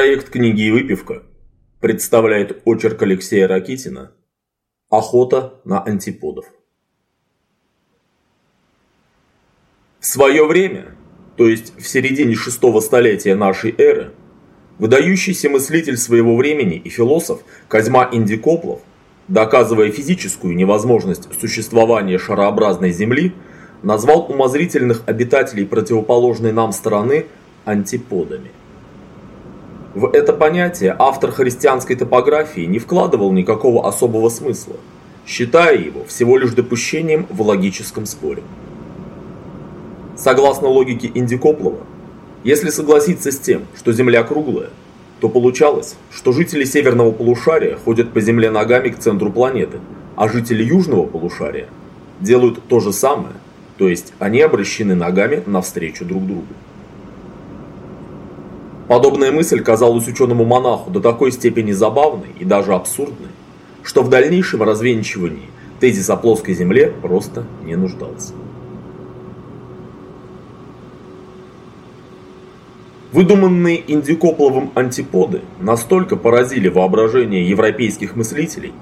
Проект книги и выпивка представляет очерк Алексея Ракитина «Охота на антиподов». В свое время, то есть в середине шестого столетия нашей эры, выдающийся мыслитель своего времени и философ Козьма Индикоплов, доказывая физическую невозможность существования шарообразной Земли, назвал умозрительных обитателей противоположной нам стороны антиподами. В это понятие автор христианской топографии не вкладывал никакого особого смысла, считая его всего лишь допущением в логическом споре. Согласно логике Индикоплова, если согласиться с тем, что Земля круглая, то получалось, что жители северного полушария ходят по Земле ногами к центру планеты, а жители южного полушария делают то же самое, то есть они обращены ногами навстречу друг другу. Подобная мысль казалась ученому-монаху до такой степени забавной и даже абсурдной, что в дальнейшем развенчивании тезис о плоской земле просто не нуждался. Выдуманные Индикопловым антиподы настолько поразили воображение европейских мыслителей,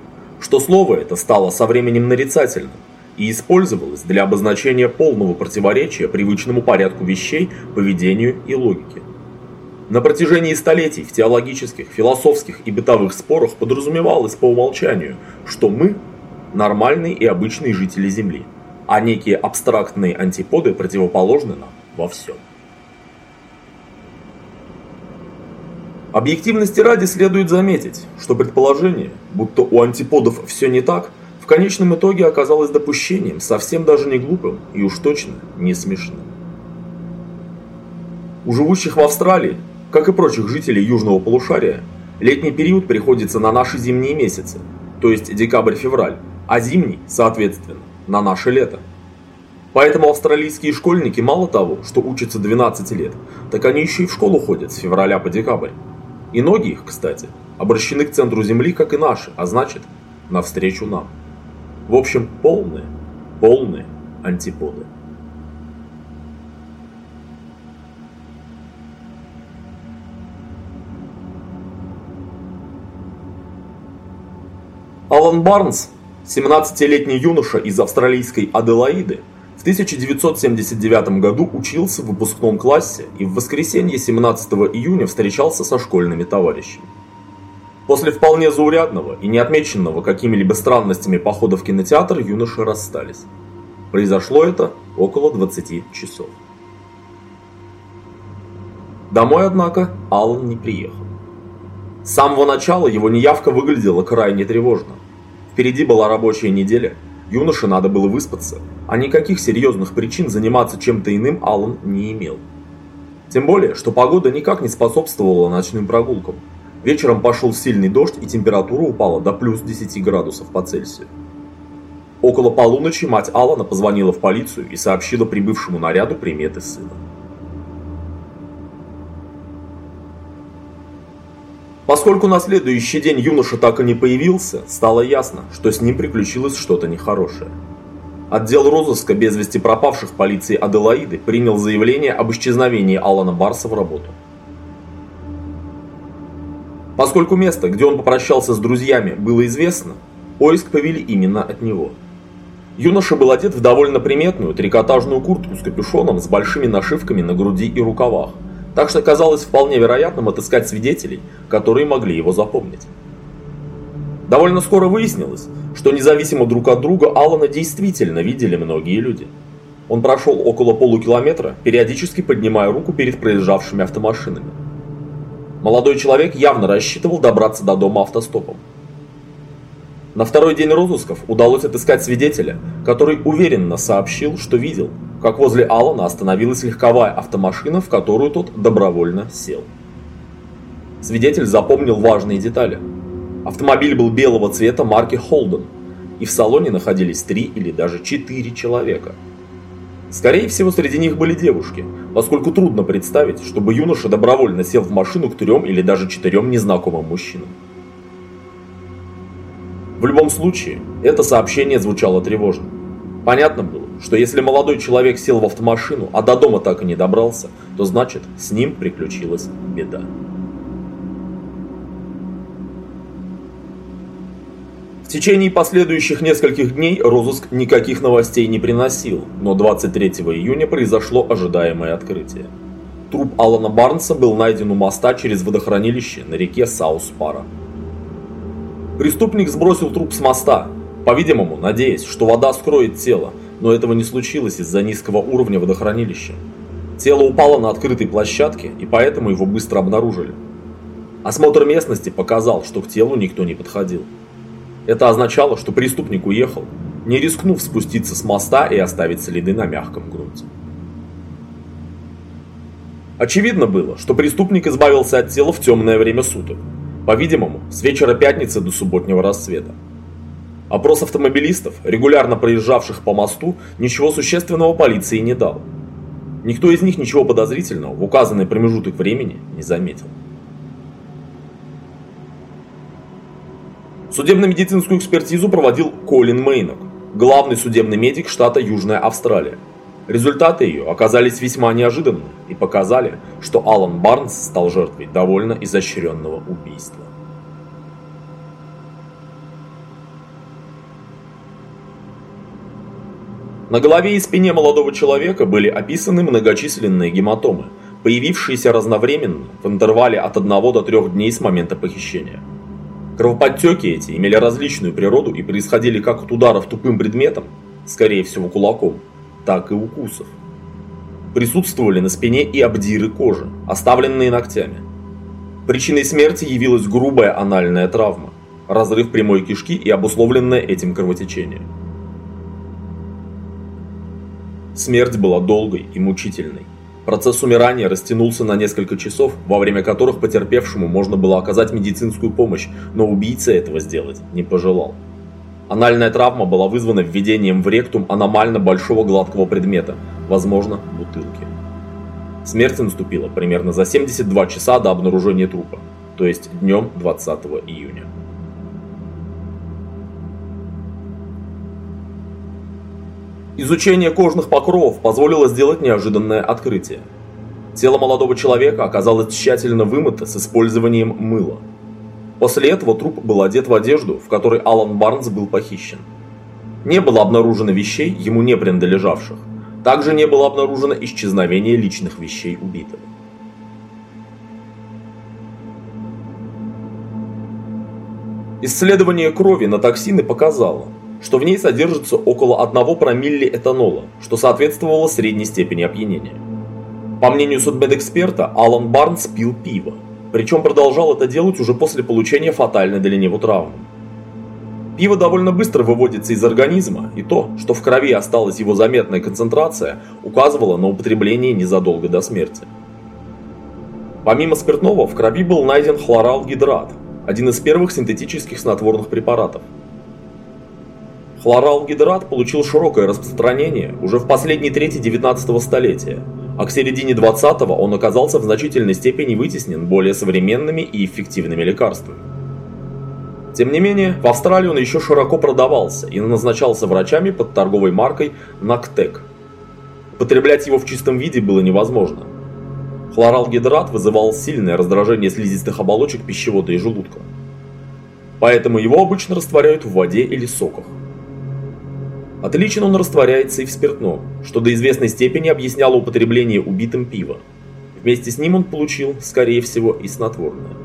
что слово это стало со временем нарицательным и использовалось для обозначения полного противоречия привычному порядку вещей, поведению и логике. На протяжении столетий в теологических, философских и бытовых спорах подразумевалось по умолчанию, что мы – нормальные и обычные жители Земли, а некие абстрактные антиподы противоположны нам во всем. Объективности ради следует заметить, что предположение, будто у антиподов все не так, в конечном итоге оказалось допущением совсем даже не глупым и уж точно не смешным. У живущих в Австралии как и прочих жителей южного полушария, летний период приходится на наши зимние месяцы, то есть декабрь-февраль, а зимний, соответственно, на наше лето. Поэтому австралийские школьники мало того, что учатся 12 лет, так они еще и в школу ходят с февраля по декабрь. И ноги их, кстати, обращены к центру Земли, как и наши, а значит, навстречу нам. В общем, полные, полные антиподы. Алан Барнс, 17-летний юноша из австралийской Аделаиды, в 1979 году учился в выпускном классе и в воскресенье 17 июня встречался со школьными товарищами. После вполне заурядного и не отмеченного какими-либо странностями похода в кинотеатр юноши расстались. Произошло это около 20 часов. Домой, однако, Алан не приехал. С самого начала его неявка выглядела крайне тревожно. Впереди была рабочая неделя, юноше надо было выспаться, а никаких серьезных причин заниматься чем-то иным Аллан не имел. Тем более, что погода никак не способствовала ночным прогулкам. Вечером пошел сильный дождь и температура упала до плюс 10 градусов по Цельсию. Около полуночи мать Алана позвонила в полицию и сообщила прибывшему наряду приметы сына. Поскольку на следующий день юноша так и не появился, стало ясно, что с ним приключилось что-то нехорошее. Отдел розыска без вести пропавших полиции Аделаиды принял заявление об исчезновении Алана Барса в работу. Поскольку место, где он попрощался с друзьями, было известно, поиск повели именно от него. Юноша был одет в довольно приметную трикотажную куртку с капюшоном с большими нашивками на груди и рукавах – так что казалось вполне вероятным отыскать свидетелей, которые могли его запомнить. Довольно скоро выяснилось, что независимо друг от друга Алана действительно видели многие люди. Он прошел около полукилометра, периодически поднимая руку перед проезжавшими автомашинами. Молодой человек явно рассчитывал добраться до дома автостопом. На второй день розысков удалось отыскать свидетеля, который уверенно сообщил, что видел, как возле Алана остановилась легковая автомашина, в которую тот добровольно сел. Свидетель запомнил важные детали. Автомобиль был белого цвета марки Holden, и в салоне находились три или даже четыре человека. Скорее всего, среди них были девушки, поскольку трудно представить, чтобы юноша добровольно сел в машину к трем или даже четырем незнакомым мужчинам. В любом случае, это сообщение звучало тревожно. Понятно было, что если молодой человек сел в автомашину, а до дома так и не добрался, то значит с ним приключилась беда. В течение последующих нескольких дней розыск никаких новостей не приносил, но 23 июня произошло ожидаемое открытие. Труп Алана Барнса был найден у моста через водохранилище на реке Саус-Пара. Преступник сбросил труп с моста, по-видимому, надеясь, что вода скроет тело, но этого не случилось из-за низкого уровня водохранилища. Тело упало на открытой площадке, и поэтому его быстро обнаружили. Осмотр местности показал, что к телу никто не подходил. Это означало, что преступник уехал, не рискнув спуститься с моста и оставить следы на мягком грунте. Очевидно было, что преступник избавился от тела в темное время суток, по-видимому, с вечера пятницы до субботнего рассвета. Опрос автомобилистов, регулярно проезжавших по мосту, ничего существенного полиции не дал. Никто из них ничего подозрительного в указанный промежуток времени не заметил. Судебно-медицинскую экспертизу проводил Колин Мейнок, главный судебный медик штата Южная Австралия. Результаты ее оказались весьма неожиданными и показали, что Алан Барнс стал жертвой довольно изощренного убийства. На голове и спине молодого человека были описаны многочисленные гематомы, появившиеся разновременно в интервале от 1 до 3 дней с момента похищения. Кровоподтеки эти имели различную природу и происходили как от ударов тупым предметом, скорее всего кулаком, так и укусов. Присутствовали на спине и обдиры кожи, оставленные ногтями. Причиной смерти явилась грубая анальная травма, разрыв прямой кишки и обусловленное этим кровотечение. Смерть была долгой и мучительной. Процесс умирания растянулся на несколько часов, во время которых потерпевшему можно было оказать медицинскую помощь, но убийца этого сделать не пожелал. Анальная травма была вызвана введением в ректум аномально большого гладкого предмета, возможно, бутылки. Смерть наступила примерно за 72 часа до обнаружения трупа, то есть днем 20 июня. Изучение кожных покровов позволило сделать неожиданное открытие. Тело молодого человека оказалось тщательно вымыто с использованием мыла. После этого труп был одет в одежду, в которой Алан Барнс был похищен. Не было обнаружено вещей, ему не принадлежавших. Также не было обнаружено исчезновение личных вещей убитого. Исследование крови на токсины показало, что в ней содержится около 1 промилле этанола, что соответствовало средней степени опьянения. По мнению судмедэксперта, Алан Барнс пил пиво, причем продолжал это делать уже после получения фатальной для него травмы. Пиво довольно быстро выводится из организма, и то, что в крови осталась его заметная концентрация, указывало на употребление незадолго до смерти. Помимо спиртного, в крови был найден хлоралгидрат, один из первых синтетических снотворных препаратов – Хлоралгидрат получил широкое распространение уже в последней трети 19 столетия, а к середине 20-го он оказался в значительной степени вытеснен более современными и эффективными лекарствами. Тем не менее, в Австралии он еще широко продавался и назначался врачами под торговой маркой Нактек. Употреблять его в чистом виде было невозможно. Хлоралгидрат вызывал сильное раздражение слизистых оболочек пищевода и желудка. Поэтому его обычно растворяют в воде или соках. Отлично он растворяется и в спиртном, что до известной степени объясняло употребление убитым пива. Вместе с ним он получил, скорее всего, и снотворное.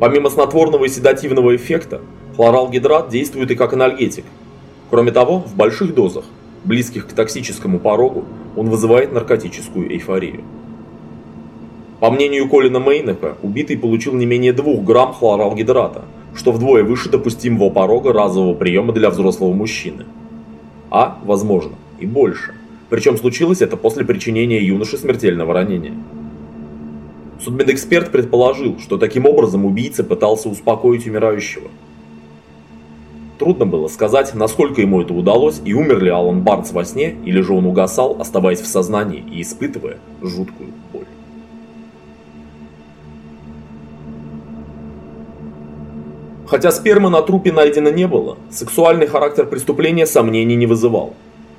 Помимо снотворного и седативного эффекта, хлоралгидрат действует и как анальгетик. Кроме того, в больших дозах, близких к токсическому порогу, он вызывает наркотическую эйфорию. По мнению Колина Мейнека, убитый получил не менее 2 грамм хлоралгидрата – что вдвое выше допустимого порога разового приема для взрослого мужчины. А, возможно, и больше. Причем случилось это после причинения юноше смертельного ранения. Судмедэксперт предположил, что таким образом убийца пытался успокоить умирающего. Трудно было сказать, насколько ему это удалось, и умер ли Алан Барнс во сне, или же он угасал, оставаясь в сознании и испытывая жуткую боль. Хотя спермы на трупе найдено не было, сексуальный характер преступления сомнений не вызывал.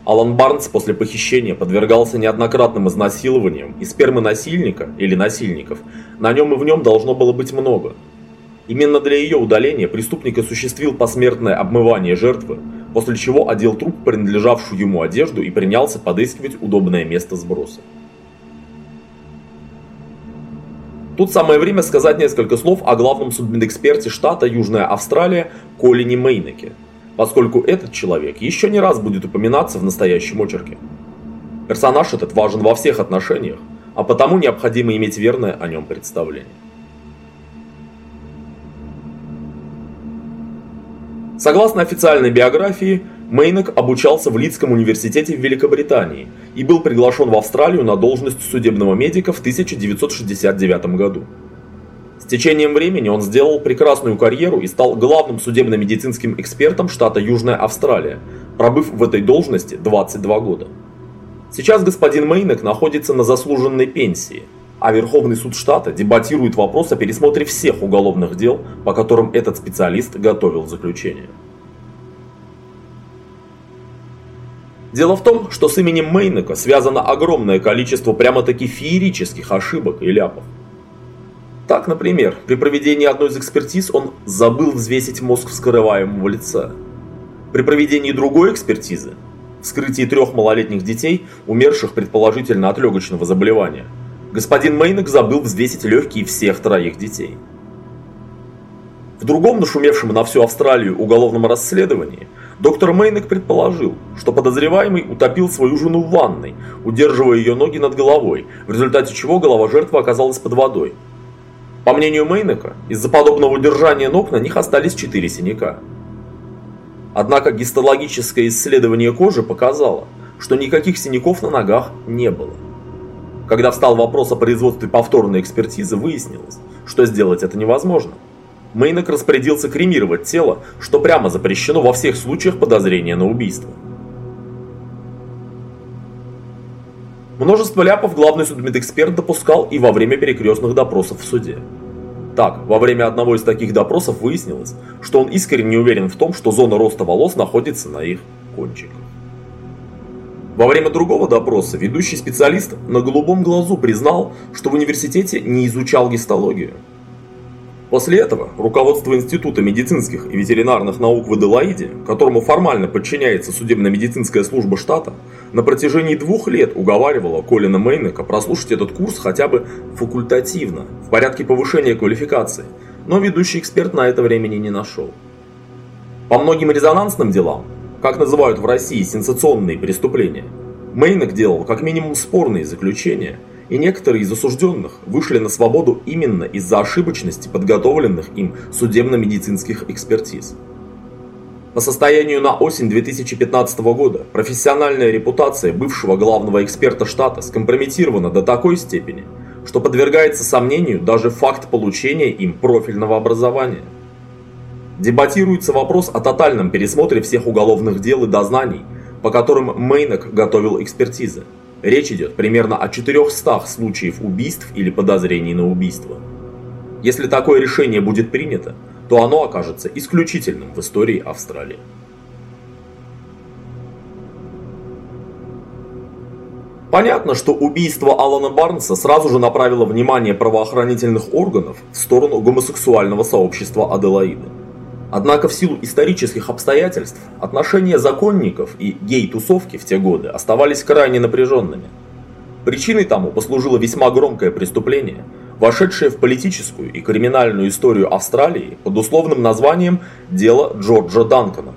Алан Барнс после похищения подвергался неоднократным изнасилованиям, и спермы насильника или насильников на нем и в нем должно было быть много. Именно для ее удаления преступник осуществил посмертное обмывание жертвы, после чего одел труп, принадлежавшую ему одежду и принялся подыскивать удобное место сброса. Тут самое время сказать несколько слов о главном судмедэксперте штата Южная Австралия Колине Мейнеке, поскольку этот человек еще не раз будет упоминаться в настоящем очерке. Персонаж этот важен во всех отношениях, а потому необходимо иметь верное о нем представление. Согласно официальной биографии, Мейнок обучался в Лидском университете в Великобритании и был приглашен в Австралию на должность судебного медика в 1969 году. С течением времени он сделал прекрасную карьеру и стал главным судебно-медицинским экспертом штата Южная Австралия, пробыв в этой должности 22 года. Сейчас господин Мейнок находится на заслуженной пенсии – а Верховный суд штата дебатирует вопрос о пересмотре всех уголовных дел, по которым этот специалист готовил заключение. Дело в том, что с именем Мейнека связано огромное количество прямо-таки феерических ошибок и ляпов. Так, например, при проведении одной из экспертиз он забыл взвесить мозг вскрываемого лица. При проведении другой экспертизы, вскрытии трех малолетних детей, умерших предположительно от легочного заболевания, господин Мейнок забыл взвесить легкие всех троих детей. В другом нашумевшем на всю Австралию уголовном расследовании доктор Мейнек предположил, что подозреваемый утопил свою жену в ванной, удерживая ее ноги над головой, в результате чего голова жертвы оказалась под водой. По мнению Мейнека, из-за подобного удержания ног на них остались четыре синяка. Однако гистологическое исследование кожи показало, что никаких синяков на ногах не было. Когда встал вопрос о производстве повторной экспертизы, выяснилось, что сделать это невозможно. Мейнок распорядился кремировать тело, что прямо запрещено во всех случаях подозрения на убийство. Множество ляпов главный судмедэксперт допускал и во время перекрестных допросов в суде. Так, во время одного из таких допросов выяснилось, что он искренне уверен в том, что зона роста волос находится на их кончиках. Во время другого допроса ведущий специалист на голубом глазу признал, что в университете не изучал гистологию. После этого руководство Института медицинских и ветеринарных наук в Аделаиде, которому формально подчиняется судебно-медицинская служба штата, на протяжении двух лет уговаривало Колина Мейнека прослушать этот курс хотя бы факультативно, в порядке повышения квалификации, но ведущий эксперт на это времени не нашел. По многим резонансным делам как называют в России сенсационные преступления, Мейнок делал как минимум спорные заключения, и некоторые из осужденных вышли на свободу именно из-за ошибочности подготовленных им судебно-медицинских экспертиз. По состоянию на осень 2015 года профессиональная репутация бывшего главного эксперта штата скомпрометирована до такой степени, что подвергается сомнению даже факт получения им профильного образования – Дебатируется вопрос о тотальном пересмотре всех уголовных дел и дознаний, по которым Мейнок готовил экспертизы. Речь идет примерно о 400 случаев убийств или подозрений на убийство. Если такое решение будет принято, то оно окажется исключительным в истории Австралии. Понятно, что убийство Алана Барнса сразу же направило внимание правоохранительных органов в сторону гомосексуального сообщества Аделаиды. Однако в силу исторических обстоятельств отношения законников и гей-тусовки в те годы оставались крайне напряженными. Причиной тому послужило весьма громкое преступление, вошедшее в политическую и криминальную историю Австралии под условным названием «Дело Джорджа Данкона».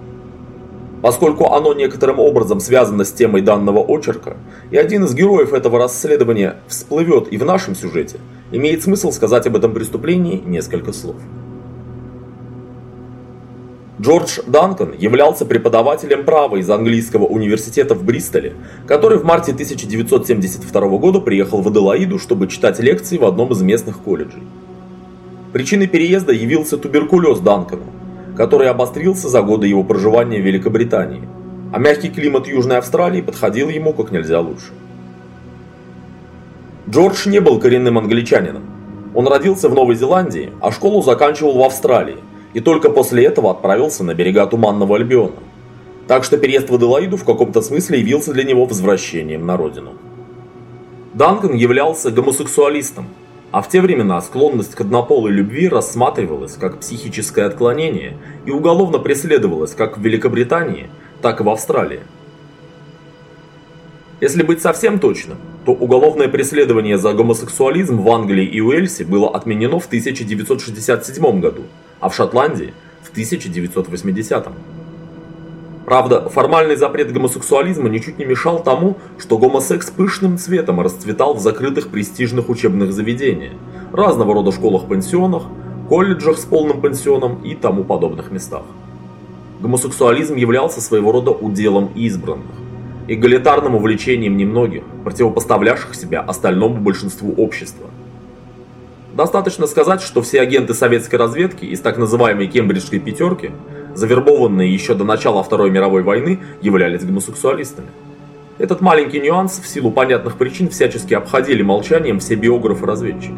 Поскольку оно некоторым образом связано с темой данного очерка, и один из героев этого расследования всплывет и в нашем сюжете, имеет смысл сказать об этом преступлении несколько слов. Джордж Данкан являлся преподавателем права из английского университета в Бристоле, который в марте 1972 года приехал в Аделаиду, чтобы читать лекции в одном из местных колледжей. Причиной переезда явился туберкулез Данкана, который обострился за годы его проживания в Великобритании, а мягкий климат Южной Австралии подходил ему как нельзя лучше. Джордж не был коренным англичанином. Он родился в Новой Зеландии, а школу заканчивал в Австралии – и только после этого отправился на берега Туманного Альбиона. Так что переезд в Аделаиду в каком-то смысле явился для него возвращением на родину. Данкан являлся гомосексуалистом, А в те времена склонность к однополой любви рассматривалась как психическое отклонение и уголовно преследовалась как в Великобритании, так и в Австралии. Если быть совсем точным, то уголовное преследование за гомосексуализм в Англии и Уэльсе было отменено в 1967 году, а в Шотландии в 1980. Правда, формальный запрет гомосексуализма ничуть не мешал тому, что гомосекс пышным цветом расцветал в закрытых престижных учебных заведениях, разного рода школах-пансионах, колледжах с полным пансионом и тому подобных местах. Гомосексуализм являлся своего рода уделом избранных, эгалитарным увлечением немногих, противопоставлявших себя остальному большинству общества. Достаточно сказать, что все агенты советской разведки из так называемой Кембриджской пятерки – завербованные еще до начала Второй мировой войны, являлись гомосексуалистами. Этот маленький нюанс в силу понятных причин всячески обходили молчанием все биографы-разведчика.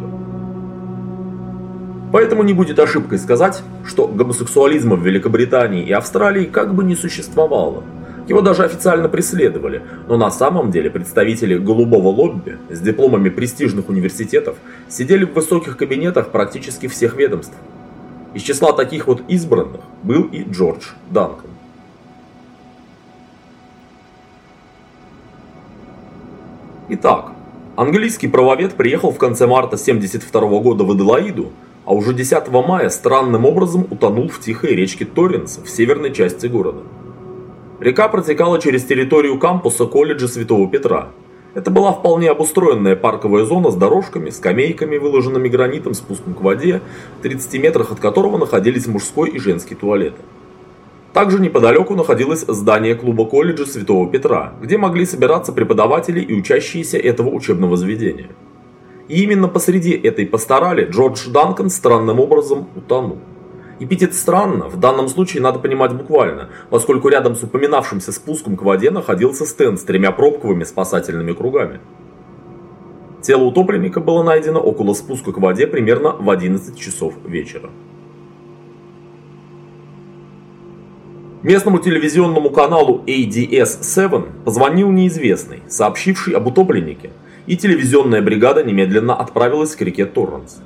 Поэтому не будет ошибкой сказать, что гомосексуализма в Великобритании и Австралии как бы не существовало. Его даже официально преследовали, но на самом деле представители голубого лобби с дипломами престижных университетов сидели в высоких кабинетах практически всех ведомств. Из числа таких вот избранных был и Джордж Данкан. Итак, английский правовед приехал в конце марта 1972 года в Аделаиду, а уже 10 мая странным образом утонул в тихой речке Торренс в северной части города. Река протекала через территорию кампуса колледжа Святого Петра – это была вполне обустроенная парковая зона с дорожками, скамейками, выложенными гранитом, спуском к воде, в 30 метрах от которого находились мужской и женский туалеты. Также неподалеку находилось здание клуба колледжа Святого Петра, где могли собираться преподаватели и учащиеся этого учебного заведения. И именно посреди этой пасторали Джордж Данкан странным образом утонул. Эпитет «странно» в данном случае надо понимать буквально, поскольку рядом с упоминавшимся спуском к воде находился стенд с тремя пробковыми спасательными кругами. Тело утопленника было найдено около спуска к воде примерно в 11 часов вечера. Местному телевизионному каналу ADS-7 позвонил неизвестный, сообщивший об утопленнике, и телевизионная бригада немедленно отправилась к реке Торренс.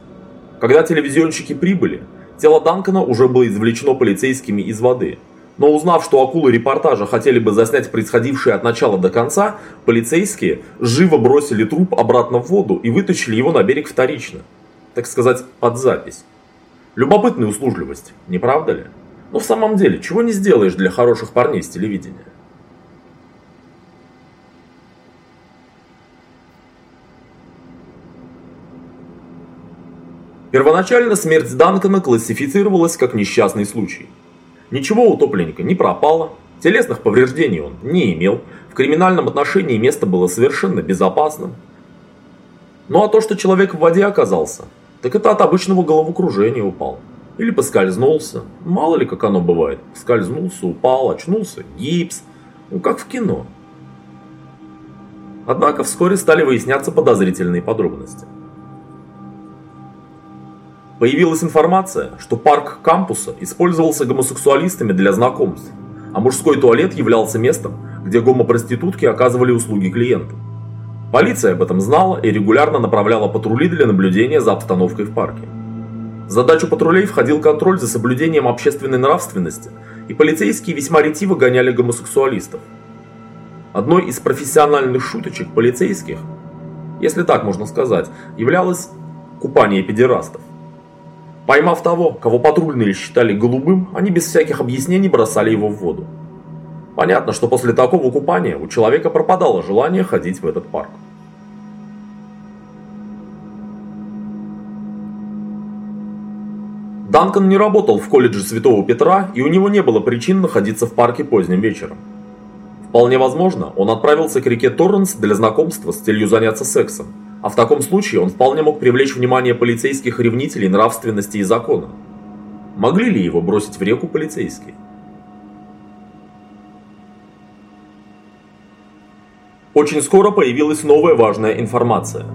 Когда телевизионщики прибыли, Тело Данкана уже было извлечено полицейскими из воды. Но узнав, что акулы репортажа хотели бы заснять происходившее от начала до конца, полицейские живо бросили труп обратно в воду и вытащили его на берег вторично. Так сказать, под запись. Любопытная услужливость, не правда ли? Но в самом деле, чего не сделаешь для хороших парней с телевидения? Первоначально смерть Данкона классифицировалась как несчастный случай. Ничего утопленника не пропало, телесных повреждений он не имел, в криминальном отношении место было совершенно безопасным. Ну а то, что человек в воде оказался, так это от обычного головокружения упал. Или поскользнулся, мало ли как оно бывает, скользнулся, упал, очнулся, гипс, ну как в кино. Однако вскоре стали выясняться подозрительные подробности. Появилась информация, что парк кампуса использовался гомосексуалистами для знакомств, а мужской туалет являлся местом, где гомопроститутки оказывали услуги клиентам. Полиция об этом знала и регулярно направляла патрули для наблюдения за обстановкой в парке. В задачу патрулей входил контроль за соблюдением общественной нравственности, и полицейские весьма ретиво гоняли гомосексуалистов. Одной из профессиональных шуточек полицейских, если так можно сказать, являлось купание педерастов. Поймав того, кого патрульные считали голубым, они без всяких объяснений бросали его в воду. Понятно, что после такого купания у человека пропадало желание ходить в этот парк. Данкан не работал в колледже Святого Петра, и у него не было причин находиться в парке поздним вечером. Вполне возможно, он отправился к реке Торренс для знакомства с целью заняться сексом. А в таком случае он вполне мог привлечь внимание полицейских ревнителей нравственности и закона. Могли ли его бросить в реку полицейские? Очень скоро появилась новая важная информация.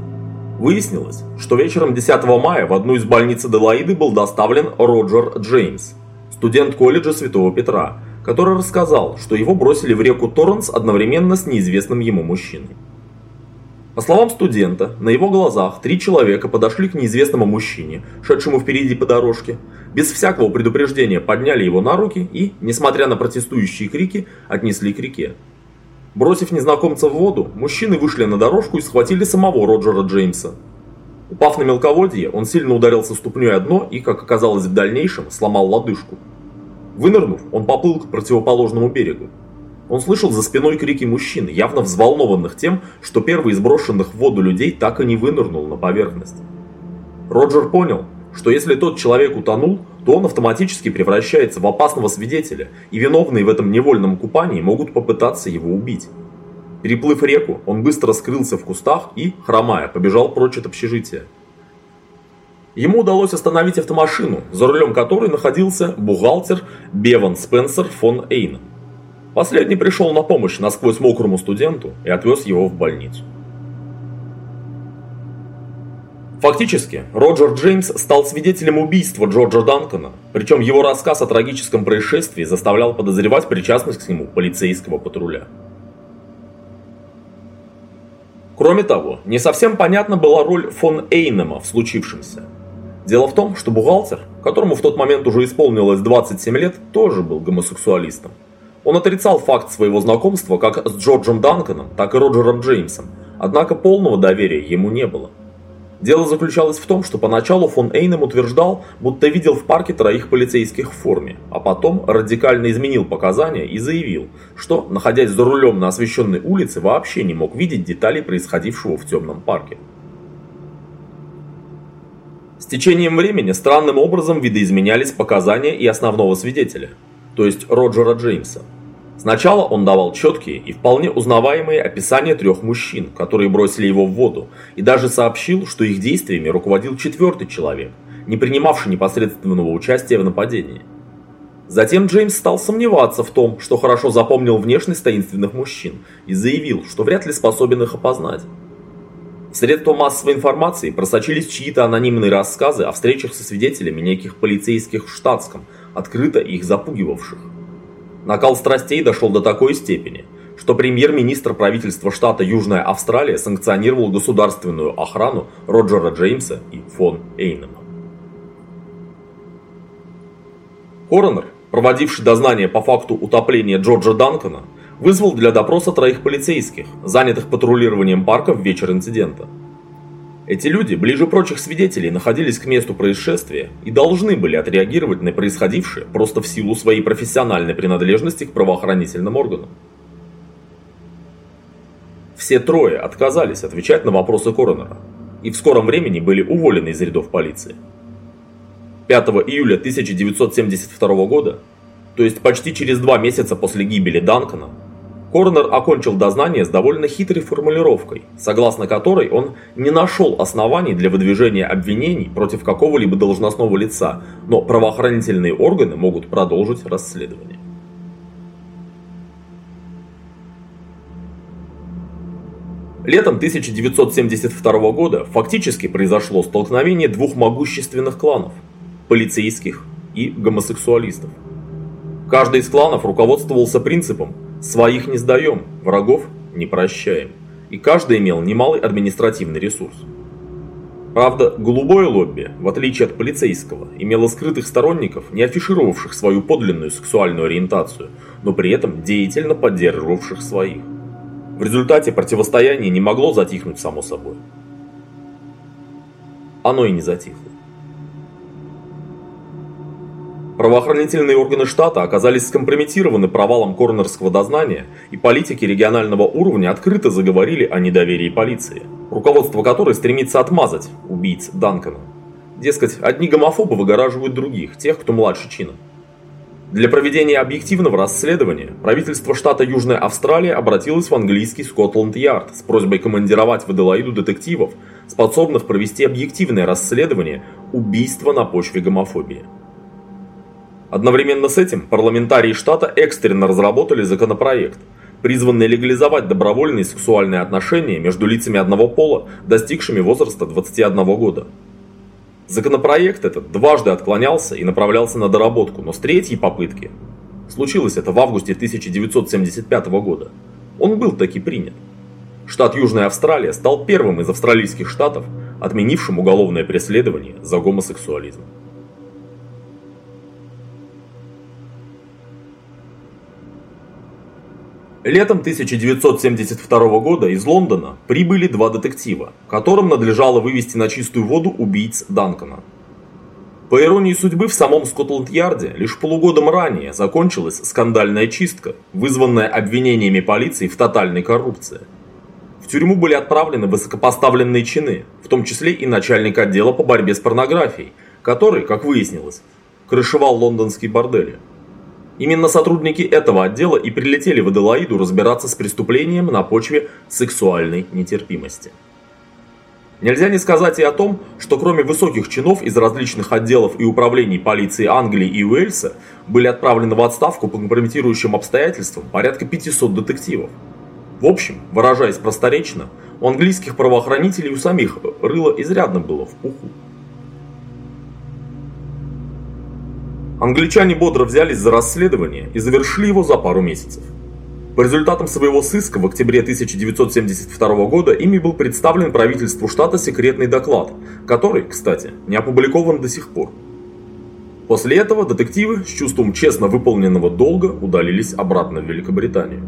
Выяснилось, что вечером 10 мая в одну из больниц Аделаиды был доставлен Роджер Джеймс, студент колледжа Святого Петра, который рассказал, что его бросили в реку Торренс одновременно с неизвестным ему мужчиной. По словам студента, на его глазах три человека подошли к неизвестному мужчине, шедшему впереди по дорожке, без всякого предупреждения подняли его на руки и, несмотря на протестующие крики, отнесли к реке. Бросив незнакомца в воду, мужчины вышли на дорожку и схватили самого Роджера Джеймса. Упав на мелководье, он сильно ударился ступней о дно и, как оказалось в дальнейшем, сломал лодыжку. Вынырнув, он поплыл к противоположному берегу. Он слышал за спиной крики мужчин, явно взволнованных тем, что первый из брошенных в воду людей так и не вынырнул на поверхность. Роджер понял, что если тот человек утонул, то он автоматически превращается в опасного свидетеля, и виновные в этом невольном купании могут попытаться его убить. Переплыв реку, он быстро скрылся в кустах и, хромая, побежал прочь от общежития. Ему удалось остановить автомашину, за рулем которой находился бухгалтер Беван Спенсер фон Эйн. Последний пришел на помощь насквозь мокрому студенту и отвез его в больницу. Фактически, Роджер Джеймс стал свидетелем убийства Джорджа Данкона, причем его рассказ о трагическом происшествии заставлял подозревать причастность к нему полицейского патруля. Кроме того, не совсем понятна была роль фон Эйнема в случившемся. Дело в том, что бухгалтер, которому в тот момент уже исполнилось 27 лет, тоже был гомосексуалистом. Он отрицал факт своего знакомства как с Джорджем Данканом, так и Роджером Джеймсом, однако полного доверия ему не было. Дело заключалось в том, что поначалу фон Эйнем утверждал, будто видел в парке троих полицейских в форме, а потом радикально изменил показания и заявил, что, находясь за рулем на освещенной улице, вообще не мог видеть деталей происходившего в темном парке. С течением времени странным образом видоизменялись показания и основного свидетеля – то есть Роджера Джеймса. Сначала он давал четкие и вполне узнаваемые описания трех мужчин, которые бросили его в воду, и даже сообщил, что их действиями руководил четвертый человек, не принимавший непосредственного участия в нападении. Затем Джеймс стал сомневаться в том, что хорошо запомнил внешность таинственных мужчин, и заявил, что вряд ли способен их опознать. В средства массовой информации просочились чьи-то анонимные рассказы о встречах со свидетелями неких полицейских в штатском, открыто их запугивавших. Накал страстей дошел до такой степени, что премьер-министр правительства штата Южная Австралия санкционировал государственную охрану Роджера Джеймса и фон Эйнема. Коронер, проводивший дознание по факту утопления Джорджа Данкона, вызвал для допроса троих полицейских, занятых патрулированием парка в вечер инцидента. Эти люди, ближе прочих свидетелей, находились к месту происшествия и должны были отреагировать на происходившее просто в силу своей профессиональной принадлежности к правоохранительным органам. Все трое отказались отвечать на вопросы коронера и в скором времени были уволены из рядов полиции. 5 июля 1972 года, то есть почти через два месяца после гибели Данкона, Коронер окончил дознание с довольно хитрой формулировкой, согласно которой он не нашел оснований для выдвижения обвинений против какого-либо должностного лица, но правоохранительные органы могут продолжить расследование. Летом 1972 года фактически произошло столкновение двух могущественных кланов – полицейских и гомосексуалистов. Каждый из кланов руководствовался принципом Своих не сдаем, врагов не прощаем. И каждый имел немалый административный ресурс. Правда, голубое лобби, в отличие от полицейского, имело скрытых сторонников, не афишировавших свою подлинную сексуальную ориентацию, но при этом деятельно поддерживавших своих. В результате противостояние не могло затихнуть само собой. Оно и не затихло. Правоохранительные органы штата оказались скомпрометированы провалом коронерского дознания, и политики регионального уровня открыто заговорили о недоверии полиции, руководство которой стремится отмазать убийц Данкона. Дескать, одни гомофобы выгораживают других, тех, кто младше чином. Для проведения объективного расследования правительство штата Южная Австралия обратилось в английский Скотланд-Ярд с просьбой командировать в Аделаиду детективов, способных провести объективное расследование убийства на почве гомофобии. Одновременно с этим парламентарии штата экстренно разработали законопроект, призванный легализовать добровольные сексуальные отношения между лицами одного пола, достигшими возраста 21 года. Законопроект этот дважды отклонялся и направлялся на доработку, но с третьей попытки, случилось это в августе 1975 года, он был таки принят. штат Южная Австралия стал первым из австралийских штатов, отменившим уголовное преследование за гомосексуализм. Летом 1972 года из Лондона прибыли два детектива, которым надлежало вывести на чистую воду убийц Данкона. По иронии судьбы, в самом Скотланд-Ярде лишь полугодом ранее закончилась скандальная чистка, вызванная обвинениями полиции в тотальной коррупции. В тюрьму были отправлены высокопоставленные чины, в том числе и начальник отдела по борьбе с порнографией, который, как выяснилось, крышевал лондонские бордели. Именно сотрудники этого отдела и прилетели в Аделаиду разбираться с преступлением на почве сексуальной нетерпимости. Нельзя не сказать и о том, что кроме высоких чинов из различных отделов и управлений полиции Англии и Уэльса были отправлены в отставку по компрометирующим обстоятельствам порядка 500 детективов. В общем, выражаясь просторечно, у английских правоохранителей у самих рыло изрядно было в пуху. Англичане бодро взялись за расследование и завершили его за пару месяцев. По результатам своего сыска в октябре 1972 года ими был представлен правительству штата секретный доклад, который, кстати, не опубликован до сих пор. После этого детективы с чувством честно выполненного долга удалились обратно в Великобританию.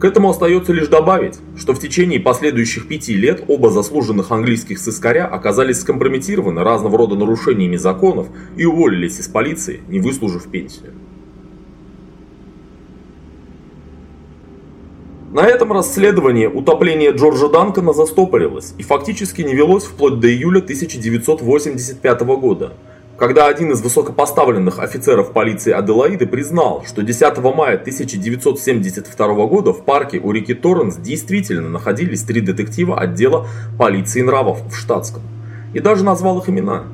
К этому остается лишь добавить, что в течение последующих пяти лет оба заслуженных английских сыскаря оказались скомпрометированы разного рода нарушениями законов и уволились из полиции, не выслужив пенсию. На этом расследование утопления Джорджа Данкона застопорилось и фактически не велось вплоть до июля 1985 года – когда один из высокопоставленных офицеров полиции Аделаиды признал, что 10 мая 1972 года в парке у реки Торренс действительно находились три детектива отдела полиции нравов в штатском, и даже назвал их имена.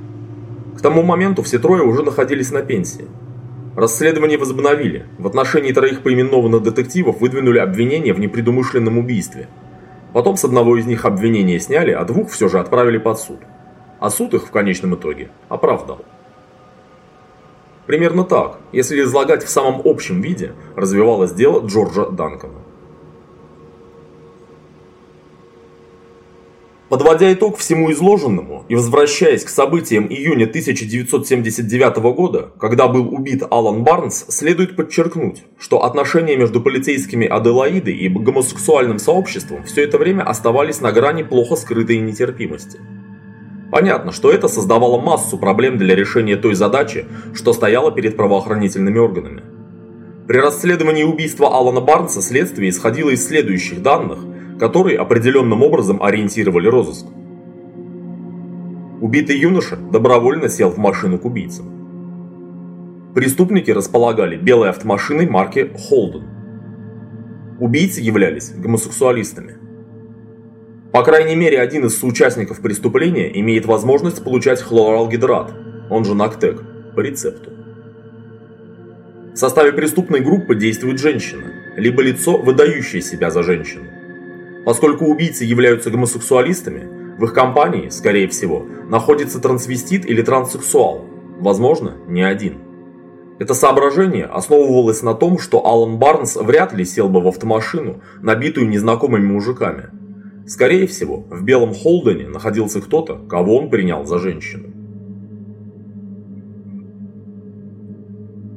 К тому моменту все трое уже находились на пенсии. Расследование возобновили. В отношении троих поименованных детективов выдвинули обвинение в непредумышленном убийстве. Потом с одного из них обвинение сняли, а двух все же отправили под суд а суд их в конечном итоге оправдал. Примерно так, если излагать в самом общем виде, развивалось дело Джорджа Данкона. Подводя итог всему изложенному и возвращаясь к событиям июня 1979 года, когда был убит Алан Барнс, следует подчеркнуть, что отношения между полицейскими Аделаиды и гомосексуальным сообществом все это время оставались на грани плохо скрытой нетерпимости. Понятно, что это создавало массу проблем для решения той задачи, что стояла перед правоохранительными органами. При расследовании убийства Алана Барнса следствие исходило из следующих данных, которые определенным образом ориентировали розыск. Убитый юноша добровольно сел в машину к убийцам. Преступники располагали белой автомашиной марки Holden. Убийцы являлись гомосексуалистами. По крайней мере, один из соучастников преступления имеет возможность получать хлоралгидрат, он же Нактек, по рецепту. В составе преступной группы действует женщина, либо лицо, выдающее себя за женщину. Поскольку убийцы являются гомосексуалистами, в их компании, скорее всего, находится трансвестит или транссексуал, возможно, не один. Это соображение основывалось на том, что Алан Барнс вряд ли сел бы в автомашину, набитую незнакомыми мужиками, Скорее всего, в белом Холдене находился кто-то, кого он принял за женщину.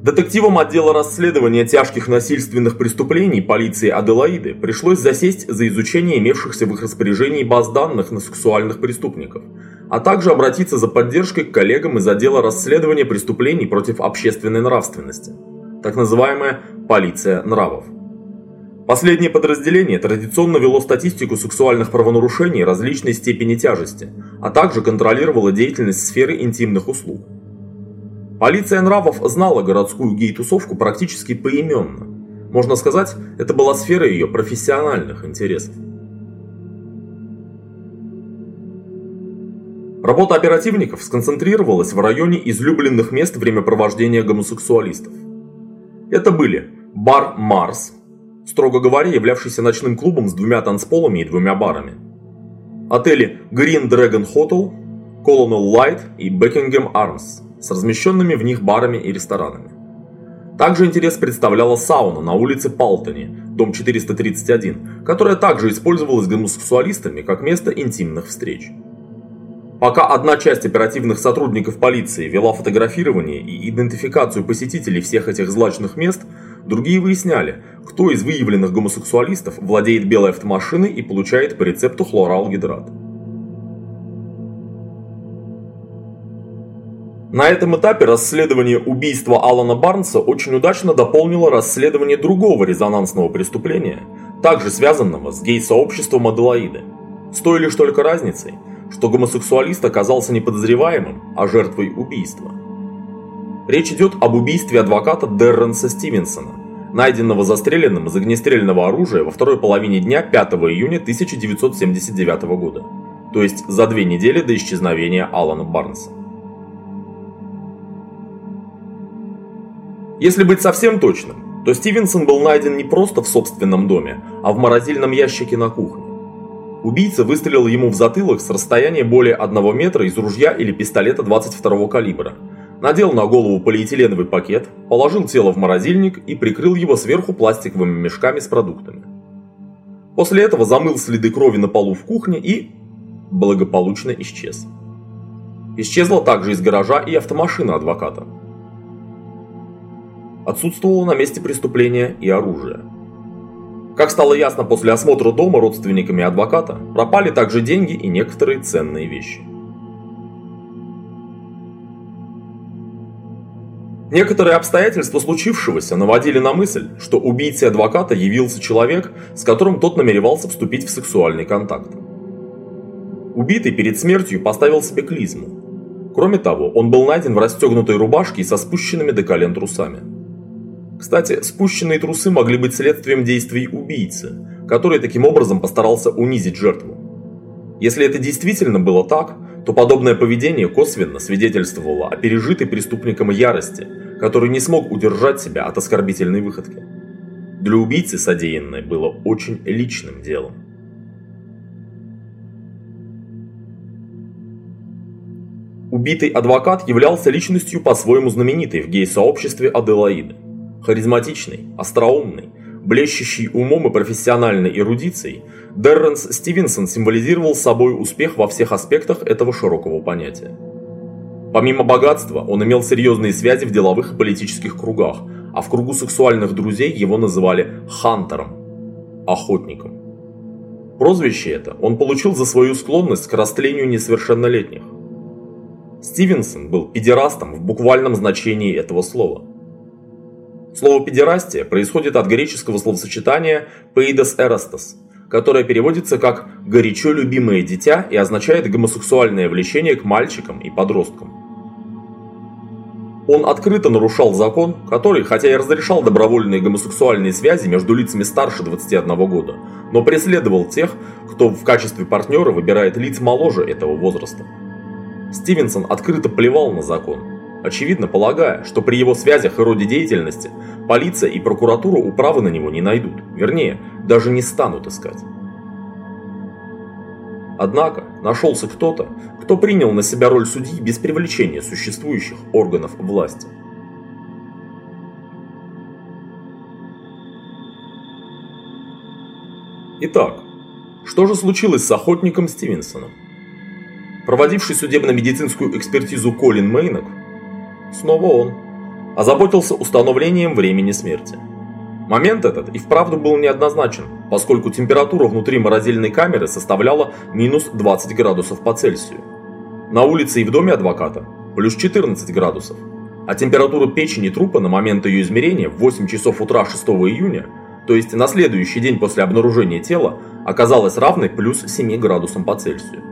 Детективам отдела расследования тяжких насильственных преступлений полиции Аделаиды пришлось засесть за изучение имевшихся в их распоряжении баз данных на сексуальных преступников, а также обратиться за поддержкой к коллегам из отдела расследования преступлений против общественной нравственности, так называемая «полиция нравов». Последнее подразделение традиционно вело статистику сексуальных правонарушений различной степени тяжести, а также контролировало деятельность сферы интимных услуг. Полиция нравов знала городскую гей-тусовку практически поименно. Можно сказать, это была сфера ее профессиональных интересов. Работа оперативников сконцентрировалась в районе излюбленных мест времяпровождения гомосексуалистов. Это были бар «Марс», строго говоря, являвшийся ночным клубом с двумя танцполами и двумя барами. Отели Green Dragon Hotel, Colonel Light и Buckingham Arms с размещенными в них барами и ресторанами. Также интерес представляла сауна на улице Палтони, дом 431, которая также использовалась гомосексуалистами как место интимных встреч. Пока одна часть оперативных сотрудников полиции вела фотографирование и идентификацию посетителей всех этих злачных мест, другие выясняли, кто из выявленных гомосексуалистов владеет белой автомашиной и получает по рецепту хлоралгидрат. На этом этапе расследование убийства Алана Барнса очень удачно дополнило расследование другого резонансного преступления, также связанного с гей-сообществом Аделаиды. С той лишь только разницей, что гомосексуалист оказался не подозреваемым, а жертвой убийства. Речь идет об убийстве адвоката Дерренса Стивенсона, найденного застреленным из огнестрельного оружия во второй половине дня 5 июня 1979 года, то есть за две недели до исчезновения Алана Барнса. Если быть совсем точным, то Стивенсон был найден не просто в собственном доме, а в морозильном ящике на кухне. Убийца выстрелил ему в затылок с расстояния более 1 метра из ружья или пистолета 22 калибра, надел на голову полиэтиленовый пакет, положил тело в морозильник и прикрыл его сверху пластиковыми мешками с продуктами. После этого замыл следы крови на полу в кухне и благополучно исчез. Исчезла также из гаража и автомашина адвоката. Отсутствовало на месте преступления и оружие. Как стало ясно после осмотра дома родственниками адвоката, пропали также деньги и некоторые ценные вещи. Некоторые обстоятельства случившегося наводили на мысль, что убийцей адвоката явился человек, с которым тот намеревался вступить в сексуальный контакт. Убитый перед смертью поставил себе клизму. Кроме того, он был найден в расстегнутой рубашке и со спущенными до колен трусами. Кстати, спущенные трусы могли быть следствием действий убийцы, который таким образом постарался унизить жертву. Если это действительно было так, то подобное поведение косвенно свидетельствовало о пережитой преступником ярости, который не смог удержать себя от оскорбительной выходки. Для убийцы содеянное было очень личным делом. Убитый адвокат являлся личностью по-своему знаменитой в гей-сообществе Аделаиды. Харизматичный, остроумный, блещущий умом и профессиональной эрудицией, Дерренс Стивенсон символизировал собой успех во всех аспектах этого широкого понятия. Помимо богатства, он имел серьезные связи в деловых и политических кругах, а в кругу сексуальных друзей его называли «хантером» – охотником. Прозвище это он получил за свою склонность к растлению несовершеннолетних. Стивенсон был педерастом в буквальном значении этого слова – Слово «педерастия» происходит от греческого словосочетания «peidos erastos», которое переводится как «горячо любимое дитя» и означает гомосексуальное влечение к мальчикам и подросткам. Он открыто нарушал закон, который, хотя и разрешал добровольные гомосексуальные связи между лицами старше 21 года, но преследовал тех, кто в качестве партнера выбирает лиц моложе этого возраста. Стивенсон открыто плевал на закон, очевидно полагая, что при его связях и роде деятельности полиция и прокуратура управы на него не найдут, вернее, даже не станут искать. Однако нашелся кто-то, кто принял на себя роль судьи без привлечения существующих органов власти. Итак, что же случилось с охотником Стивенсоном? Проводивший судебно-медицинскую экспертизу Колин Мейнок снова он, озаботился установлением времени смерти. Момент этот и вправду был неоднозначен, поскольку температура внутри морозильной камеры составляла минус 20 градусов по Цельсию. На улице и в доме адвоката плюс 14 градусов, а температура печени трупа на момент ее измерения в 8 часов утра 6 июня, то есть на следующий день после обнаружения тела, оказалась равной плюс 7 градусам по Цельсию.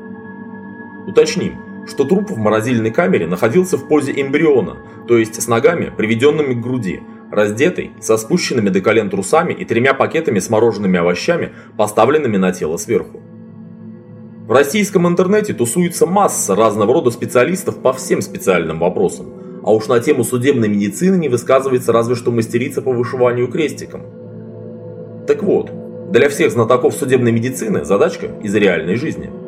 Уточним, что труп в морозильной камере находился в позе эмбриона, то есть с ногами, приведенными к груди, раздетый, со спущенными до колен трусами и тремя пакетами с мороженными овощами, поставленными на тело сверху. В российском интернете тусуется масса разного рода специалистов по всем специальным вопросам, а уж на тему судебной медицины не высказывается разве что мастерица по вышиванию крестиком. Так вот, для всех знатоков судебной медицины задачка из реальной жизни –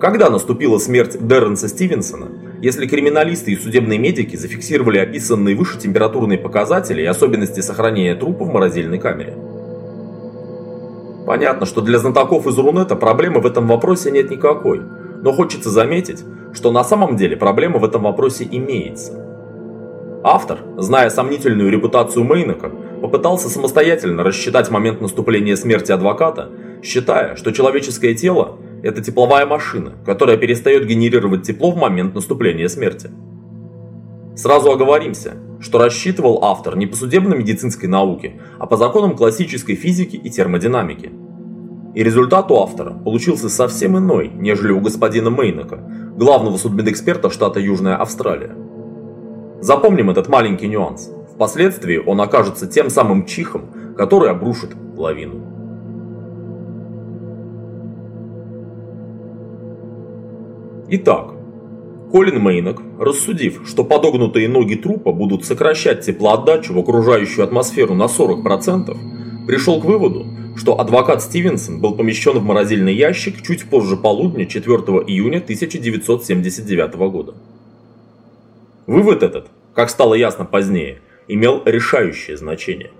когда наступила смерть Дерренса Стивенсона если криминалисты и судебные медики зафиксировали описанные выше температурные показатели и особенности сохранения трупа в морозильной камере. Понятно, что для знатоков из Рунета проблемы в этом вопросе нет никакой, но хочется заметить, что на самом деле проблема в этом вопросе имеется. Автор, зная сомнительную репутацию Мейнока, попытался самостоятельно рассчитать момент наступления смерти адвоката, считая, что человеческое тело – это тепловая машина, которая перестает генерировать тепло в момент наступления смерти. Сразу оговоримся, что рассчитывал автор не по судебно-медицинской науке, а по законам классической физики и термодинамики. И результат у автора получился совсем иной, нежели у господина Мейнока, главного судмедэксперта штата Южная Австралия. Запомним этот маленький нюанс. Впоследствии он окажется тем самым чихом, который обрушит лавину. Итак, Колин Мейнок, рассудив, что подогнутые ноги трупа будут сокращать теплоотдачу в окружающую атмосферу на 40%, пришел к выводу, что адвокат Стивенсон был помещен в морозильный ящик чуть позже полудня 4 июня 1979 года. Вывод этот, как стало ясно позднее, имел решающее значение.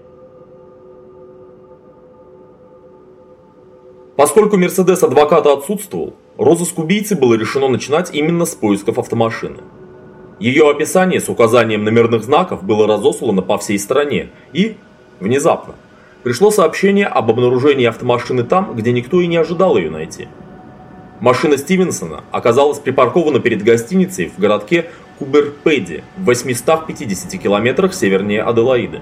Поскольку Мерседес адвоката отсутствовал, розыск убийцы было решено начинать именно с поисков автомашины. Ее описание с указанием номерных знаков было разослано по всей стране и, внезапно, пришло сообщение об обнаружении автомашины там, где никто и не ожидал ее найти. Машина Стивенсона оказалась припаркована перед гостиницей в городке Куберпеди в 850 километрах севернее Аделаиды.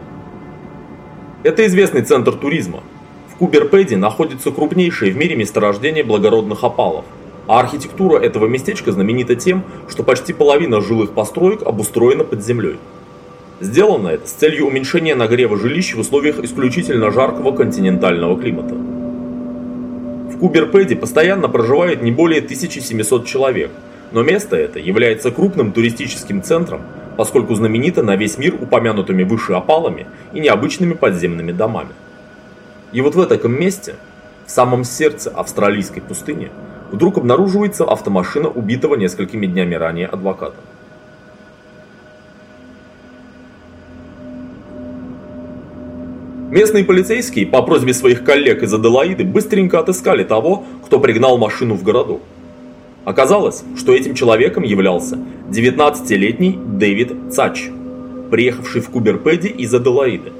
Это известный центр туризма. В Куберпеди находится крупнейшее в мире месторождение благородных опалов – а архитектура этого местечка знаменита тем, что почти половина жилых построек обустроена под землей. Сделано это с целью уменьшения нагрева жилищ в условиях исключительно жаркого континентального климата. В Куберпеде постоянно проживает не более 1700 человек, но место это является крупным туристическим центром, поскольку знаменито на весь мир упомянутыми выше опалами и необычными подземными домами. И вот в этом месте, в самом сердце австралийской пустыни, вдруг обнаруживается автомашина убитого несколькими днями ранее адвоката. Местные полицейские по просьбе своих коллег из Аделаиды быстренько отыскали того, кто пригнал машину в городок. Оказалось, что этим человеком являлся 19-летний Дэвид Цач, приехавший в Куберпеди из Аделаиды.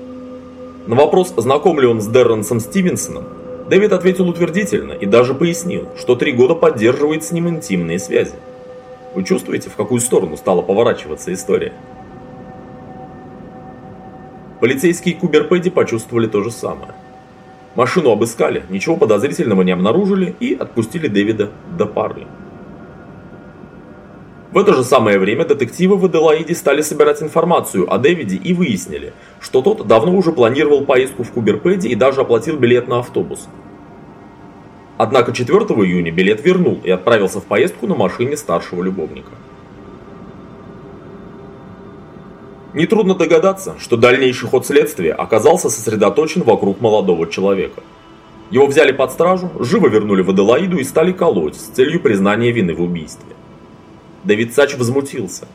На вопрос, знаком ли он с Дерренсом Стивенсоном, Дэвид ответил утвердительно и даже пояснил, что три года поддерживает с ним интимные связи. Вы чувствуете, в какую сторону стала поворачиваться история? Полицейские Куберпеди почувствовали то же самое. Машину обыскали, ничего подозрительного не обнаружили и отпустили Дэвида до пары. В это же самое время детективы в Аделаиде стали собирать информацию о Дэвиде и выяснили, что тот давно уже планировал поездку в Куберпеде и даже оплатил билет на автобус. Однако 4 июня билет вернул и отправился в поездку на машине старшего любовника. Нетрудно догадаться, что дальнейший ход следствия оказался сосредоточен вокруг молодого человека. Его взяли под стражу, живо вернули в Аделаиду и стали колоть с целью признания вины в убийстве. Дэвид Сач возмутился.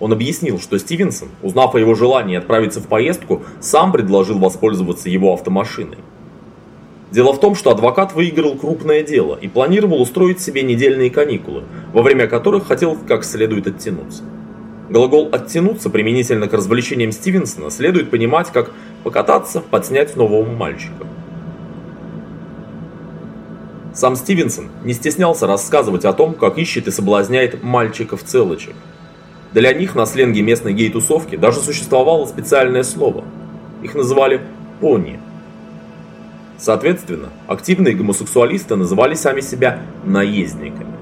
Он объяснил, что Стивенсон, узнав о его желании отправиться в поездку, сам предложил воспользоваться его автомашиной. Дело в том, что адвокат выиграл крупное дело и планировал устроить себе недельные каникулы, во время которых хотел как следует оттянуться. Глагол «оттянуться» применительно к развлечениям Стивенсона следует понимать как «покататься, подснять нового мальчика». Сам Стивенсон не стеснялся рассказывать о том, как ищет и соблазняет мальчиков-целочек. Для них на сленге местной гей-тусовки даже существовало специальное слово. Их называли «пони». Соответственно, активные гомосексуалисты называли сами себя «наездниками».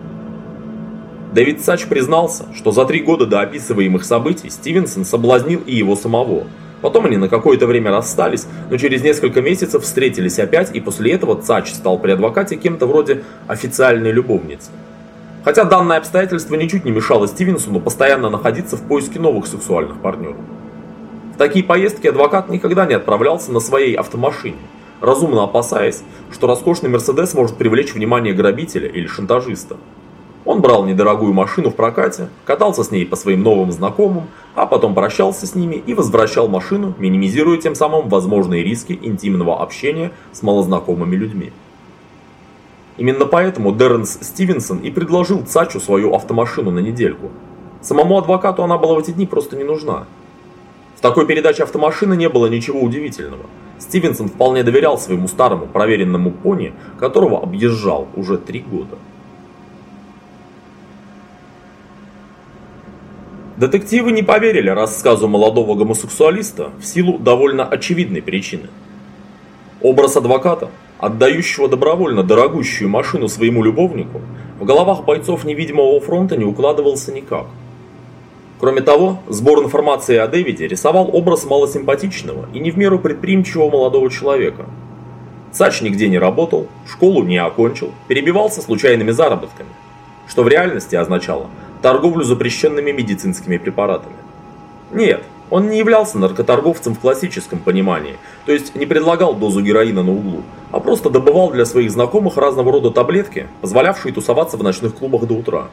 Дэвид Сач признался, что за три года до описываемых событий Стивенсон соблазнил и его самого – Потом они на какое-то время расстались, но через несколько месяцев встретились опять, и после этого Цач стал при адвокате кем-то вроде официальной любовницы. Хотя данное обстоятельство ничуть не мешало Стивенсону постоянно находиться в поиске новых сексуальных партнеров. В такие поездки адвокат никогда не отправлялся на своей автомашине, разумно опасаясь, что роскошный Мерседес может привлечь внимание грабителя или шантажиста. Он брал недорогую машину в прокате, катался с ней по своим новым знакомым, а потом прощался с ними и возвращал машину, минимизируя тем самым возможные риски интимного общения с малознакомыми людьми. Именно поэтому Дерренс Стивенсон и предложил Цачу свою автомашину на недельку. Самому адвокату она была в эти дни просто не нужна. В такой передаче автомашины не было ничего удивительного. Стивенсон вполне доверял своему старому проверенному пони, которого объезжал уже три года. Детективы не поверили рассказу молодого гомосексуалиста в силу довольно очевидной причины. Образ адвоката, отдающего добровольно дорогущую машину своему любовнику, в головах бойцов невидимого фронта не укладывался никак. Кроме того, сбор информации о Дэвиде рисовал образ малосимпатичного и не в меру предприимчивого молодого человека. Сач нигде не работал, школу не окончил, перебивался случайными заработками, что в реальности означало торговлю запрещенными медицинскими препаратами. Нет, он не являлся наркоторговцем в классическом понимании, то есть не предлагал дозу героина на углу, а просто добывал для своих знакомых разного рода таблетки, позволявшие тусоваться в ночных клубах до утра.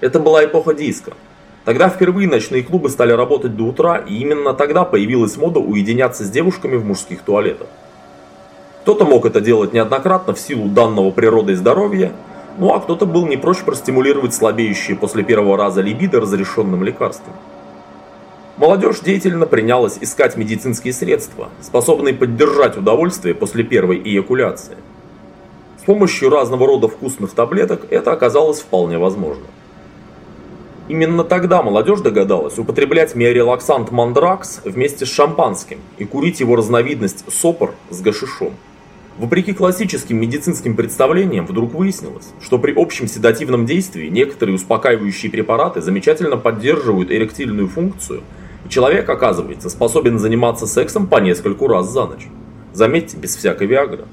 Это была эпоха диска. Тогда впервые ночные клубы стали работать до утра, и именно тогда появилась мода уединяться с девушками в мужских туалетах. Кто-то мог это делать неоднократно в силу данного природой здоровья, ну а кто-то был не прочь простимулировать слабеющие после первого раза либидо разрешенным лекарством. Молодежь деятельно принялась искать медицинские средства, способные поддержать удовольствие после первой эякуляции. С помощью разного рода вкусных таблеток это оказалось вполне возможно. Именно тогда молодежь догадалась употреблять миорелаксант Мандракс вместе с шампанским и курить его разновидность сопор с гашишом. Вопреки классическим медицинским представлениям, вдруг выяснилось, что при общем седативном действии некоторые успокаивающие препараты замечательно поддерживают эректильную функцию – Человек, оказывается, способен заниматься сексом по нескольку раз за ночь. Заметьте, без всякой Виагры.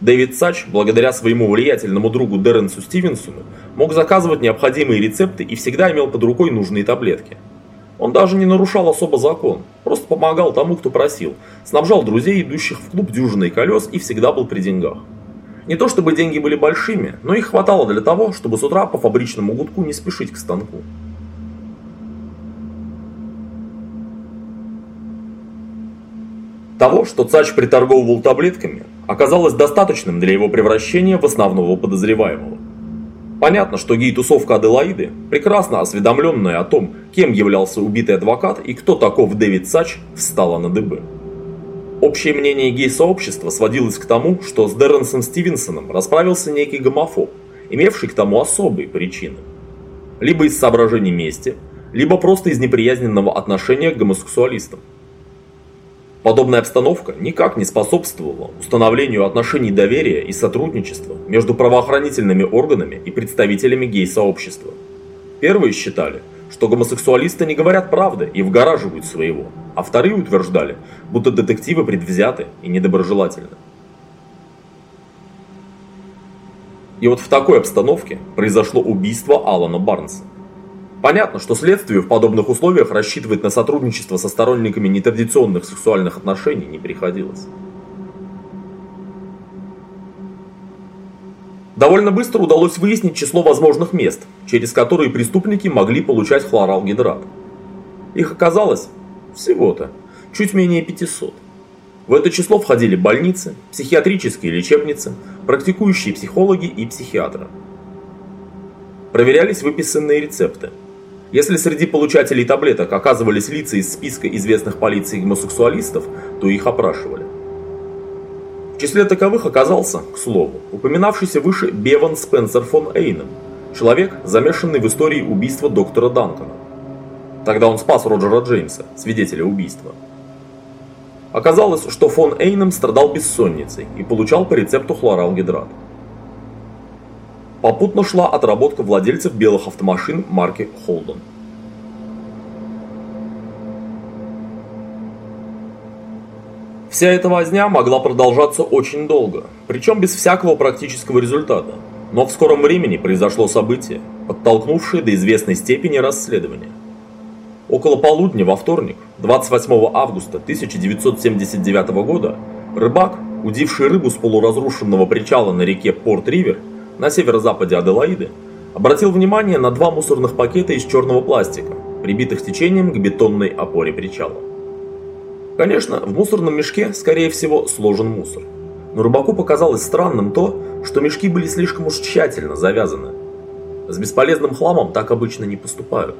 Дэвид Сач, благодаря своему влиятельному другу Деренсу Стивенсону, мог заказывать необходимые рецепты и всегда имел под рукой нужные таблетки. Он даже не нарушал особо закон, просто помогал тому, кто просил, снабжал друзей, идущих в клуб дюжиной колес и всегда был при деньгах. Не то чтобы деньги были большими, но их хватало для того, чтобы с утра по фабричному гудку не спешить к станку. Того, что Цач приторговывал таблетками, оказалось достаточным для его превращения в основного подозреваемого. Понятно, что гей-тусовка Аделаиды, прекрасно осведомленная о том, кем являлся убитый адвокат и кто таков Дэвид Сач, встала на дыбы. Общее мнение гей-сообщества сводилось к тому, что с Дерренсом Стивенсоном расправился некий гомофоб, имевший к тому особые причины. Либо из соображений мести, либо просто из неприязненного отношения к гомосексуалистам. Подобная обстановка никак не способствовала установлению отношений доверия и сотрудничества между правоохранительными органами и представителями гей-сообщества. Первые считали, что гомосексуалисты не говорят правды и вгораживают своего, а вторые утверждали, будто детективы предвзяты и недоброжелательны. И вот в такой обстановке произошло убийство Алана Барнса. Понятно, что следствию в подобных условиях рассчитывать на сотрудничество со сторонниками нетрадиционных сексуальных отношений не приходилось. Довольно быстро удалось выяснить число возможных мест, через которые преступники могли получать хлоралгидрат. Их оказалось всего-то чуть менее 500. В это число входили больницы, психиатрические лечебницы, практикующие психологи и психиатры. Проверялись выписанные рецепты, если среди получателей таблеток оказывались лица из списка известных полиции гомосексуалистов, то их опрашивали. В числе таковых оказался, к слову, упоминавшийся выше Беван Спенсер фон Эйнем, человек, замешанный в истории убийства доктора Данкона. Тогда он спас Роджера Джеймса, свидетеля убийства. Оказалось, что фон Эйнем страдал бессонницей и получал по рецепту хлоралгидрат. Попутно шла отработка владельцев белых автомашин марки Holden. Вся эта возня могла продолжаться очень долго, причем без всякого практического результата. Но в скором времени произошло событие, подтолкнувшее до известной степени расследования. Около полудня во вторник, 28 августа 1979 года, рыбак, удивший рыбу с полуразрушенного причала на реке Порт-Ривер, на северо-западе Аделаиды, обратил внимание на два мусорных пакета из черного пластика, прибитых течением к бетонной опоре причала. Конечно, в мусорном мешке, скорее всего, сложен мусор. Но рыбаку показалось странным то, что мешки были слишком уж тщательно завязаны. С бесполезным хламом так обычно не поступают.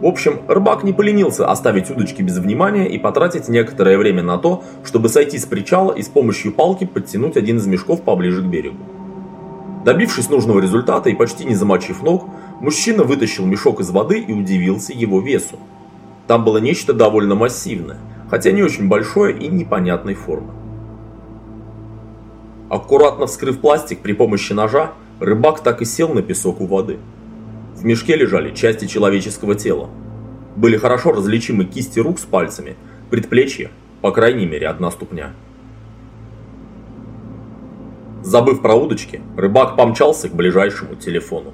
В общем, рыбак не поленился оставить удочки без внимания и потратить некоторое время на то, чтобы сойти с причала и с помощью палки подтянуть один из мешков поближе к берегу. Добившись нужного результата и почти не замочив ног, мужчина вытащил мешок из воды и удивился его весу. Там было нечто довольно массивное, хотя не очень большое и непонятной формы. Аккуратно вскрыв пластик при помощи ножа, рыбак так и сел на песок у воды. Мешке лежали части человеческого тела. Были хорошо различимы кисти рук с пальцами, предплечья, по крайней мере одна ступня. Забыв про удочки, рыбак помчался к ближайшему телефону.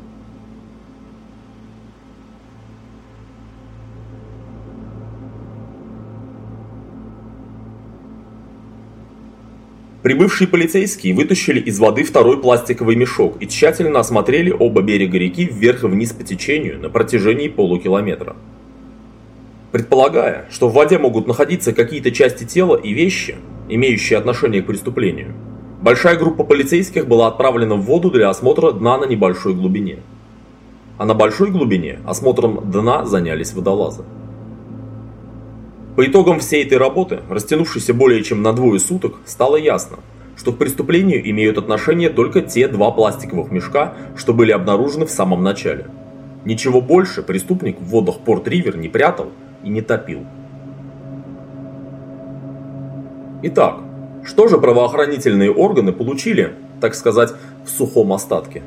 Прибывшие полицейские вытащили из воды второй пластиковый мешок и тщательно осмотрели оба берега реки вверх и вниз по течению на протяжении полукилометра. Предполагая, что в воде могут находиться какие-то части тела и вещи, имеющие отношение к преступлению, большая группа полицейских была отправлена в воду для осмотра дна на небольшой глубине. А на большой глубине осмотром дна занялись водолазы. По итогам всей этой работы, растянувшейся более чем на двое суток, стало ясно, что к преступлению имеют отношение только те два пластиковых мешка, что были обнаружены в самом начале. Ничего больше преступник в водах Порт-Ривер не прятал и не топил. Итак, что же правоохранительные органы получили, так сказать, в сухом остатке?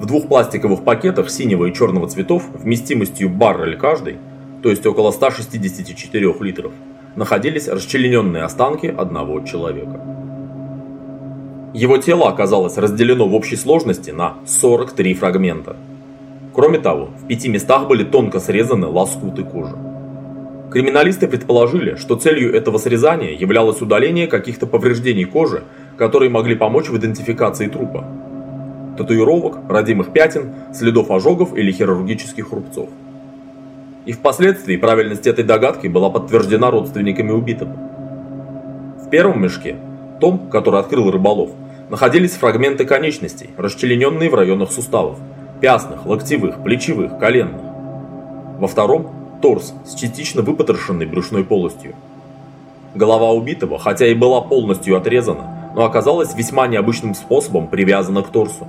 В двух пластиковых пакетах синего и черного цветов вместимостью баррель каждый – то есть около 164 литров, находились расчлененные останки одного человека. Его тело оказалось разделено в общей сложности на 43 фрагмента. Кроме того, в пяти местах были тонко срезаны лоскуты кожи. Криминалисты предположили, что целью этого срезания являлось удаление каких-то повреждений кожи, которые могли помочь в идентификации трупа. Татуировок, родимых пятен, следов ожогов или хирургических рубцов. И впоследствии правильность этой догадки была подтверждена родственниками убитого. В первом мешке, том, который открыл рыболов, находились фрагменты конечностей, расчлененные в районах суставов, пястных, локтевых, плечевых, коленных. Во втором – торс с частично выпотрошенной брюшной полостью. Голова убитого, хотя и была полностью отрезана, но оказалась весьма необычным способом привязана к торсу.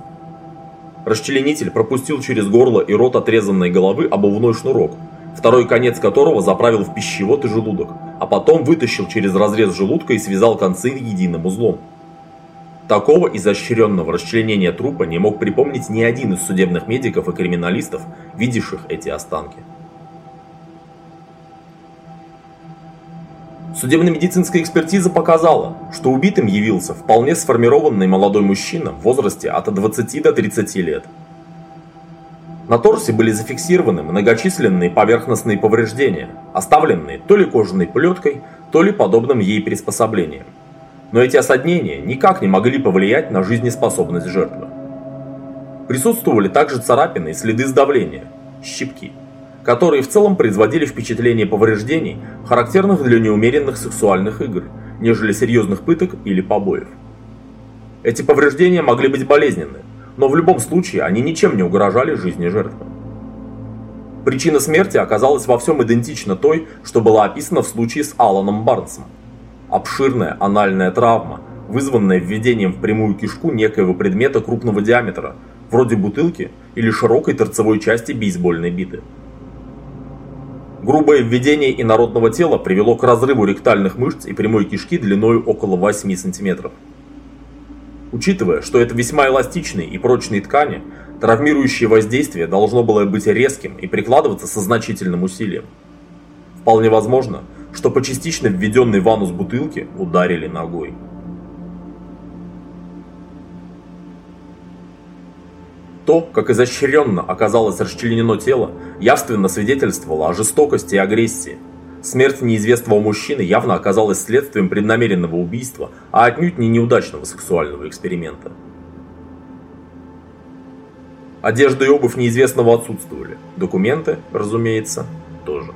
Расчленитель пропустил через горло и рот отрезанной головы обувной шнурок, второй конец которого заправил в пищевод и желудок, а потом вытащил через разрез желудка и связал концы единым узлом. Такого изощренного расчленения трупа не мог припомнить ни один из судебных медиков и криминалистов, видевших эти останки. Судебно-медицинская экспертиза показала, что убитым явился вполне сформированный молодой мужчина в возрасте от 20 до 30 лет – на торсе были зафиксированы многочисленные поверхностные повреждения, оставленные то ли кожаной плеткой, то ли подобным ей приспособлением. Но эти осаднения никак не могли повлиять на жизнеспособность жертвы. Присутствовали также царапины и следы сдавления, щипки, которые в целом производили впечатление повреждений, характерных для неумеренных сексуальных игр, нежели серьезных пыток или побоев. Эти повреждения могли быть болезненны, но в любом случае они ничем не угрожали жизни жертвы. Причина смерти оказалась во всем идентична той, что была описана в случае с Аланом Барнсом. Обширная анальная травма, вызванная введением в прямую кишку некоего предмета крупного диаметра, вроде бутылки или широкой торцевой части бейсбольной биты. Грубое введение инородного тела привело к разрыву ректальных мышц и прямой кишки длиной около 8 см. Учитывая, что это весьма эластичные и прочные ткани, травмирующее воздействие должно было быть резким и прикладываться со значительным усилием. Вполне возможно, что по частично введенной в анус бутылки ударили ногой. То, как изощренно оказалось расчленено тело, явственно свидетельствовало о жестокости и агрессии, Смерть неизвестного мужчины явно оказалась следствием преднамеренного убийства, а отнюдь не неудачного сексуального эксперимента. Одежда и обувь неизвестного отсутствовали. Документы, разумеется, тоже.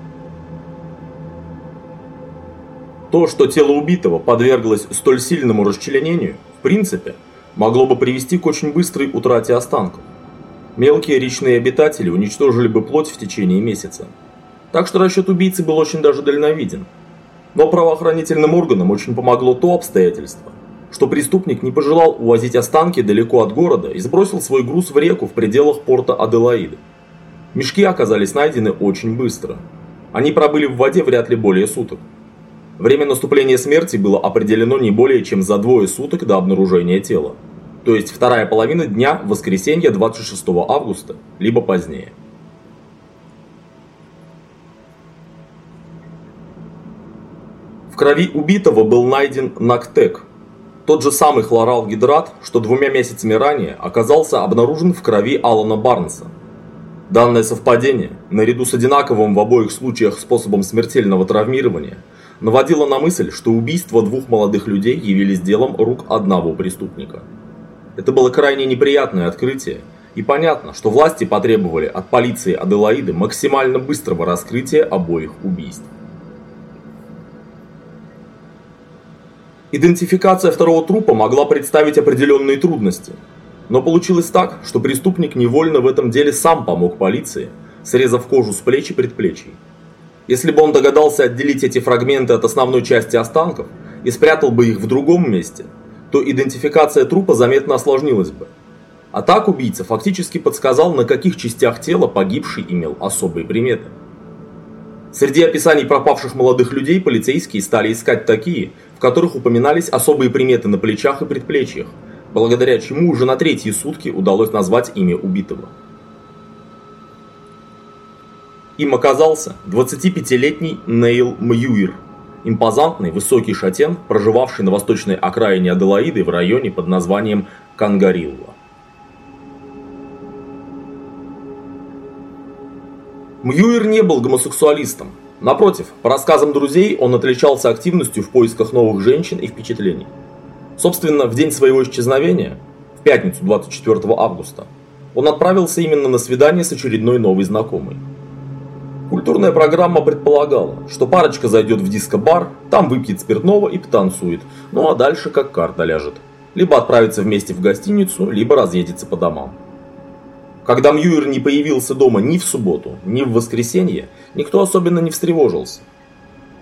То, что тело убитого подверглось столь сильному расчленению, в принципе, могло бы привести к очень быстрой утрате останков. Мелкие речные обитатели уничтожили бы плоть в течение месяца. Так что расчет убийцы был очень даже дальновиден. Но правоохранительным органам очень помогло то обстоятельство, что преступник не пожелал увозить останки далеко от города и сбросил свой груз в реку в пределах порта Аделаиды. Мешки оказались найдены очень быстро. Они пробыли в воде вряд ли более суток. Время наступления смерти было определено не более чем за двое суток до обнаружения тела. То есть вторая половина дня воскресенья 26 августа, либо позднее. Крови убитого был найден Нактек, тот же самый хлоралгидрат, что двумя месяцами ранее оказался обнаружен в крови Алана Барнса. Данное совпадение, наряду с одинаковым в обоих случаях способом смертельного травмирования, наводило на мысль, что убийства двух молодых людей явились делом рук одного преступника. Это было крайне неприятное открытие, и понятно, что власти потребовали от полиции Аделаиды максимально быстрого раскрытия обоих убийств. Идентификация второго трупа могла представить определенные трудности. Но получилось так, что преступник невольно в этом деле сам помог полиции, срезав кожу с плеч и предплечий. Если бы он догадался отделить эти фрагменты от основной части останков и спрятал бы их в другом месте, то идентификация трупа заметно осложнилась бы. А так убийца фактически подсказал, на каких частях тела погибший имел особые приметы. Среди описаний пропавших молодых людей полицейские стали искать такие, в которых упоминались особые приметы на плечах и предплечьях, благодаря чему уже на третьи сутки удалось назвать имя убитого. Им оказался 25-летний Нейл Мьюир, импозантный высокий шатен, проживавший на восточной окраине Аделаиды в районе под названием Кангарилла. Мьюир не был гомосексуалистом. Напротив, по рассказам друзей, он отличался активностью в поисках новых женщин и впечатлений. Собственно, в день своего исчезновения, в пятницу 24 августа, он отправился именно на свидание с очередной новой знакомой. Культурная программа предполагала, что парочка зайдет в диско-бар, там выпьет спиртного и потанцует, ну а дальше как карта ляжет. Либо отправится вместе в гостиницу, либо разъедется по домам. Когда Мьюир не появился дома ни в субботу, ни в воскресенье, никто особенно не встревожился.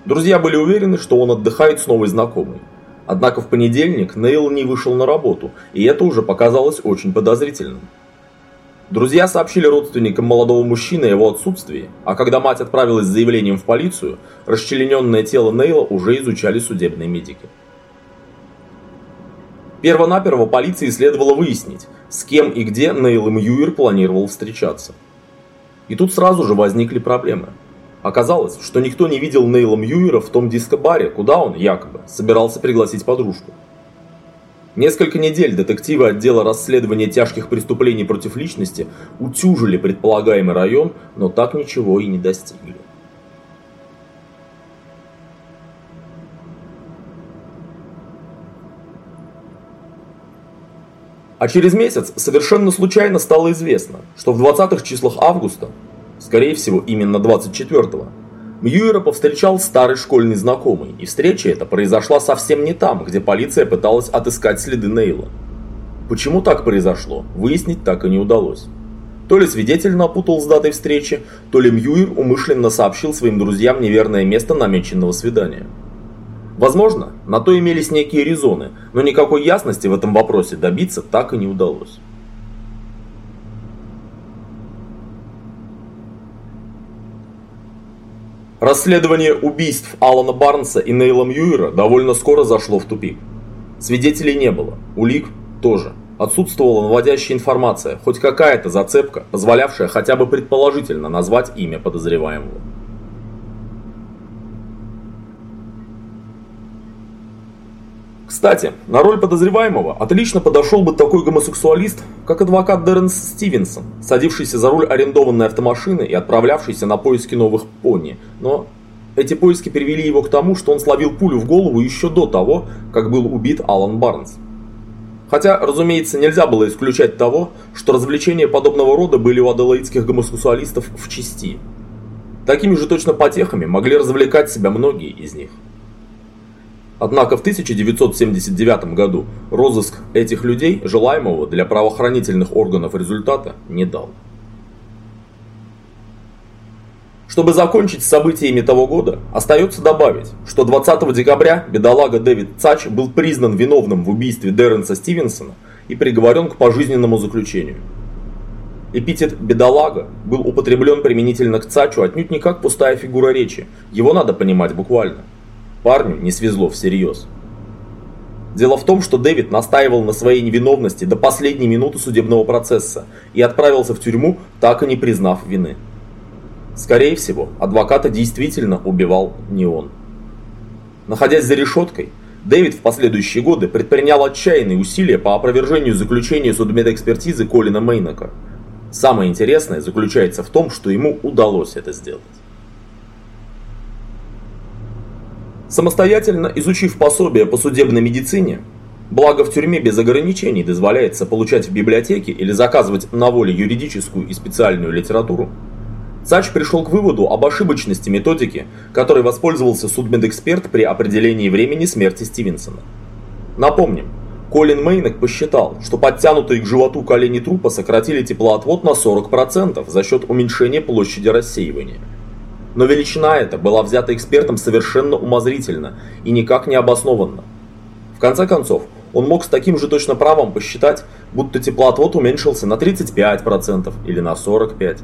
Друзья были уверены, что он отдыхает с новой знакомой. Однако в понедельник Нейл не вышел на работу, и это уже показалось очень подозрительным. Друзья сообщили родственникам молодого мужчины о его отсутствии, а когда мать отправилась с заявлением в полицию, расчлененное тело Нейла уже изучали судебные медики. Первонаперво полиции следовало выяснить, с кем и где Нейл Мьюир планировал встречаться. И тут сразу же возникли проблемы. Оказалось, что никто не видел Нейла Мьюира в том диско-баре, куда он, якобы, собирался пригласить подружку. Несколько недель детективы отдела расследования тяжких преступлений против личности утюжили предполагаемый район, но так ничего и не достигли. А через месяц совершенно случайно стало известно, что в 20-х числах августа, скорее всего именно 24-го, Мьюера повстречал старый школьный знакомый, и встреча эта произошла совсем не там, где полиция пыталась отыскать следы Нейла. Почему так произошло, выяснить так и не удалось. То ли свидетель напутал с датой встречи, то ли Мьюир умышленно сообщил своим друзьям неверное место намеченного свидания. Возможно, на то имелись некие резоны, но никакой ясности в этом вопросе добиться так и не удалось. Расследование убийств Алана Барнса и Нейла Мьюера довольно скоро зашло в тупик. Свидетелей не было, улик тоже. Отсутствовала наводящая информация, хоть какая-то зацепка, позволявшая хотя бы предположительно назвать имя подозреваемого. Кстати, на роль подозреваемого отлично подошел бы такой гомосексуалист, как адвокат Дэрен Стивенсон, садившийся за руль арендованной автомашины и отправлявшийся на поиски новых пони. Но эти поиски привели его к тому, что он словил пулю в голову еще до того, как был убит Алан Барнс. Хотя, разумеется, нельзя было исключать того, что развлечения подобного рода были у аделаидских гомосексуалистов в части. Такими же точно потехами могли развлекать себя многие из них. Однако в 1979 году розыск этих людей желаемого для правоохранительных органов результата не дал. Чтобы закончить с событиями того года, остается добавить, что 20 декабря бедолага Дэвид Цач был признан виновным в убийстве Дерренса Стивенсона и приговорен к пожизненному заключению. Эпитет «бедолага» был употреблен применительно к Цачу отнюдь не как пустая фигура речи, его надо понимать буквально. Парню не свезло всерьез. Дело в том, что Дэвид настаивал на своей невиновности до последней минуты судебного процесса и отправился в тюрьму, так и не признав вины. Скорее всего, адвоката действительно убивал не он. Находясь за решеткой, Дэвид в последующие годы предпринял отчаянные усилия по опровержению заключения судмедэкспертизы Колина Мейнока. Самое интересное заключается в том, что ему удалось это сделать. Самостоятельно изучив пособие по судебной медицине, благо в тюрьме без ограничений дозволяется получать в библиотеке или заказывать на воле юридическую и специальную литературу, Сач пришел к выводу об ошибочности методики, которой воспользовался судмедэксперт при определении времени смерти Стивенсона. Напомним, Колин Мейнок посчитал, что подтянутые к животу колени трупа сократили теплоотвод на 40% за счет уменьшения площади рассеивания. Но величина эта была взята экспертом совершенно умозрительно и никак не обоснованно. В конце концов, он мог с таким же точно правом посчитать, будто теплоотвод уменьшился на 35% или на 45%.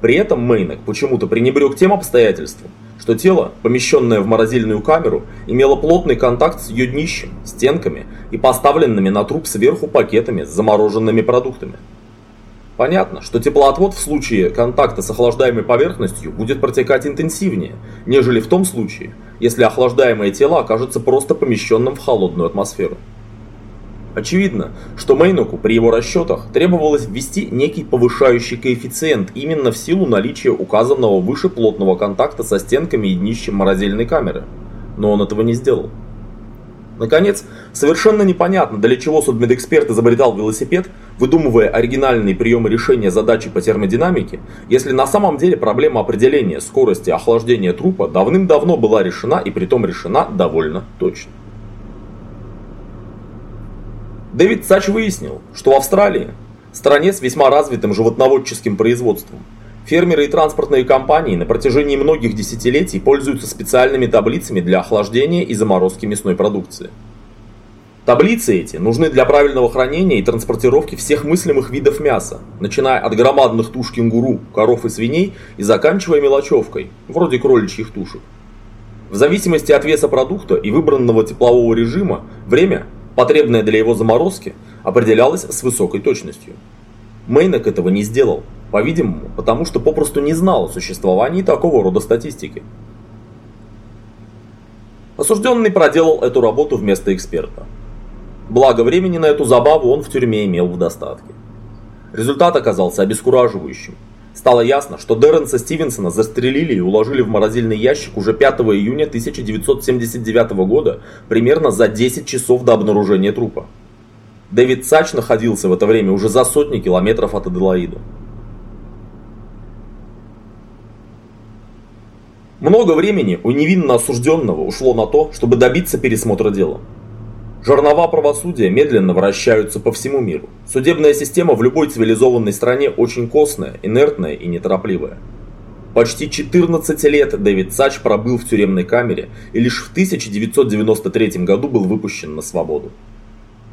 При этом Мейнок почему-то пренебрег тем обстоятельством, что тело, помещенное в морозильную камеру, имело плотный контакт с ее днищем, стенками и поставленными на труп сверху пакетами с замороженными продуктами. Понятно, что теплоотвод в случае контакта с охлаждаемой поверхностью будет протекать интенсивнее, нежели в том случае, если охлаждаемое тело окажется просто помещенным в холодную атмосферу. Очевидно, что Мейноку при его расчетах требовалось ввести некий повышающий коэффициент именно в силу наличия указанного выше плотного контакта со стенками и днищем морозильной камеры. Но он этого не сделал. Наконец, совершенно непонятно, для чего судмедэксперт изобретал велосипед, выдумывая оригинальные приемы решения задачи по термодинамике, если на самом деле проблема определения скорости охлаждения трупа давным-давно была решена и притом решена довольно точно. Дэвид Сач выяснил, что в Австралии, стране с весьма развитым животноводческим производством, фермеры и транспортные компании на протяжении многих десятилетий пользуются специальными таблицами для охлаждения и заморозки мясной продукции. Таблицы эти нужны для правильного хранения и транспортировки всех мыслимых видов мяса, начиная от громадных туш кенгуру, коров и свиней и заканчивая мелочевкой, вроде кроличьих тушек. В зависимости от веса продукта и выбранного теплового режима, время потребное для его заморозки, определялось с высокой точностью. Мейнок этого не сделал, по-видимому, потому что попросту не знал о существовании такого рода статистики. Осужденный проделал эту работу вместо эксперта. Благо времени на эту забаву он в тюрьме имел в достатке. Результат оказался обескураживающим. Стало ясно, что Дерренса Стивенсона застрелили и уложили в морозильный ящик уже 5 июня 1979 года, примерно за 10 часов до обнаружения трупа. Дэвид Сач находился в это время уже за сотни километров от Аделаиды. Много времени у невинно осужденного ушло на то, чтобы добиться пересмотра дела. Жернова правосудия медленно вращаются по всему миру. Судебная система в любой цивилизованной стране очень костная, инертная и неторопливая. Почти 14 лет Дэвид Сач пробыл в тюремной камере и лишь в 1993 году был выпущен на свободу.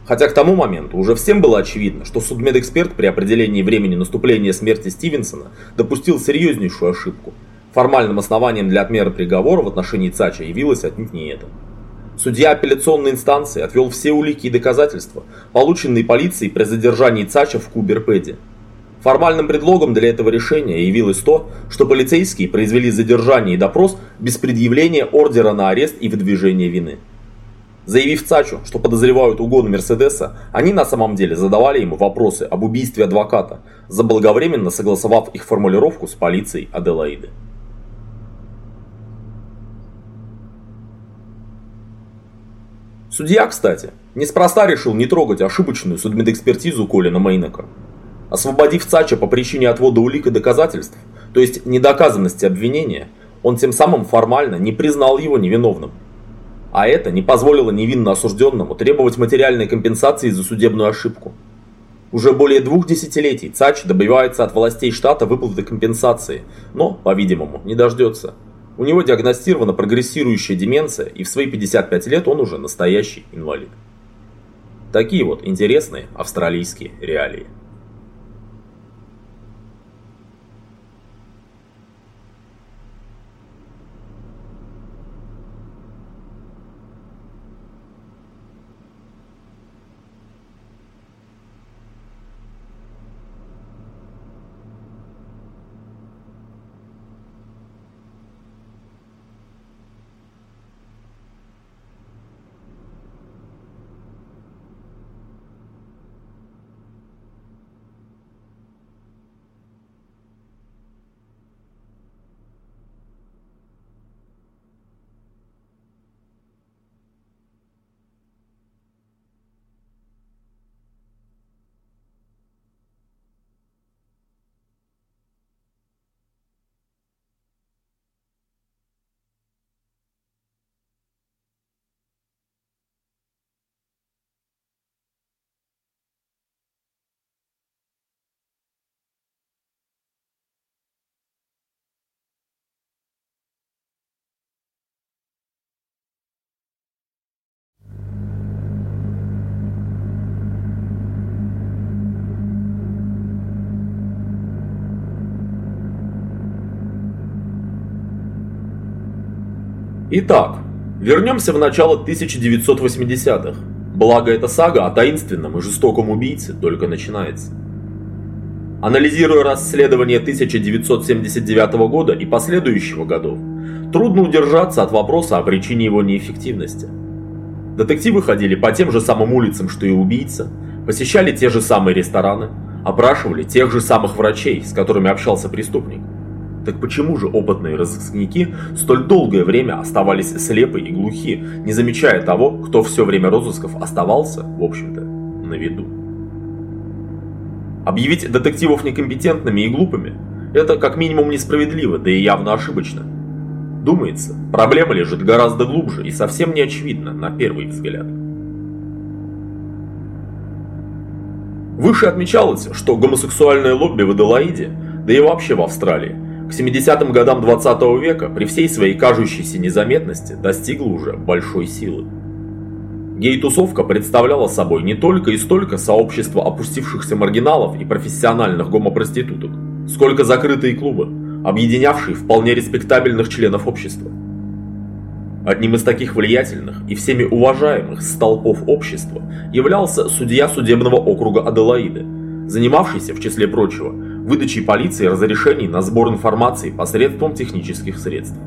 Хотя к тому моменту уже всем было очевидно, что судмедэксперт при определении времени наступления смерти Стивенсона допустил серьезнейшую ошибку. Формальным основанием для отмены приговора в отношении Цача явилось отнюдь не это. Судья апелляционной инстанции отвел все улики и доказательства, полученные полицией при задержании Цача в Куберпеде. Формальным предлогом для этого решения явилось то, что полицейские произвели задержание и допрос без предъявления ордера на арест и выдвижение вины. Заявив Цачу, что подозревают угон Мерседеса, они на самом деле задавали ему вопросы об убийстве адвоката, заблаговременно согласовав их формулировку с полицией Аделаиды. Судья, кстати, неспроста решил не трогать ошибочную судмедэкспертизу Колина Мейнека. Освободив Цача по причине отвода улик и доказательств, то есть недоказанности обвинения, он тем самым формально не признал его невиновным. А это не позволило невинно осужденному требовать материальной компенсации за судебную ошибку. Уже более двух десятилетий ЦАЧ добивается от властей штата выплаты компенсации, но, по-видимому, не дождется. У него диагностирована прогрессирующая деменция, и в свои 55 лет он уже настоящий инвалид. Такие вот интересные австралийские реалии. Итак, вернемся в начало 1980-х. Благо эта сага о таинственном и жестоком убийце только начинается. Анализируя расследование 1979 года и последующего годов, трудно удержаться от вопроса о причине его неэффективности. Детективы ходили по тем же самым улицам, что и убийца, посещали те же самые рестораны, опрашивали тех же самых врачей, с которыми общался преступник. Так почему же опытные разыскники столь долгое время оставались слепы и глухи, не замечая того, кто все время розысков оставался, в общем-то, на виду? Объявить детективов некомпетентными и глупыми – это как минимум несправедливо, да и явно ошибочно. Думается, проблема лежит гораздо глубже и совсем не очевидна на первый взгляд. Выше отмечалось, что гомосексуальное лобби в Аделаиде, да и вообще в Австралии, к 70-м годам 20 -го века при всей своей кажущейся незаметности достигла уже большой силы. Гей-тусовка представляла собой не только и столько сообщество опустившихся маргиналов и профессиональных гомопроституток, сколько закрытые клубы, объединявшие вполне респектабельных членов общества. Одним из таких влиятельных и всеми уважаемых столпов общества являлся судья судебного округа Аделаиды, занимавшийся, в числе прочего, выдачей полиции разрешений на сбор информации посредством технических средств.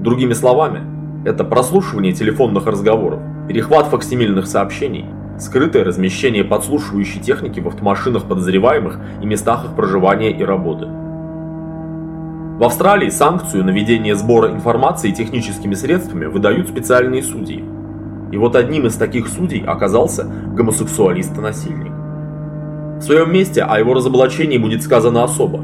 Другими словами, это прослушивание телефонных разговоров, перехват факсимильных сообщений, скрытое размещение подслушивающей техники в автомашинах подозреваемых и местах их проживания и работы. В Австралии санкцию на ведение сбора информации техническими средствами выдают специальные судьи. И вот одним из таких судей оказался гомосексуалист-насильник. В своем месте о его разоблачении будет сказано особо.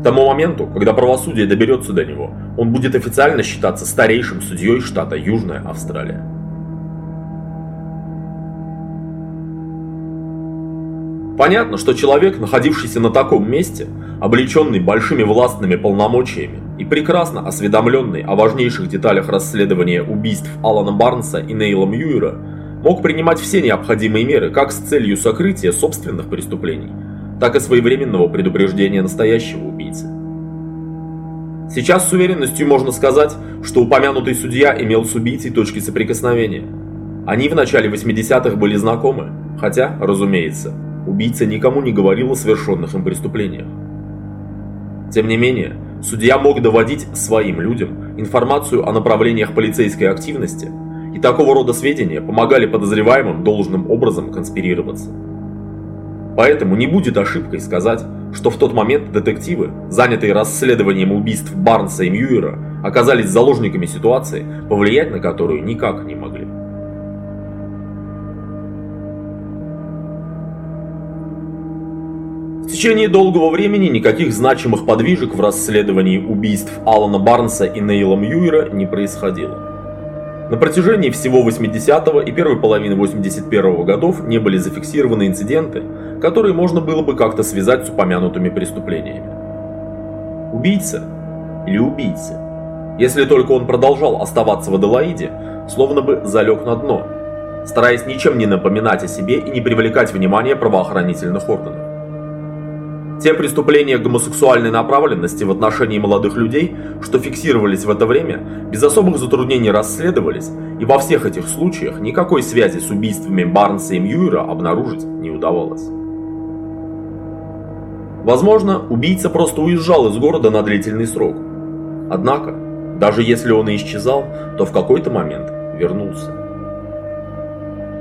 К тому моменту, когда правосудие доберется до него, он будет официально считаться старейшим судьей штата Южная Австралия. Понятно, что человек, находившийся на таком месте, облеченный большими властными полномочиями и прекрасно осведомленный о важнейших деталях расследования убийств Алана Барнса и Нейла Мьюера, мог принимать все необходимые меры как с целью сокрытия собственных преступлений, так и своевременного предупреждения настоящего убийцы. Сейчас с уверенностью можно сказать, что упомянутый судья имел с убийцей точки соприкосновения. Они в начале 80-х были знакомы, хотя, разумеется, убийца никому не говорил о совершенных им преступлениях. Тем не менее, судья мог доводить своим людям информацию о направлениях полицейской активности – и такого рода сведения помогали подозреваемым должным образом конспирироваться. Поэтому не будет ошибкой сказать, что в тот момент детективы, занятые расследованием убийств Барнса и Мьюера, оказались заложниками ситуации, повлиять на которую никак не могли. В течение долгого времени никаких значимых подвижек в расследовании убийств Алана Барнса и Нейла Мьюера не происходило. На протяжении всего 80-го и первой половины 81-го годов не были зафиксированы инциденты, которые можно было бы как-то связать с упомянутыми преступлениями. Убийца или убийцы? Если только он продолжал оставаться в Аделаиде, словно бы залег на дно, стараясь ничем не напоминать о себе и не привлекать внимание правоохранительных органов. Те преступления гомосексуальной направленности в отношении молодых людей, что фиксировались в это время, без особых затруднений расследовались, и во всех этих случаях никакой связи с убийствами Барнса и Мьюера обнаружить не удавалось. Возможно, убийца просто уезжал из города на длительный срок. Однако, даже если он и исчезал, то в какой-то момент вернулся.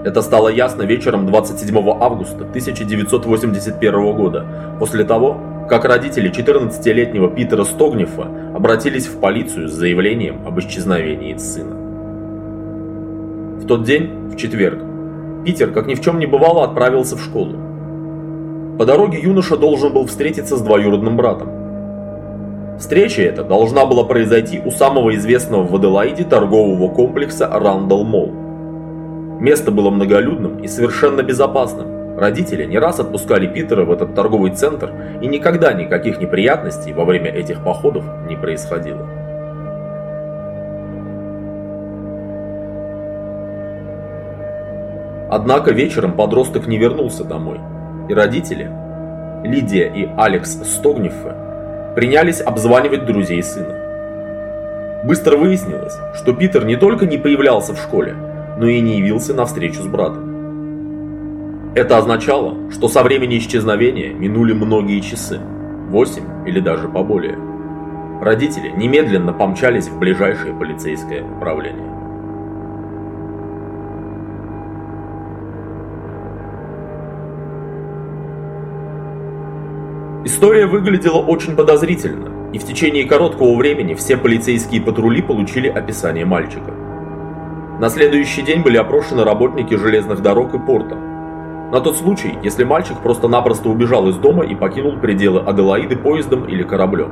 Это стало ясно вечером 27 августа 1981 года, после того, как родители 14-летнего Питера Стогнефа обратились в полицию с заявлением об исчезновении сына. В тот день, в четверг, Питер, как ни в чем не бывало, отправился в школу. По дороге юноша должен был встретиться с двоюродным братом. Встреча эта должна была произойти у самого известного в Аделаиде торгового комплекса Рандall Молл. Место было многолюдным и совершенно безопасным. Родители не раз отпускали Питера в этот торговый центр, и никогда никаких неприятностей во время этих походов не происходило. Однако вечером подросток не вернулся домой, и родители, Лидия и Алекс Стогниффе, принялись обзванивать друзей сына. Быстро выяснилось, что Питер не только не появлялся в школе, но и не явился на встречу с братом. Это означало, что со времени исчезновения минули многие часы, 8 или даже поболее. Родители немедленно помчались в ближайшее полицейское управление. История выглядела очень подозрительно, и в течение короткого времени все полицейские патрули получили описание мальчика. На следующий день были опрошены работники железных дорог и порта. На тот случай, если мальчик просто-напросто убежал из дома и покинул пределы Аделаиды поездом или кораблем.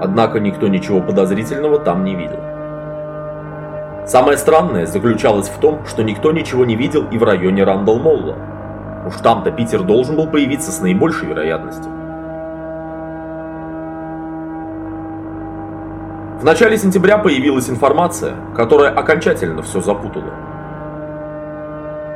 Однако никто ничего подозрительного там не видел. Самое странное заключалось в том, что никто ничего не видел и в районе Рандall-Молла. Уж там-то Питер должен был появиться с наибольшей вероятностью. В начале сентября появилась информация, которая окончательно все запутала.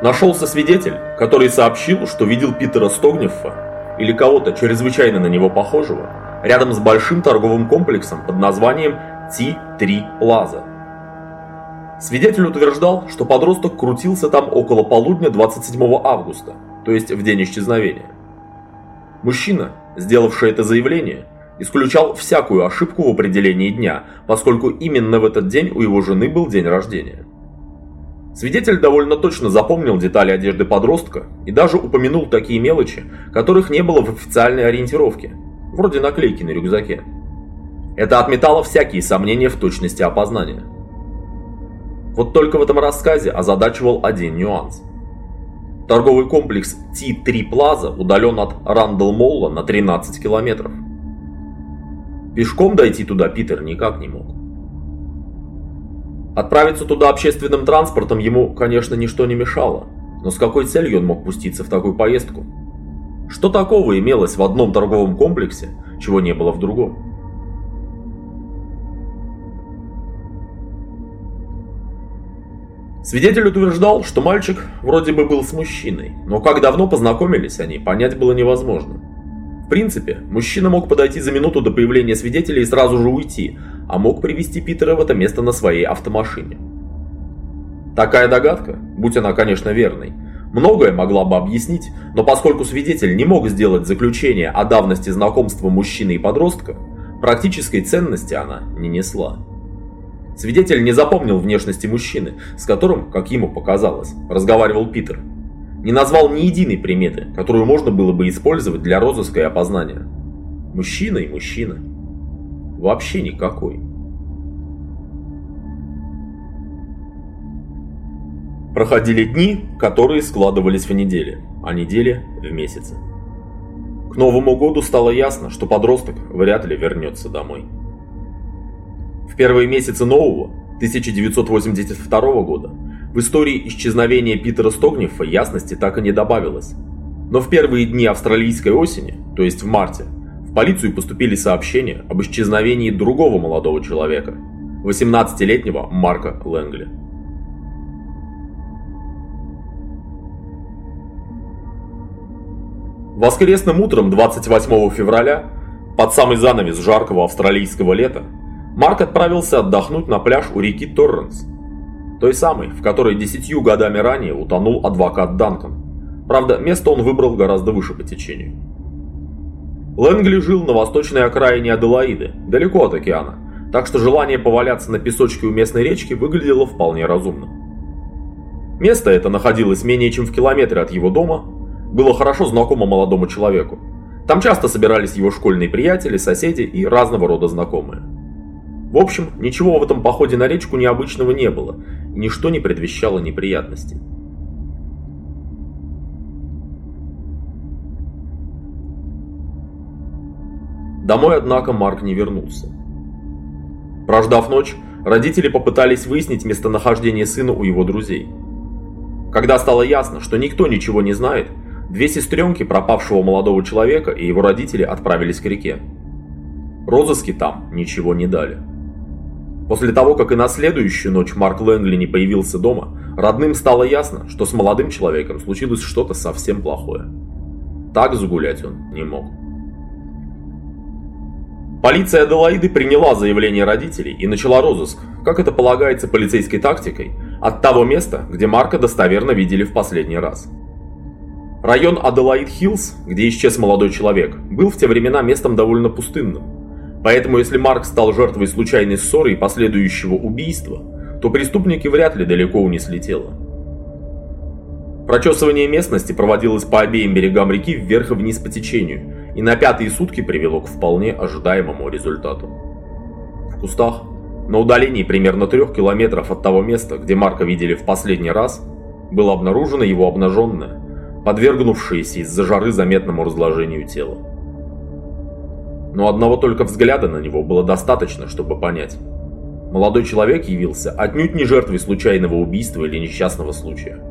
Нашелся свидетель, который сообщил, что видел Питера Стогнеффа или кого-то чрезвычайно на него похожего рядом с большим торговым комплексом под названием T3 Plaza. Свидетель утверждал, что подросток крутился там около полудня 27 августа, то есть в день исчезновения. Мужчина, сделавший это заявление, исключал всякую ошибку в определении дня, поскольку именно в этот день у его жены был день рождения. Свидетель довольно точно запомнил детали одежды подростка и даже упомянул такие мелочи, которых не было в официальной ориентировке, вроде наклейки на рюкзаке. Это отметало всякие сомнения в точности опознания. Вот только в этом рассказе озадачивал один нюанс. Торговый комплекс T3 Plaza удален от Рандall Молла на 13 километров. Пешком дойти туда Питер никак не мог. Отправиться туда общественным транспортом ему, конечно, ничто не мешало. Но с какой целью он мог пуститься в такую поездку? Что такого имелось в одном торговом комплексе, чего не было в другом? Свидетель утверждал, что мальчик вроде бы был с мужчиной, но как давно познакомились они, понять было невозможно. В принципе, мужчина мог подойти за минуту до появления свидетелей и сразу же уйти, а мог привести Питера в это место на своей автомашине. Такая догадка, будь она, конечно, верной, многое могла бы объяснить, но поскольку свидетель не мог сделать заключение о давности знакомства мужчины и подростка, практической ценности она не несла. Свидетель не запомнил внешности мужчины, с которым, как ему показалось, разговаривал Питер не назвал ни единой приметы, которую можно было бы использовать для розыска и опознания. Мужчина и мужчина. Вообще никакой. Проходили дни, которые складывались в недели, а недели в месяцы. К Новому году стало ясно, что подросток вряд ли вернется домой. В первые месяцы нового, 1982 года, в истории исчезновения Питера Стогнифа ясности так и не добавилось. Но в первые дни австралийской осени, то есть в марте, в полицию поступили сообщения об исчезновении другого молодого человека, 18-летнего Марка Лэнгли. Воскресным утром 28 февраля, под самый занавес жаркого австралийского лета, Марк отправился отдохнуть на пляж у реки Торренс, той самой, в которой десятью годами ранее утонул адвокат Данкан. Правда, место он выбрал гораздо выше по течению. Лэнгли жил на восточной окраине Аделаиды, далеко от океана, так что желание поваляться на песочке у местной речки выглядело вполне разумно. Место это находилось менее чем в километре от его дома, было хорошо знакомо молодому человеку. Там часто собирались его школьные приятели, соседи и разного рода знакомые. В общем, ничего в этом походе на речку необычного не было, ничто не предвещало неприятностей. Домой, однако, Марк не вернулся. Прождав ночь, родители попытались выяснить местонахождение сына у его друзей. Когда стало ясно, что никто ничего не знает, Две сестренки пропавшего молодого человека и его родители отправились к реке. Розыски там ничего не дали. После того, как и на следующую ночь Марк Лэнгли не появился дома, родным стало ясно, что с молодым человеком случилось что-то совсем плохое. Так загулять он не мог. Полиция Аделаиды приняла заявление родителей и начала розыск, как это полагается полицейской тактикой, от того места, где Марка достоверно видели в последний раз. Район Аделаид-Хиллз, где исчез молодой человек, был в те времена местом довольно пустынным. Поэтому если Марк стал жертвой случайной ссоры и последующего убийства, то преступники вряд ли далеко унесли тело. Прочесывание местности проводилось по обеим берегам реки вверх и вниз по течению, и на пятые сутки привело к вполне ожидаемому результату. В кустах, на удалении примерно трех километров от того места, где Марка видели в последний раз, было обнаружено его обнаженное, подвергнувшиеся из-за жары заметному разложению тела. Но одного только взгляда на него было достаточно, чтобы понять. Молодой человек явился отнюдь не жертвой случайного убийства или несчастного случая.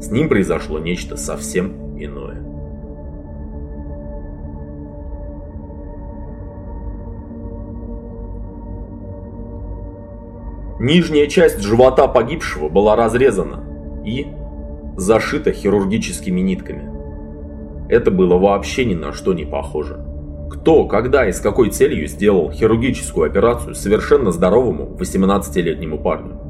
С ним произошло нечто совсем иное. Нижняя часть живота погибшего была разрезана и, зашита хирургическими нитками. Это было вообще ни на что не похоже. Кто, когда и с какой целью сделал хирургическую операцию совершенно здоровому 18-летнему парню?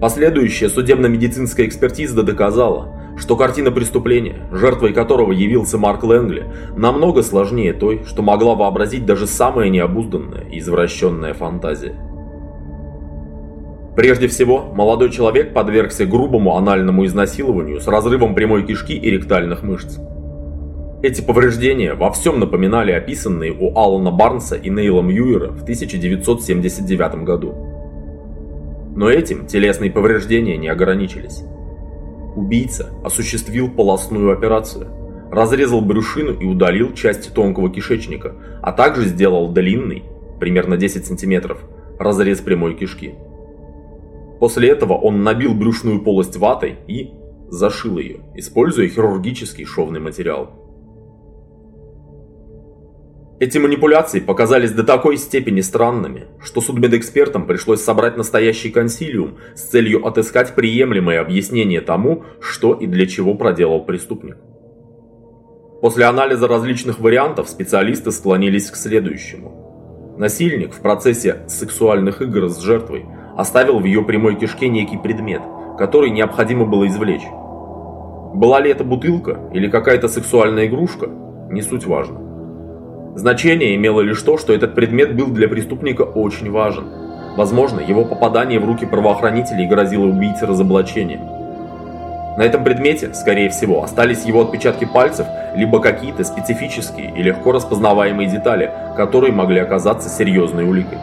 Последующая судебно-медицинская экспертиза доказала, что картина преступления, жертвой которого явился Марк Лэнгли, намного сложнее той, что могла вообразить даже самая необузданная и извращенная фантазия. Прежде всего, молодой человек подвергся грубому анальному изнасилованию с разрывом прямой кишки и ректальных мышц. Эти повреждения во всем напоминали описанные у Алана Барнса и Нейла Мьюера в 1979 году. Но этим телесные повреждения не ограничились. Убийца осуществил полостную операцию, разрезал брюшину и удалил часть тонкого кишечника, а также сделал длинный, примерно 10 см, разрез прямой кишки. После этого он набил брюшную полость ватой и зашил ее, используя хирургический шовный материал. Эти манипуляции показались до такой степени странными, что судмедэкспертам пришлось собрать настоящий консилиум с целью отыскать приемлемое объяснение тому, что и для чего проделал преступник. После анализа различных вариантов специалисты склонились к следующему. Насильник в процессе сексуальных игр с жертвой – оставил в ее прямой кишке некий предмет, который необходимо было извлечь. Была ли это бутылка или какая-то сексуальная игрушка, не суть важно. Значение имело лишь то, что этот предмет был для преступника очень важен. Возможно, его попадание в руки правоохранителей грозило убийце разоблачением. На этом предмете, скорее всего, остались его отпечатки пальцев, либо какие-то специфические и легко распознаваемые детали, которые могли оказаться серьезной уликой.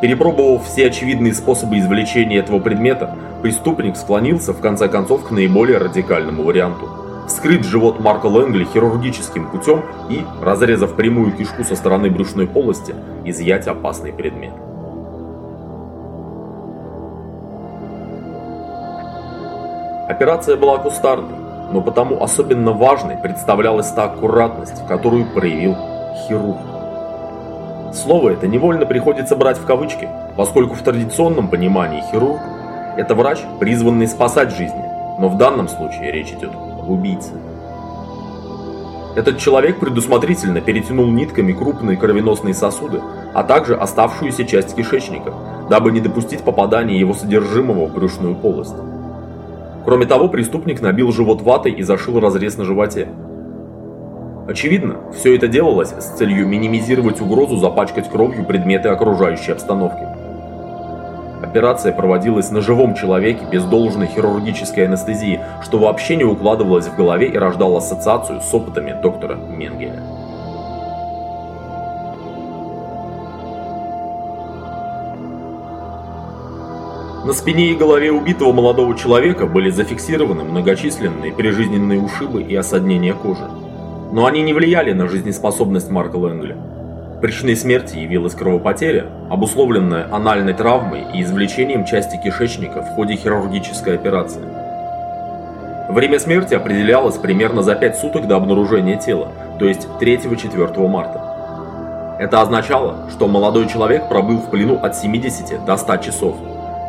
Перепробовав все очевидные способы извлечения этого предмета, преступник склонился в конце концов к наиболее радикальному варианту. Вскрыть живот Марка Лэнгли хирургическим путем и, разрезав прямую кишку со стороны брюшной полости, изъять опасный предмет. Операция была кустарной, но потому особенно важной представлялась та аккуратность, которую проявил хирург. Слово это невольно приходится брать в кавычки, поскольку в традиционном понимании хирург – это врач, призванный спасать жизни, но в данном случае речь идет об убийце. Этот человек предусмотрительно перетянул нитками крупные кровеносные сосуды, а также оставшуюся часть кишечника, дабы не допустить попадания его содержимого в брюшную полость. Кроме того, преступник набил живот ватой и зашил разрез на животе. Очевидно, все это делалось с целью минимизировать угрозу запачкать кровью предметы окружающей обстановки. Операция проводилась на живом человеке без должной хирургической анестезии, что вообще не укладывалось в голове и рождало ассоциацию с опытами доктора Менгеля. На спине и голове убитого молодого человека были зафиксированы многочисленные прижизненные ушибы и осаднения кожи. Но они не влияли на жизнеспособность Марка Лэнгли. Причиной смерти явилась кровопотеря, обусловленная анальной травмой и извлечением части кишечника в ходе хирургической операции. Время смерти определялось примерно за 5 суток до обнаружения тела, то есть 3-4 марта. Это означало, что молодой человек пробыл в плену от 70 до 100 часов.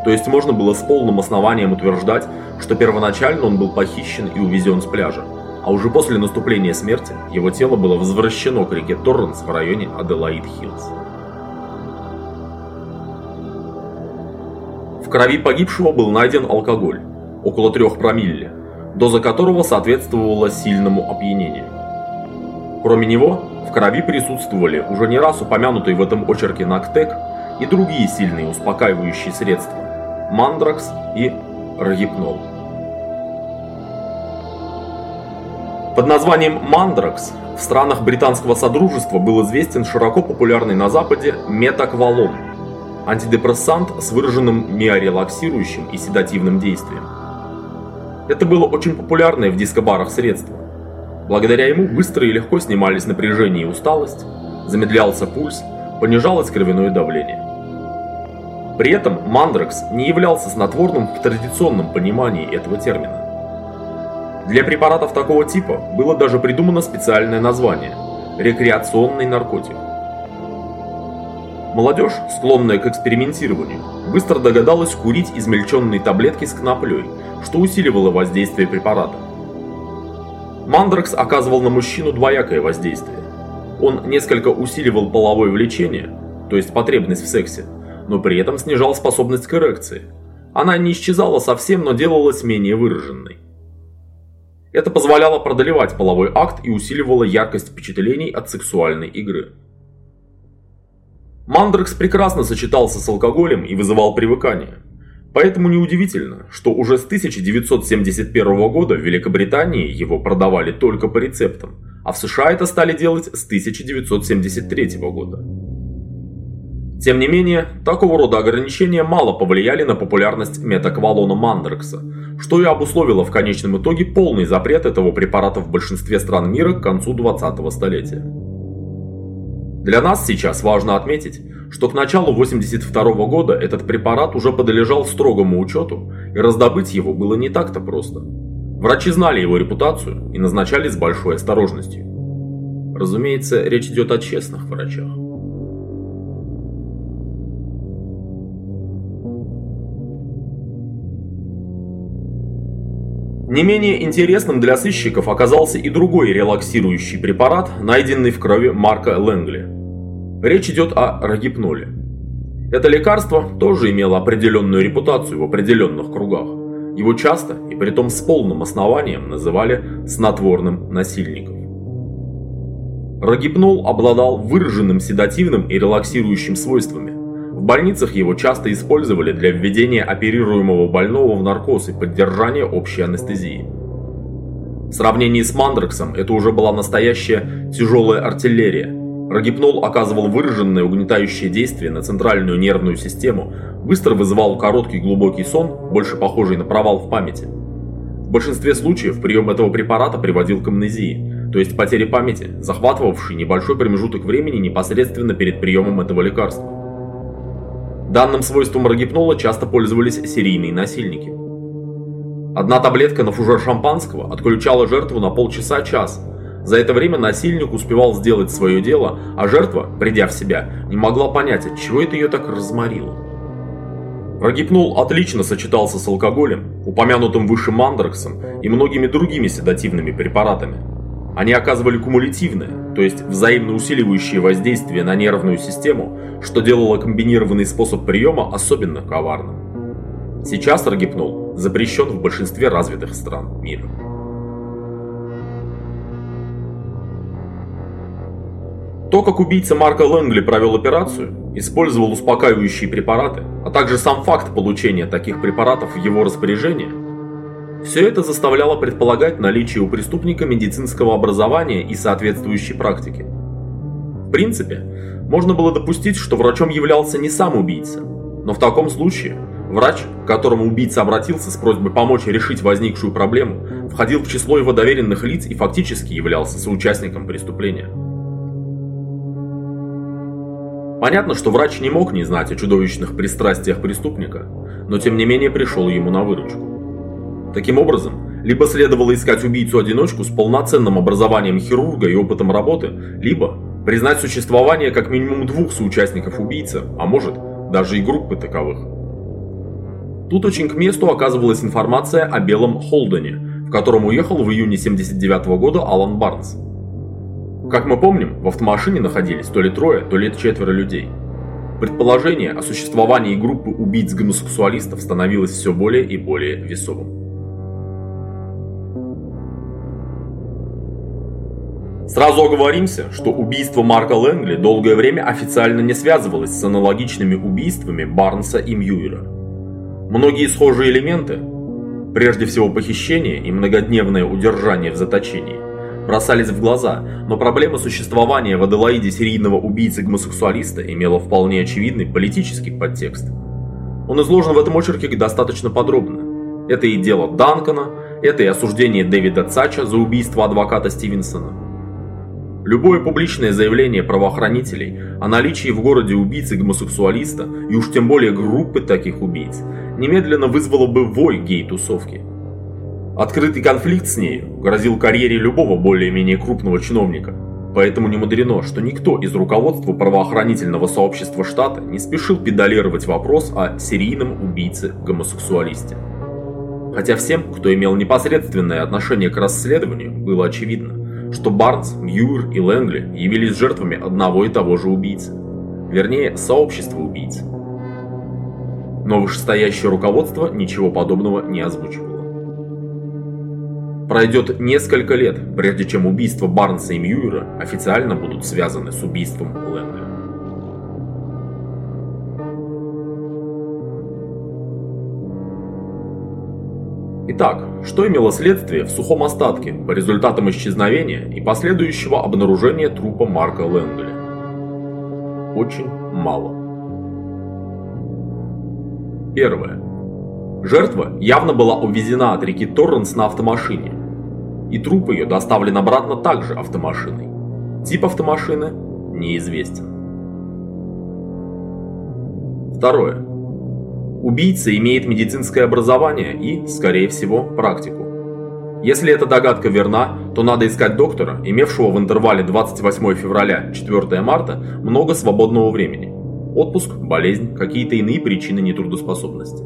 То есть можно было с полным основанием утверждать, что первоначально он был похищен и увезен с пляжа а уже после наступления смерти его тело было возвращено к реке Торренс в районе Аделаид-Хиллз. В крови погибшего был найден алкоголь, около 3 промилле, доза которого соответствовала сильному опьянению. Кроме него, в крови присутствовали уже не раз упомянутый в этом очерке Нактек и другие сильные успокаивающие средства – мандракс и рогипнол. Под названием «Мандракс» в странах британского содружества был известен широко популярный на Западе метаквалон – антидепрессант с выраженным миорелаксирующим и седативным действием. Это было очень популярное в дискобарах средство. Благодаря ему быстро и легко снимались напряжение и усталость, замедлялся пульс, понижалось кровяное давление. При этом мандракс не являлся снотворным в традиционном понимании этого термина. Для препаратов такого типа было даже придумано специальное название – рекреационный наркотик. Молодежь, склонная к экспериментированию, быстро догадалась курить измельченные таблетки с кноплей, что усиливало воздействие препарата. Мандракс оказывал на мужчину двоякое воздействие. Он несколько усиливал половое влечение, то есть потребность в сексе, но при этом снижал способность к эрекции. Она не исчезала совсем, но делалась менее выраженной. Это позволяло продолевать половой акт и усиливало яркость впечатлений от сексуальной игры. Мандрекс прекрасно сочетался с алкоголем и вызывал привыкание. Поэтому неудивительно, что уже с 1971 года в Великобритании его продавали только по рецептам, а в США это стали делать с 1973 года. Тем не менее, такого рода ограничения мало повлияли на популярность метаквалона Мандрекса, что и обусловило в конечном итоге полный запрет этого препарата в большинстве стран мира к концу 20-го столетия. Для нас сейчас важно отметить, что к началу 82 -го года этот препарат уже подлежал строгому учету, и раздобыть его было не так-то просто. Врачи знали его репутацию и назначали с большой осторожностью. Разумеется, речь идет о честных врачах. Не менее интересным для сыщиков оказался и другой релаксирующий препарат, найденный в крови Марка Лэнгли. Речь идет о рогипноле. Это лекарство тоже имело определенную репутацию в определенных кругах. Его часто, и притом с полным основанием, называли снотворным насильником. Рогипнол обладал выраженным седативным и релаксирующим свойствами. В больницах его часто использовали для введения оперируемого больного в наркоз и поддержания общей анестезии. В сравнении с мандрексом это уже была настоящая тяжелая артиллерия. Рогипнол оказывал выраженное угнетающее действие на центральную нервную систему, быстро вызывал короткий глубокий сон, больше похожий на провал в памяти. большинстве случаев прием этого препарата приводил к амнезии, то есть потере памяти, захватывавшей небольшой промежуток времени непосредственно перед приемом этого лекарства. Данным свойством рогипнола часто пользовались серийные насильники. Одна таблетка на фужер шампанского отключала жертву на полчаса-час. За это время насильник успевал сделать свое дело, а жертва, придя в себя, не могла понять, от чего это ее так разморило. Рогипнол отлично сочетался с алкоголем, упомянутым выше мандраксом и многими другими седативными препаратами. Они оказывали кумулятивное, то есть взаимно усиливающее воздействие на нервную систему, что делало комбинированный способ приема особенно коварным. Сейчас рогипнол запрещен в большинстве развитых стран мира. То, как убийца Марка Лэнгли провел операцию, использовал успокаивающие препараты, а также сам факт получения таких препаратов в его распоряжение, все это заставляло предполагать наличие у преступника медицинского образования и соответствующей практики. В принципе, можно было допустить, что врачом являлся не сам убийца, но в таком случае врач, к которому убийца обратился с просьбой помочь решить возникшую проблему, входил в число его доверенных лиц и фактически являлся соучастником преступления. Понятно, что врач не мог не знать о чудовищных пристрастиях преступника, но тем не менее пришел ему на выручку. Таким образом, либо следовало искать убийцу-одиночку с полноценным образованием хирурга и опытом работы, либо признать существование как минимум двух соучастников убийцы, а может, даже и группы таковых. Тут очень к месту оказывалась информация о белом Холдене, в котором уехал в июне 79 года Алан Барнс. Как мы помним, в автомашине находились то ли трое, то ли четверо людей. Предположение о существовании группы убийц-гомосексуалистов становилось все более и более весовым. Сразу оговоримся, что убийство Марка Лэнгли долгое время официально не связывалось с аналогичными убийствами Барнса и Мьюера. Многие схожие элементы, прежде всего похищение и многодневное удержание в заточении, бросались в глаза, но проблема существования в Аделаиде серийного убийцы-гомосексуалиста имела вполне очевидный политический подтекст. Он изложен в этом очерке достаточно подробно. Это и дело Данкона, это и осуждение Дэвида Цача за убийство адвоката Стивенсона. Любое публичное заявление правоохранителей о наличии в городе убийцы-гомосексуалиста, и уж тем более группы таких убийц, немедленно вызвало бы вой гей-тусовки – Открытый конфликт с нею грозил карьере любого более-менее крупного чиновника. Поэтому не мудрено, что никто из руководства правоохранительного сообщества штата не спешил педалировать вопрос о серийном убийце-гомосексуалисте. Хотя всем, кто имел непосредственное отношение к расследованию, было очевидно, что Барнс, Мьюр и Лэнгли явились жертвами одного и того же убийцы. Вернее, сообщества убийц. Но вышестоящее руководство ничего подобного не озвучивало. Пройдет несколько лет, прежде чем убийства Барнса и Мьюера официально будут связаны с убийством Лэнгли. Итак, что имело следствие в сухом остатке по результатам исчезновения и последующего обнаружения трупа Марка Лэнгли? Очень мало. Первое. Жертва явно была увезена от реки Торренс на автомашине, и труп ее доставлен обратно также автомашиной. Тип автомашины неизвестен. Второе. Убийца имеет медицинское образование и, скорее всего, практику. Если эта догадка верна, то надо искать доктора, имевшего в интервале 28 февраля 4 марта много свободного времени. Отпуск, болезнь, какие-то иные причины нетрудоспособности.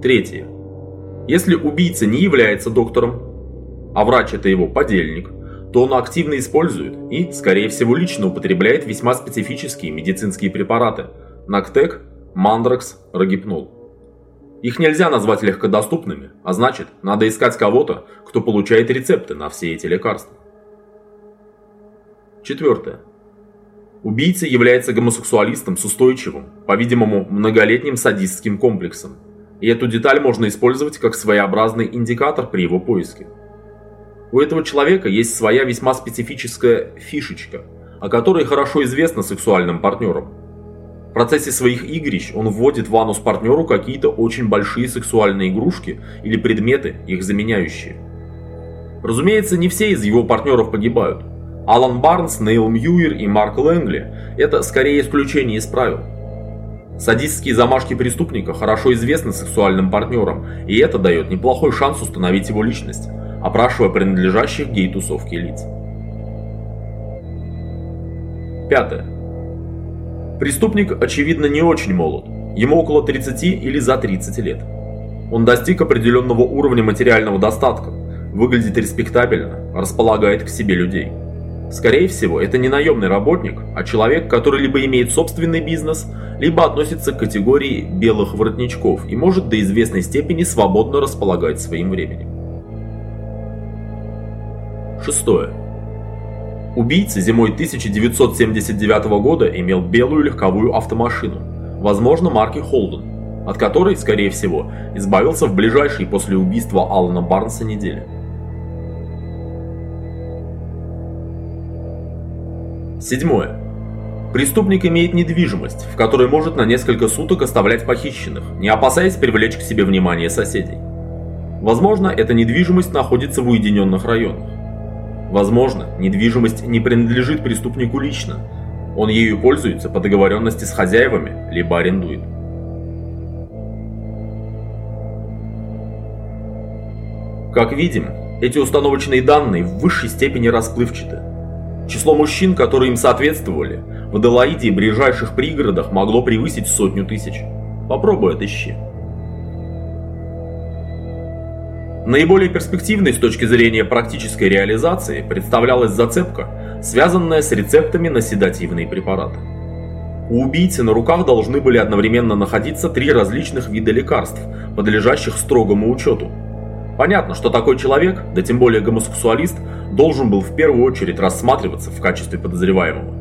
Третье. Если убийца не является доктором, а врач это его подельник, то он активно использует и, скорее всего, лично употребляет весьма специфические медицинские препараты – Нактек, Мандракс, Рогипнол. Их нельзя назвать легкодоступными, а значит, надо искать кого-то, кто получает рецепты на все эти лекарства. Четвертое. Убийца является гомосексуалистом с устойчивым, по-видимому, многолетним садистским комплексом – и эту деталь можно использовать как своеобразный индикатор при его поиске. У этого человека есть своя весьма специфическая фишечка, о которой хорошо известно сексуальным партнерам. В процессе своих игрищ он вводит в анус партнеру какие-то очень большие сексуальные игрушки или предметы, их заменяющие. Разумеется, не все из его партнеров погибают. Алан Барнс, Нейл Мьюир и Марк Лэнгли – это скорее исключение из правил. Садистские замашки преступника хорошо известны сексуальным партнерам, и это дает неплохой шанс установить его личность, опрашивая принадлежащих гей-тусовке лиц. Пятое. Преступник, очевидно, не очень молод. Ему около 30 или за 30 лет. Он достиг определенного уровня материального достатка, выглядит респектабельно, располагает к себе людей. Скорее всего, это не наемный работник, а человек, который либо имеет собственный бизнес, либо относится к категории белых воротничков и может до известной степени свободно располагать своим временем. Шестое. Убийца зимой 1979 года имел белую легковую автомашину, возможно марки Холден, от которой, скорее всего, избавился в ближайшие после убийства Алана Барнса недели. Седьмое. Преступник имеет недвижимость, в которой может на несколько суток оставлять похищенных, не опасаясь привлечь к себе внимание соседей. Возможно, эта недвижимость находится в уединенных районах. Возможно, недвижимость не принадлежит преступнику лично. Он ею пользуется по договоренности с хозяевами, либо арендует. Как видим, эти установочные данные в высшей степени расплывчаты. Число мужчин, которые им соответствовали, в Аделаиде и ближайших пригородах могло превысить сотню тысяч. Попробуй отыщи. Наиболее перспективной с точки зрения практической реализации представлялась зацепка, связанная с рецептами на седативные препараты. У убийцы на руках должны были одновременно находиться три различных вида лекарств, подлежащих строгому учету. Понятно, что такой человек, да тем более гомосексуалист, должен был в первую очередь рассматриваться в качестве подозреваемого.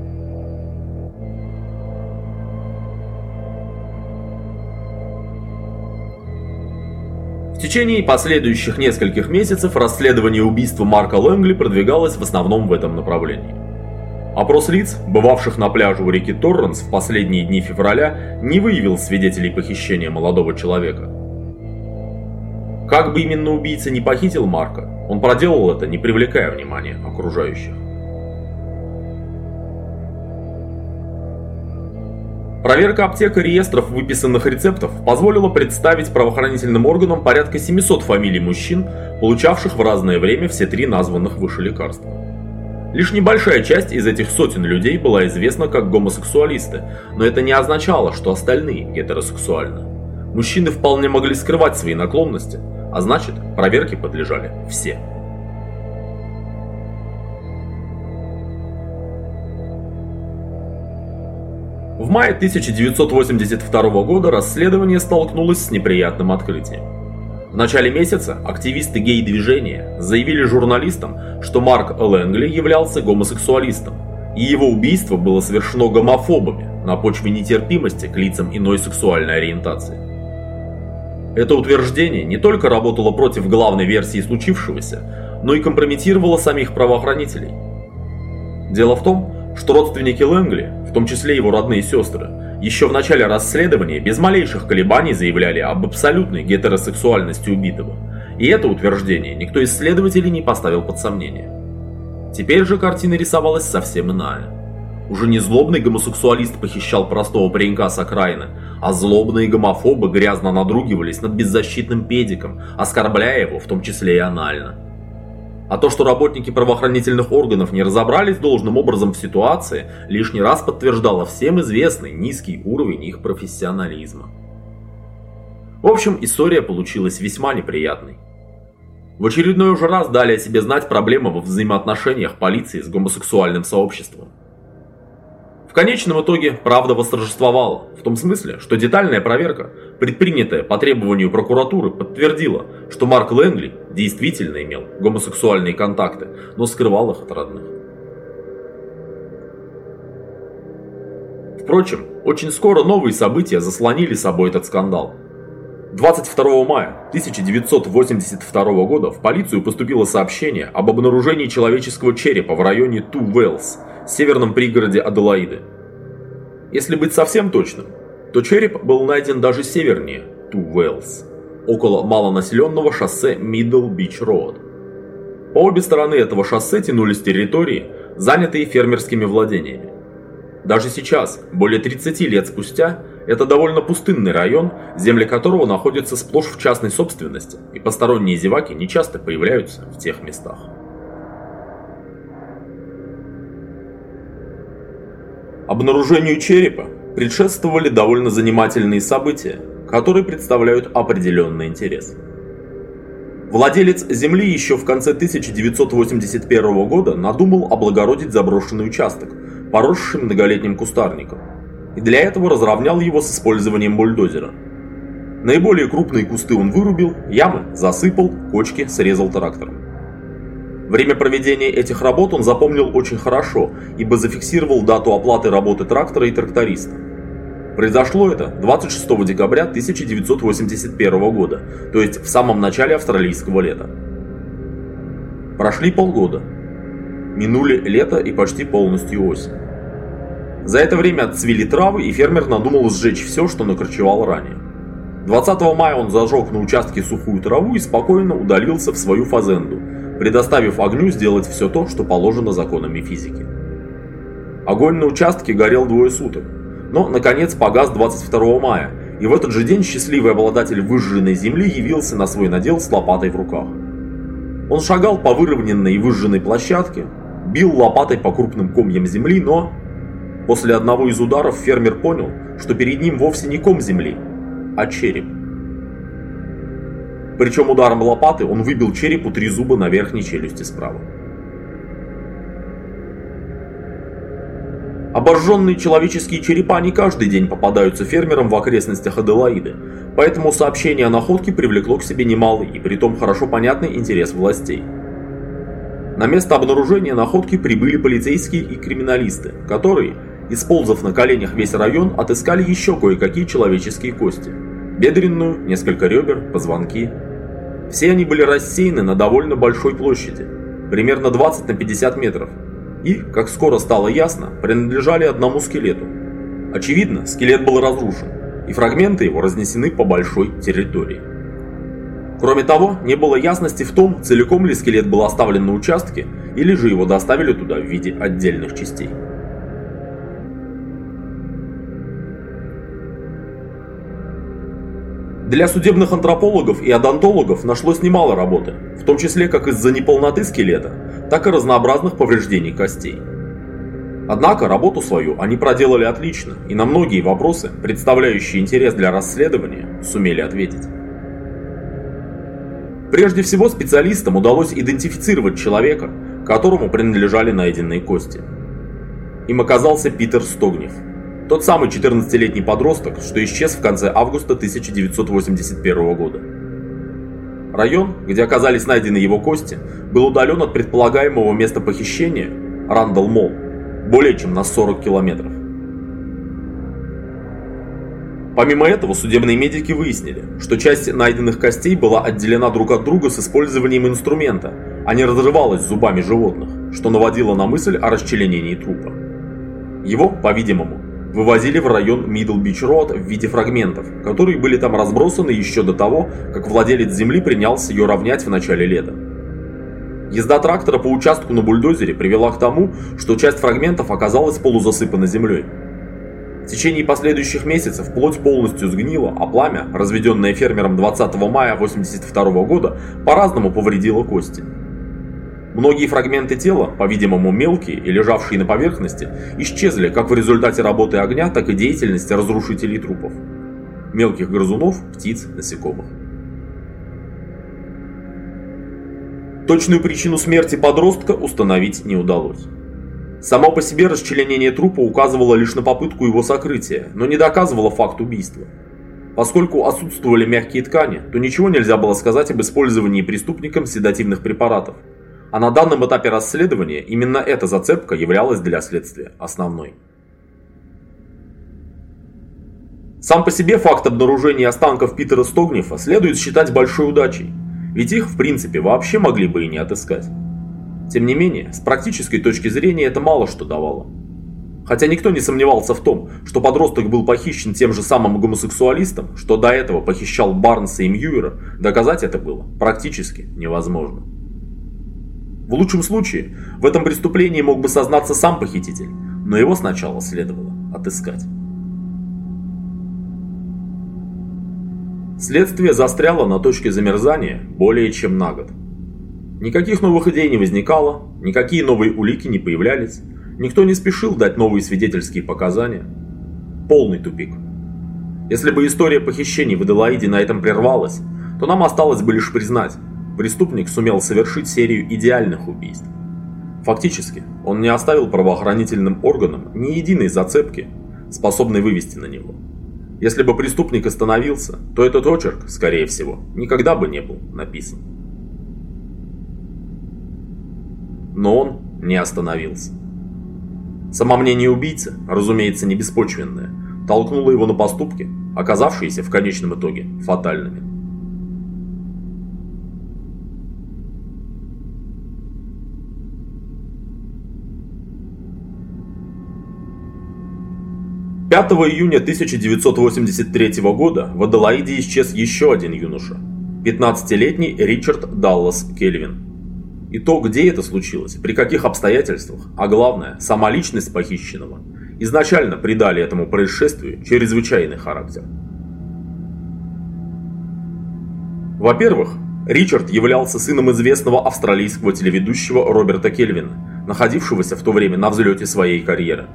В течение последующих нескольких месяцев расследование убийства Марка Лэнгли продвигалось в основном в этом направлении. Опрос лиц, бывавших на пляже у реки Торренс в последние дни февраля, не выявил свидетелей похищения молодого человека. Как бы именно убийца не похитил Марка, он проделал это, не привлекая внимания окружающих. Проверка аптека реестров выписанных рецептов позволила представить правоохранительным органам порядка 700 фамилий мужчин, получавших в разное время все три названных выше лекарства. Лишь небольшая часть из этих сотен людей была известна как гомосексуалисты, но это не означало, что остальные гетеросексуальны. Мужчины вполне могли скрывать свои наклонности, а значит, проверке подлежали все. В мае 1982 года расследование столкнулось с неприятным открытием. В начале месяца активисты гей-движения заявили журналистам, что Марк Лэнгли являлся гомосексуалистом, и его убийство было совершено гомофобами на почве нетерпимости к лицам иной сексуальной ориентации. Это утверждение не только работало против главной версии случившегося, но и компрометировало самих правоохранителей. Дело в том, что родственники Лэнгли, в том числе его родные сестры, еще в начале расследования без малейших колебаний заявляли об абсолютной гетеросексуальности убитого, и это утверждение никто из следователей не поставил под сомнение. Теперь же картина рисовалась совсем иная. Уже не злобный гомосексуалист похищал простого паренька с окраины, а злобные гомофобы грязно надругивались над беззащитным педиком, оскорбляя его, в том числе и анально. А то, что работники правоохранительных органов не разобрались должным образом в ситуации, лишний раз подтверждало всем известный низкий уровень их профессионализма. В общем, история получилась весьма неприятной. В очередной уже раз дали о себе знать проблемы во взаимоотношениях полиции с гомосексуальным сообществом. В конечном итоге правда восторжествовала, в том смысле, что детальная проверка, предпринятая по требованию прокуратуры, подтвердила, что Марк Лэнгли действительно имел гомосексуальные контакты, но скрывал их от родных. Впрочем, очень скоро новые события заслонили собой этот скандал. 22 мая 1982 года в полицию поступило сообщение об обнаружении человеческого черепа в районе Ту Уэллс, северном пригороде Аделаиды. Если быть совсем точным, то череп был найден даже севернее Ту Уэллс, около малонаселенного шоссе Middle Beach Road. По обе стороны этого шоссе тянулись территории, занятые фермерскими владениями. Даже сейчас, более 30 лет спустя, это довольно пустынный район, земли которого находятся сплошь в частной собственности, и посторонние зеваки не часто появляются в тех местах. Обнаружению черепа предшествовали довольно занимательные события, которые представляют определенный интерес. Владелец земли еще в конце 1981 года надумал облагородить заброшенный участок, поросший многолетним кустарником, и для этого разровнял его с использованием бульдозера. Наиболее крупные кусты он вырубил, ямы засыпал, кочки срезал трактором. Время проведения этих работ он запомнил очень хорошо, ибо зафиксировал дату оплаты работы трактора и тракториста. Произошло это 26 декабря 1981 года, то есть в самом начале австралийского лета. Прошли полгода. Минули лето и почти полностью осень. За это время отцвели травы, и фермер надумал сжечь все, что накорчевал ранее. 20 мая он зажег на участке сухую траву и спокойно удалился в свою фазенду, предоставив огню сделать все то, что положено законами физики. Огонь на участке горел двое суток, но, наконец, погас 22 мая, и в этот же день счастливый обладатель выжженной земли явился на свой надел с лопатой в руках. Он шагал по выровненной и выжженной площадке, бил лопатой по крупным комьям земли, но... После одного из ударов фермер понял, что перед ним вовсе не ком земли, а череп. Причем ударом лопаты он выбил черепу три зуба на верхней челюсти справа. Обожженные человеческие черепа не каждый день попадаются фермерам в окрестностях Аделаиды, поэтому сообщение о находке привлекло к себе немалый и притом хорошо понятный интерес властей. На место обнаружения находки прибыли полицейские и криминалисты, которые, использовав на коленях весь район, отыскали еще кое-какие человеческие кости. Бедренную, несколько ребер, позвонки. Все они были рассеяны на довольно большой площади, примерно 20 на 50 метров, и, как скоро стало ясно, принадлежали одному скелету. Очевидно, скелет был разрушен, и фрагменты его разнесены по большой территории. Кроме того, не было ясности в том, целиком ли скелет был оставлен на участке, или же его доставили туда в виде отдельных частей. Для судебных антропологов и одонтологов нашлось немало работы, в том числе как из-за неполноты скелета, так и разнообразных повреждений костей. Однако работу свою они проделали отлично, и на многие вопросы, представляющие интерес для расследования, сумели ответить. Прежде всего специалистам удалось идентифицировать человека, которому принадлежали найденные кости. Им оказался Питер Стогнев, тот самый 14-летний подросток, что исчез в конце августа 1981 года. Район, где оказались найдены его кости, был удален от предполагаемого места похищения, Рандall Молл, более чем на 40 километров. Помимо этого, судебные медики выяснили, что часть найденных костей была отделена друг от друга с использованием инструмента, а не разрывалась зубами животных, что наводило на мысль о расчленении трупа. Его, по-видимому, вывозили в район Beach Road в виде фрагментов, которые были там разбросаны еще до того, как владелец земли принялся ее равнять в начале лета. Езда трактора по участку на бульдозере привела к тому, что часть фрагментов оказалась полузасыпана землей. В течение последующих месяцев плоть полностью сгнила, а пламя, разведенное фермером 20 мая 1982 года, по-разному повредило кости. Многие фрагменты тела, по-видимому мелкие и лежавшие на поверхности, исчезли как в результате работы огня, так и деятельности разрушителей трупов. Мелких грызунов, птиц, насекомых. Точную причину смерти подростка установить не удалось. Само по себе расчленение трупа указывало лишь на попытку его сокрытия, но не доказывало факт убийства. Поскольку отсутствовали мягкие ткани, то ничего нельзя было сказать об использовании преступником седативных препаратов – а на данном этапе расследования именно эта зацепка являлась для следствия основной. Сам по себе факт обнаружения останков Питера Стогнефа следует считать большой удачей, ведь их в принципе вообще могли бы и не отыскать. Тем не менее, с практической точки зрения это мало что давало. Хотя никто не сомневался в том, что подросток был похищен тем же самым гомосексуалистом, что до этого похищал Барнса и Мьюера, доказать это было практически невозможно. В лучшем случае, в этом преступлении мог бы сознаться сам похититель, но его сначала следовало отыскать. Следствие застряло на точке замерзания более чем на год. Никаких новых идей не возникало, никакие новые улики не появлялись, никто не спешил дать новые свидетельские показания. Полный тупик. Если бы история похищений в Аделаиде на этом прервалась, то нам осталось бы лишь признать, преступник сумел совершить серию идеальных убийств. Фактически, он не оставил правоохранительным органам ни единой зацепки, способной вывести на него. Если бы преступник остановился, то этот очерк, скорее всего, никогда бы не был написан. Но он не остановился. Самомнение убийцы, разумеется, не беспочвенное, толкнуло его на поступки, оказавшиеся в конечном итоге фатальными. 5 июня 1983 года в Аделаиде исчез еще один юноша, 15-летний Ричард Даллас Кельвин. И то, где это случилось, при каких обстоятельствах, а главное, сама личность похищенного, изначально придали этому происшествию чрезвычайный характер. Во-первых, Ричард являлся сыном известного австралийского телеведущего Роберта Кельвина, находившегося в то время на взлете своей карьеры.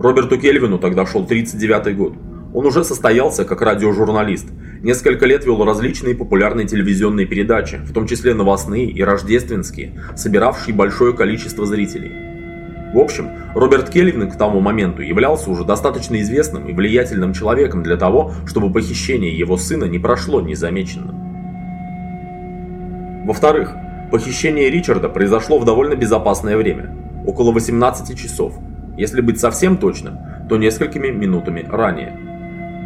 Роберту Кельвину тогда шел 39 год. Он уже состоялся как радиожурналист. Несколько лет вел различные популярные телевизионные передачи, в том числе новостные и рождественские, собиравшие большое количество зрителей. В общем, Роберт Кельвин к тому моменту являлся уже достаточно известным и влиятельным человеком для того, чтобы похищение его сына не прошло незамеченным. Во-вторых, похищение Ричарда произошло в довольно безопасное время, около 18 часов, если быть совсем точным, то несколькими минутами ранее.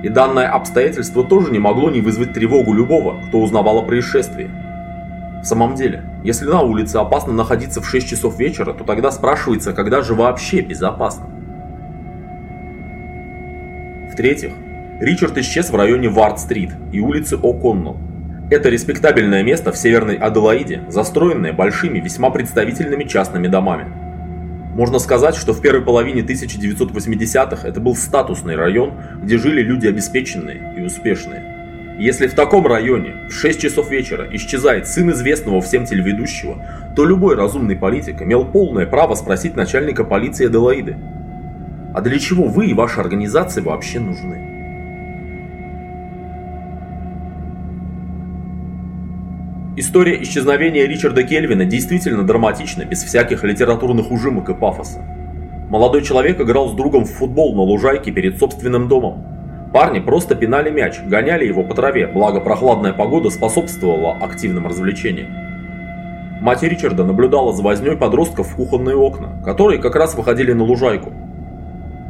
И данное обстоятельство тоже не могло не вызвать тревогу любого, кто узнавал о происшествии. В самом деле, если на улице опасно находиться в 6 часов вечера, то тогда спрашивается, когда же вообще безопасно. В-третьих, Ричард исчез в районе Вард-стрит и улицы О'Коннелл. Это респектабельное место в северной Аделаиде, застроенное большими, весьма представительными частными домами. Можно сказать, что в первой половине 1980-х это был статусный район, где жили люди обеспеченные и успешные. если в таком районе в 6 часов вечера исчезает сын известного всем телеведущего, то любой разумный политик имел полное право спросить начальника полиции Аделаиды. А для чего вы и ваша организация вообще нужны? История исчезновения Ричарда Кельвина действительно драматична, без всяких литературных ужимок и пафоса. Молодой человек играл с другом в футбол на лужайке перед собственным домом. Парни просто пинали мяч, гоняли его по траве, благо прохладная погода способствовала активным развлечениям. Мать Ричарда наблюдала за вознёй подростков в кухонные окна, которые как раз выходили на лужайку.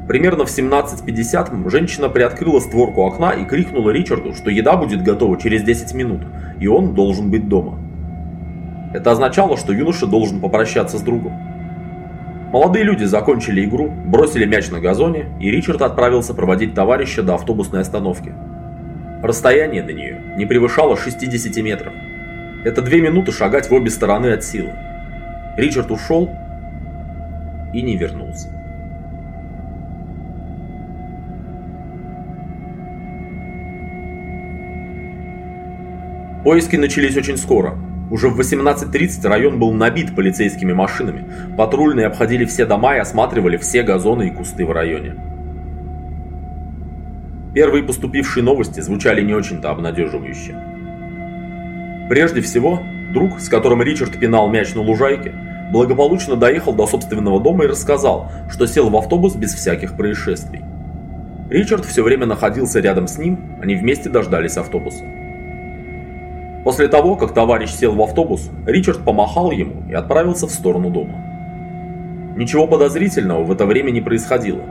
Примерно в 17.50 женщина приоткрыла створку окна и крикнула Ричарду, что еда будет готова через 10 минут, и он должен быть дома. Это означало, что юноша должен попрощаться с другом. Молодые люди закончили игру, бросили мяч на газоне, и Ричард отправился проводить товарища до автобусной остановки. Расстояние до нее не превышало 60 метров. Это две минуты шагать в обе стороны от силы. Ричард ушел и не вернулся. Поиски начались очень скоро. Уже в 18.30 район был набит полицейскими машинами. Патрульные обходили все дома и осматривали все газоны и кусты в районе. Первые поступившие новости звучали не очень-то обнадеживающе. Прежде всего, друг, с которым Ричард пинал мяч на лужайке, благополучно доехал до собственного дома и рассказал, что сел в автобус без всяких происшествий. Ричард все время находился рядом с ним, они вместе дождались автобуса. После того, как товарищ сел в автобус, Ричард помахал ему и отправился в сторону дома. Ничего подозрительного в это время не происходило.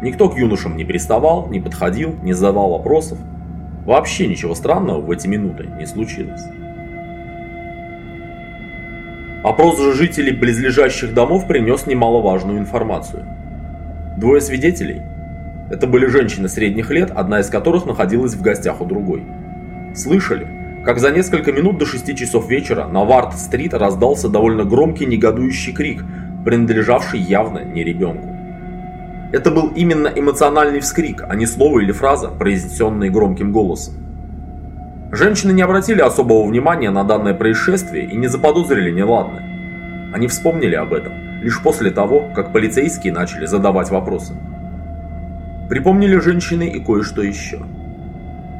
Никто к юношам не приставал, не подходил, не задавал вопросов. Вообще ничего странного в эти минуты не случилось. Опрос же жителей близлежащих домов принес немаловажную информацию. Двое свидетелей – это были женщины средних лет, одна из которых находилась в гостях у другой. Слышали, как за несколько минут до 6 часов вечера на Варт-стрит раздался довольно громкий негодующий крик, принадлежавший явно не ребенку. Это был именно эмоциональный вскрик, а не слово или фраза, произнесенные громким голосом. Женщины не обратили особого внимания на данное происшествие и не заподозрили неладное. Они вспомнили об этом лишь после того, как полицейские начали задавать вопросы. Припомнили женщины и кое-что еще.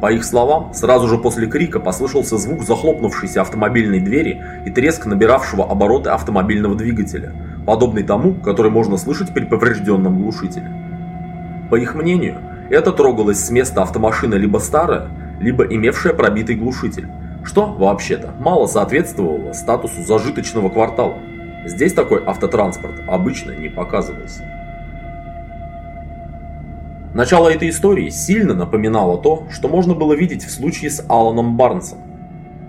По их словам, сразу же после крика послышался звук захлопнувшейся автомобильной двери и треск набиравшего обороты автомобильного двигателя, подобный тому, который можно слышать при поврежденном глушителе. По их мнению, это трогалось с места автомашина либо старая, либо имевшая пробитый глушитель, что, вообще-то, мало соответствовало статусу зажиточного квартала. Здесь такой автотранспорт обычно не показывался. Начало этой истории сильно напоминало то, что можно было видеть в случае с Аланом Барнсом.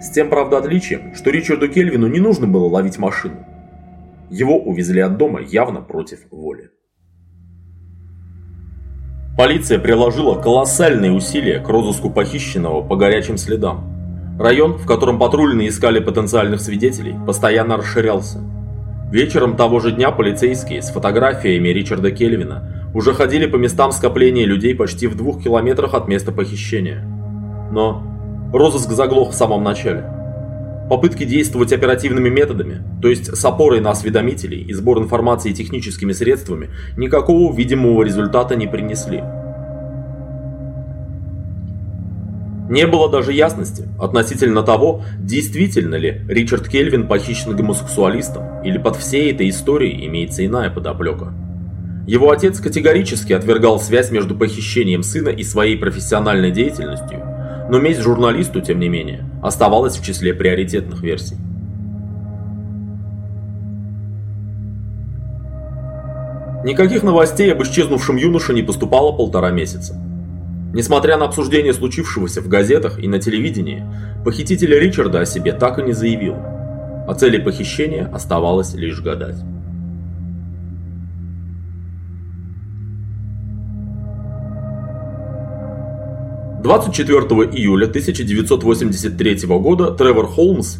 С тем, правда, отличием, что Ричарду Кельвину не нужно было ловить машину. Его увезли от дома явно против воли. Полиция приложила колоссальные усилия к розыску похищенного по горячим следам. Район, в котором патрульные искали потенциальных свидетелей, постоянно расширялся. Вечером того же дня полицейские с фотографиями Ричарда Кельвина уже ходили по местам скопления людей почти в двух километрах от места похищения. Но розыск заглох в самом начале. Попытки действовать оперативными методами, то есть с опорой на осведомителей и сбор информации техническими средствами, никакого видимого результата не принесли. Не было даже ясности относительно того, действительно ли Ричард Кельвин похищен гомосексуалистом, или под всей этой историей имеется иная подоплека. Его отец категорически отвергал связь между похищением сына и своей профессиональной деятельностью, но месть журналисту, тем не менее, оставалась в числе приоритетных версий. Никаких новостей об исчезнувшем юноше не поступало полтора месяца. Несмотря на обсуждение случившегося в газетах и на телевидении, похититель Ричарда о себе так и не заявил. О цели похищения оставалось лишь гадать. 24 июля 1983 года Тревор Холмс,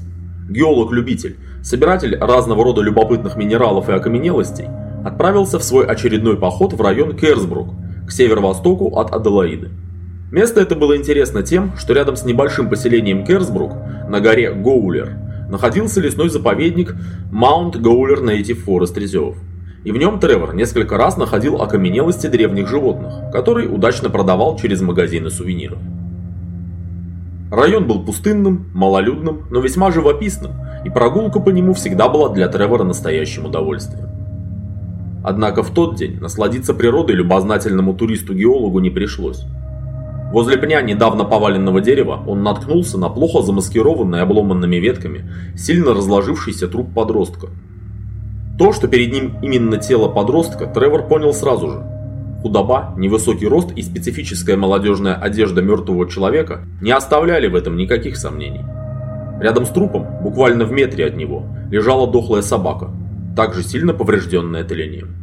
геолог-любитель, собиратель разного рода любопытных минералов и окаменелостей, отправился в свой очередной поход в район Керсбрук, к северо-востоку от Аделаиды. Место это было интересно тем, что рядом с небольшим поселением Керсбрук, на горе Гоулер, находился лесной заповедник Mount Goulер Native Forest Reserve и в нем Тревор несколько раз находил окаменелости древних животных, которые удачно продавал через магазины сувениров. Район был пустынным, малолюдным, но весьма живописным, и прогулка по нему всегда была для Тревора настоящим удовольствием. Однако в тот день насладиться природой любознательному туристу-геологу не пришлось. Возле пня недавно поваленного дерева он наткнулся на плохо замаскированный обломанными ветками сильно разложившийся труп подростка, то, что перед ним именно тело подростка, Тревор понял сразу же. Худоба, невысокий рост и специфическая молодежная одежда мертвого человека не оставляли в этом никаких сомнений. Рядом с трупом, буквально в метре от него, лежала дохлая собака, также сильно поврежденная тлением.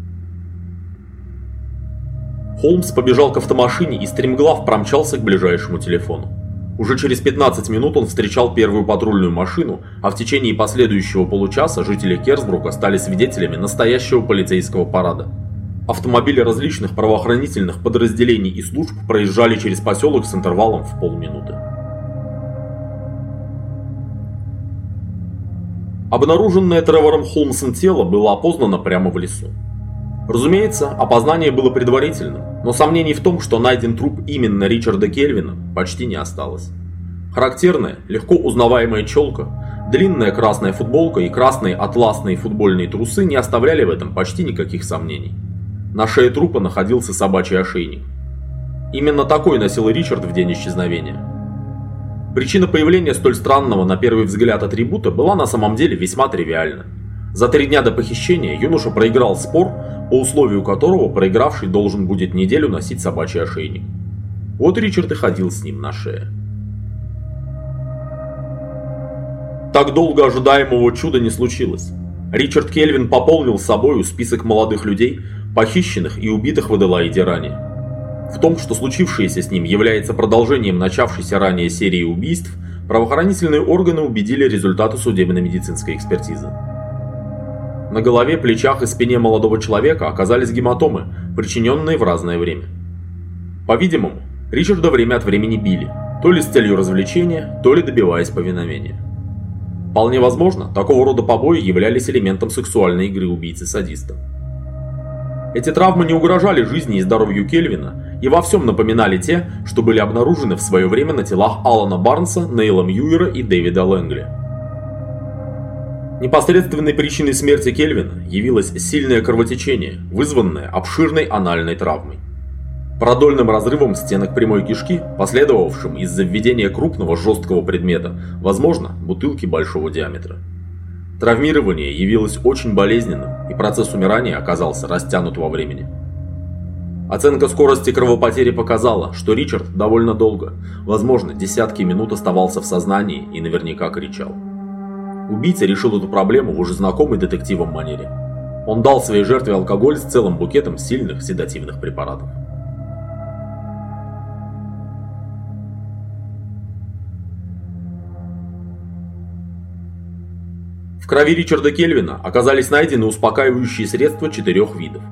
Холмс побежал к автомашине и стремглав промчался к ближайшему телефону. Уже через 15 минут он встречал первую патрульную машину, а в течение последующего получаса жители Керсбрука стали свидетелями настоящего полицейского парада. Автомобили различных правоохранительных подразделений и служб проезжали через поселок с интервалом в полминуты. Обнаруженное Тревором Холмсом тело было опознано прямо в лесу. Разумеется, опознание было предварительным, но сомнений в том, что найден труп именно Ричарда Кельвина, почти не осталось. Характерная, легко узнаваемая челка, длинная красная футболка и красные атласные футбольные трусы не оставляли в этом почти никаких сомнений. На шее трупа находился собачий ошейник. Именно такой носил Ричард в день исчезновения. Причина появления столь странного на первый взгляд атрибута была на самом деле весьма тривиальна. За три дня до похищения юноша проиграл спор, по условию которого проигравший должен будет неделю носить собачий ошейник. Вот Ричард и ходил с ним на шее. Так долго ожидаемого чуда не случилось. Ричард Кельвин пополнил собою список молодых людей, похищенных и убитых в Аделаиде ранее. В том, что случившееся с ним является продолжением начавшейся ранее серии убийств, правоохранительные органы убедили результаты судебно-медицинской экспертизы. На голове, плечах и спине молодого человека оказались гематомы, причиненные в разное время. По-видимому, Ричарда время от времени били, то ли с целью развлечения, то ли добиваясь повиновения. Вполне возможно, такого рода побои являлись элементом сексуальной игры убийцы-садиста. Эти травмы не угрожали жизни и здоровью Кельвина и во всем напоминали те, что были обнаружены в свое время на телах Алана Барнса, Нейла Мьюера и Дэвида Лэнгли. Непосредственной причиной смерти Кельвина явилось сильное кровотечение, вызванное обширной анальной травмой. Продольным разрывом стенок прямой кишки, последовавшим из-за введения крупного жесткого предмета, возможно, бутылки большого диаметра. Травмирование явилось очень болезненным, и процесс умирания оказался растянут во времени. Оценка скорости кровопотери показала, что Ричард довольно долго, возможно, десятки минут оставался в сознании и наверняка кричал. Убийца решил эту проблему в уже знакомой детективом манере. Он дал своей жертве алкоголь с целым букетом сильных седативных препаратов. В крови Ричарда Кельвина оказались найдены успокаивающие средства четырех видов.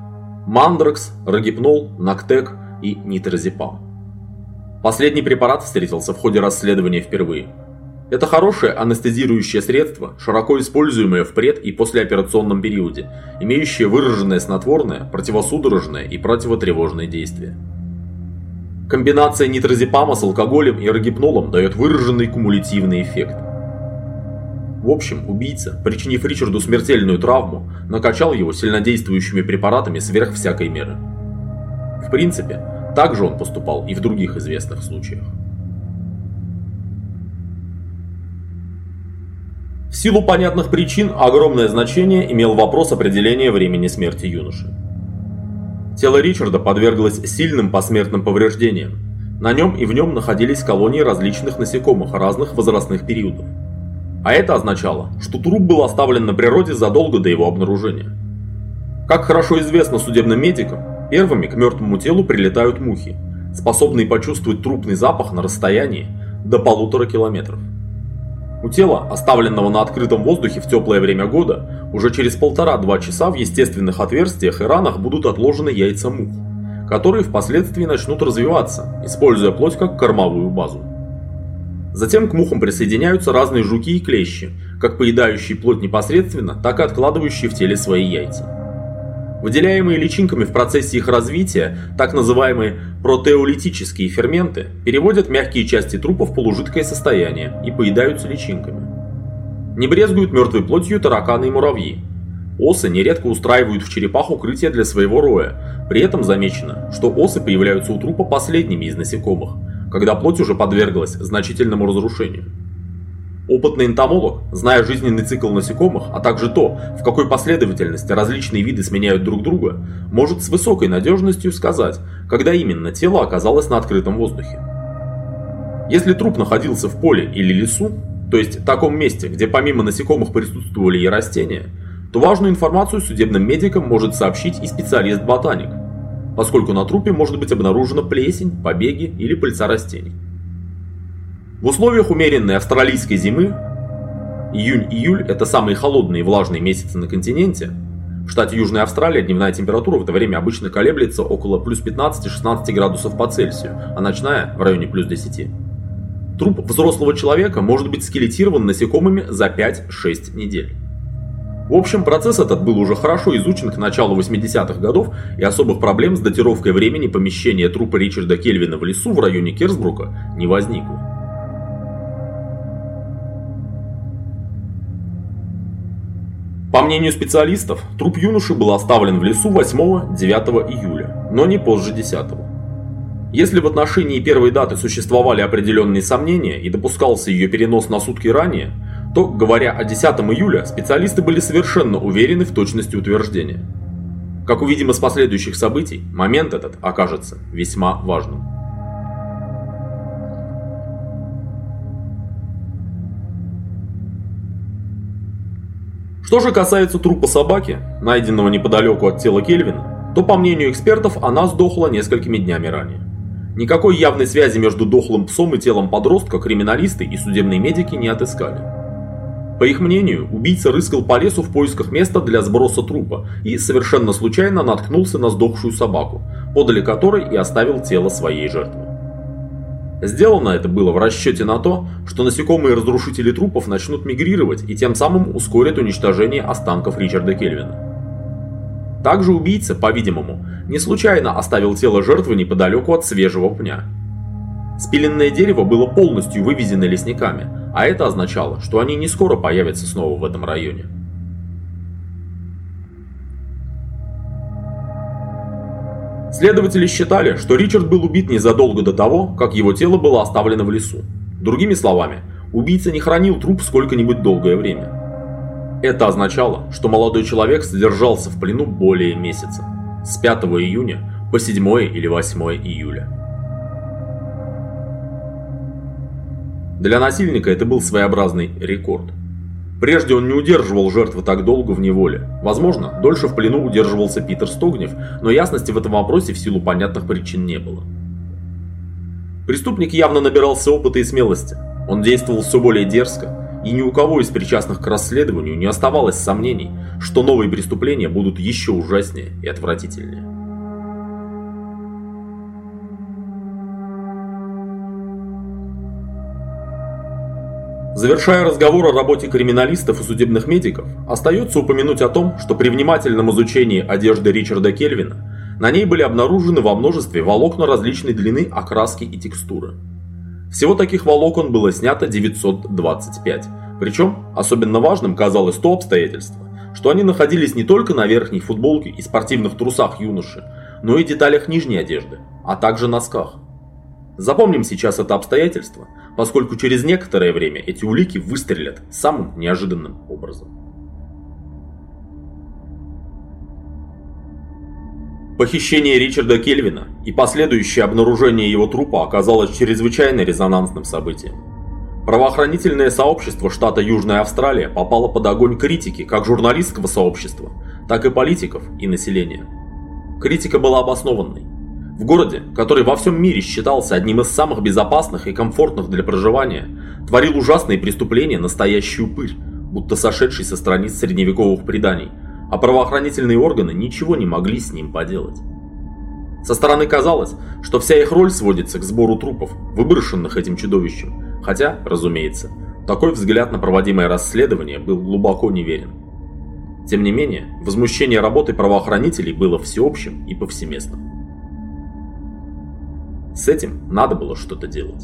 Мандракс, Рогипнол, Нактек и Нитрозепам. Последний препарат встретился в ходе расследования впервые – это хорошее анестезирующее средство, широко используемое в пред- и послеоперационном периоде, имеющее выраженное снотворное, противосудорожное и противотревожное действие. Комбинация нитрозепама с алкоголем и рогипнолом дает выраженный кумулятивный эффект. В общем, убийца, причинив Ричарду смертельную травму, накачал его сильнодействующими препаратами сверх всякой меры. В принципе, так же он поступал и в других известных случаях. В силу понятных причин огромное значение имел вопрос определения времени смерти юноши. Тело Ричарда подверглось сильным посмертным повреждениям. На нем и в нем находились колонии различных насекомых разных возрастных периодов. А это означало, что труп был оставлен на природе задолго до его обнаружения. Как хорошо известно судебным медикам, первыми к мертвому телу прилетают мухи, способные почувствовать трупный запах на расстоянии до полутора километров. У тела, оставленного на открытом воздухе в теплое время года, уже через полтора-два часа в естественных отверстиях и ранах будут отложены яйца мух, которые впоследствии начнут развиваться, используя плоть как кормовую базу. Затем к мухам присоединяются разные жуки и клещи, как поедающие плоть непосредственно, так и откладывающие в теле свои яйца. Выделяемые личинками в процессе их развития, так называемые протеолитические ферменты, переводят мягкие части трупа в полужидкое состояние и поедаются личинками. Не брезгуют мертвой плотью тараканы и муравьи. Осы нередко устраивают в черепах укрытия для своего роя, при этом замечено, что осы появляются у трупа последними из насекомых, когда плоть уже подверглась значительному разрушению. Опытный энтомолог, зная жизненный цикл насекомых, а также то, в какой последовательности различные виды сменяют друг друга, может с высокой надежностью сказать, когда именно тело оказалось на открытом воздухе. Если труп находился в поле или лесу, то есть в таком месте, где помимо насекомых присутствовали и растения, то важную информацию судебным медикам может сообщить и специалист-ботаник, поскольку на трупе может быть обнаружена плесень, побеги или пыльца растений. В условиях умеренной австралийской зимы, июнь-июль – это самые холодные и влажные месяцы на континенте, в штате Южная Австралия дневная температура в это время обычно колеблется около плюс 15-16 градусов по Цельсию, а ночная в районе плюс 10. Труп взрослого человека может быть скелетирован насекомыми за 5-6 недель. В общем, процесс этот был уже хорошо изучен к началу 80-х годов, и особых проблем с датировкой времени помещения трупа Ричарда Кельвина в лесу в районе Керсбрука не возникло. По мнению специалистов, труп юноши был оставлен в лесу 8-9 июля, но не позже 10 Если в отношении первой даты существовали определенные сомнения и допускался ее перенос на сутки ранее, то, говоря о 10 июля, специалисты были совершенно уверены в точности утверждения. Как увидим из последующих событий, момент этот окажется весьма важным. Что же касается трупа собаки, найденного неподалеку от тела Кельвина, то, по мнению экспертов, она сдохла несколькими днями ранее. Никакой явной связи между дохлым псом и телом подростка криминалисты и судебные медики не отыскали. По их мнению, убийца рыскал по лесу в поисках места для сброса трупа и совершенно случайно наткнулся на сдохшую собаку, подали которой и оставил тело своей жертвы. Сделано это было в расчете на то, что насекомые-разрушители трупов начнут мигрировать и тем самым ускорят уничтожение останков Ричарда Кельвина. Также убийца, по-видимому, не случайно оставил тело жертвы неподалеку от свежего пня. Спиленное дерево было полностью вывезено лесниками, а это означало, что они не скоро появятся снова в этом районе. Следователи считали, что Ричард был убит незадолго до того, как его тело было оставлено в лесу. Другими словами, убийца не хранил труп сколько-нибудь долгое время. Это означало, что молодой человек содержался в плену более месяца, с 5 июня по 7 или 8 июля. Для насильника это был своеобразный рекорд. Прежде он не удерживал жертвы так долго в неволе. Возможно, дольше в плену удерживался Питер Стогнев, но ясности в этом вопросе в силу понятных причин не было. Преступник явно набирался опыта и смелости. Он действовал все более дерзко, и ни у кого из причастных к расследованию не оставалось сомнений, что новые преступления будут еще ужаснее и отвратительнее. Завершая разговор о работе криминалистов и судебных медиков, остается упомянуть о том, что при внимательном изучении одежды Ричарда Кельвина на ней были обнаружены во множестве волокна различной длины, окраски и текстуры. Всего таких волокон было снято 925. Причем особенно важным казалось то обстоятельство, что они находились не только на верхней футболке и спортивных трусах юноши, но и деталях нижней одежды, а также носках. Запомним сейчас это обстоятельство, поскольку через некоторое время эти улики выстрелят самым неожиданным образом. Похищение Ричарда Кельвина и последующее обнаружение его трупа оказалось чрезвычайно резонансным событием. Правоохранительное сообщество штата Южная Австралия попало под огонь критики как журналистского сообщества, так и политиков и населения. Критика была обоснованной. В городе, который во всем мире считался одним из самых безопасных и комфортных для проживания, творил ужасные преступления настоящую пыль, будто сошедший со страниц средневековых преданий – а правоохранительные органы ничего не могли с ним поделать. Со стороны казалось, что вся их роль сводится к сбору трупов, выброшенных этим чудовищем, хотя, разумеется, такой взгляд на проводимое расследование был глубоко неверен. Тем не менее, возмущение работой правоохранителей было всеобщим и повсеместным. С этим надо было что-то делать.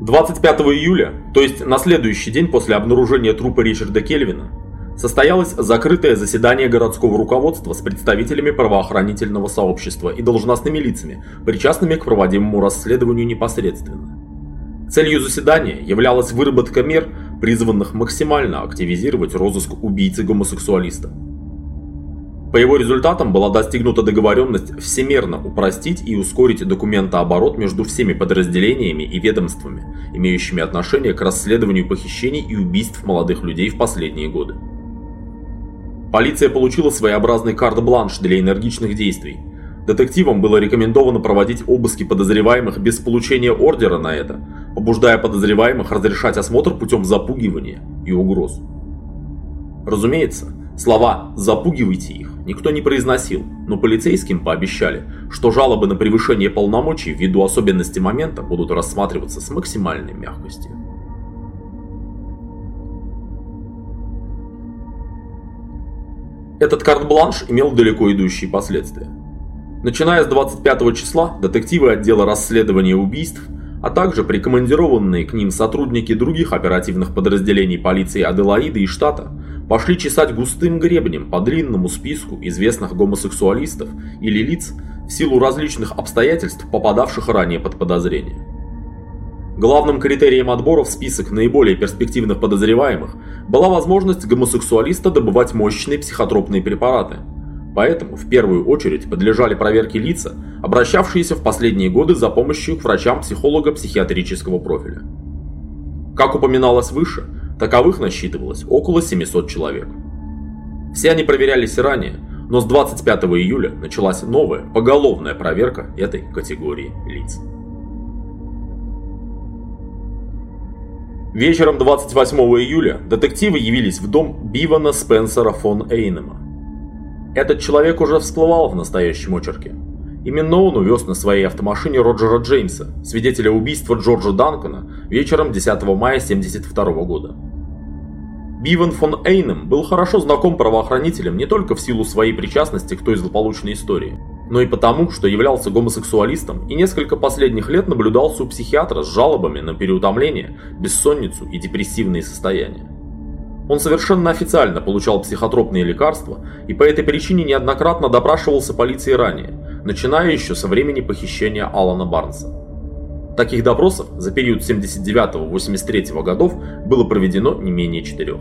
25 июля, то есть на следующий день после обнаружения трупа Ричарда Кельвина, состоялось закрытое заседание городского руководства с представителями правоохранительного сообщества и должностными лицами, причастными к проводимому расследованию непосредственно. Целью заседания являлась выработка мер, призванных максимально активизировать розыск убийцы-гомосексуалиста. По его результатам была достигнута договоренность всемерно упростить и ускорить документооборот между всеми подразделениями и ведомствами, имеющими отношение к расследованию похищений и убийств молодых людей в последние годы. Полиция получила своеобразный карт-бланш для энергичных действий. Детективам было рекомендовано проводить обыски подозреваемых без получения ордера на это, побуждая подозреваемых разрешать осмотр путем запугивания и угроз. Разумеется, слова «запугивайте их» никто не произносил, но полицейским пообещали, что жалобы на превышение полномочий ввиду особенностей момента будут рассматриваться с максимальной мягкостью. Этот карт-бланш имел далеко идущие последствия. Начиная с 25 числа, детективы отдела расследования убийств, а также прикомандированные к ним сотрудники других оперативных подразделений полиции Аделаиды и штата пошли чесать густым гребнем по длинному списку известных гомосексуалистов или лиц в силу различных обстоятельств, попадавших ранее под подозрение. Главным критерием отбора в список наиболее перспективных подозреваемых была возможность гомосексуалиста добывать мощные психотропные препараты. Поэтому в первую очередь подлежали проверке лица, обращавшиеся в последние годы за помощью к врачам психолого-психиатрического профиля. Как упоминалось выше, таковых насчитывалось около 700 человек. Все они проверялись ранее, но с 25 июля началась новая поголовная проверка этой категории лиц. Вечером 28 июля детективы явились в дом Бивана Спенсера фон Эйнема. Этот человек уже всплывал в настоящем очерке. Именно он увез на своей автомашине Роджера Джеймса, свидетеля убийства Джорджа Данкона, вечером 10 мая 1972 года. Бивен фон Эйнем был хорошо знаком правоохранителям не только в силу своей причастности к той злополучной истории, но и потому, что являлся гомосексуалистом и несколько последних лет наблюдался у психиатра с жалобами на переутомление, бессонницу и депрессивные состояния. Он совершенно официально получал психотропные лекарства и по этой причине неоднократно допрашивался полицией ранее, начиная еще со времени похищения Алана Барнса. Таких допросов за период 79-83 годов было проведено не менее четырех.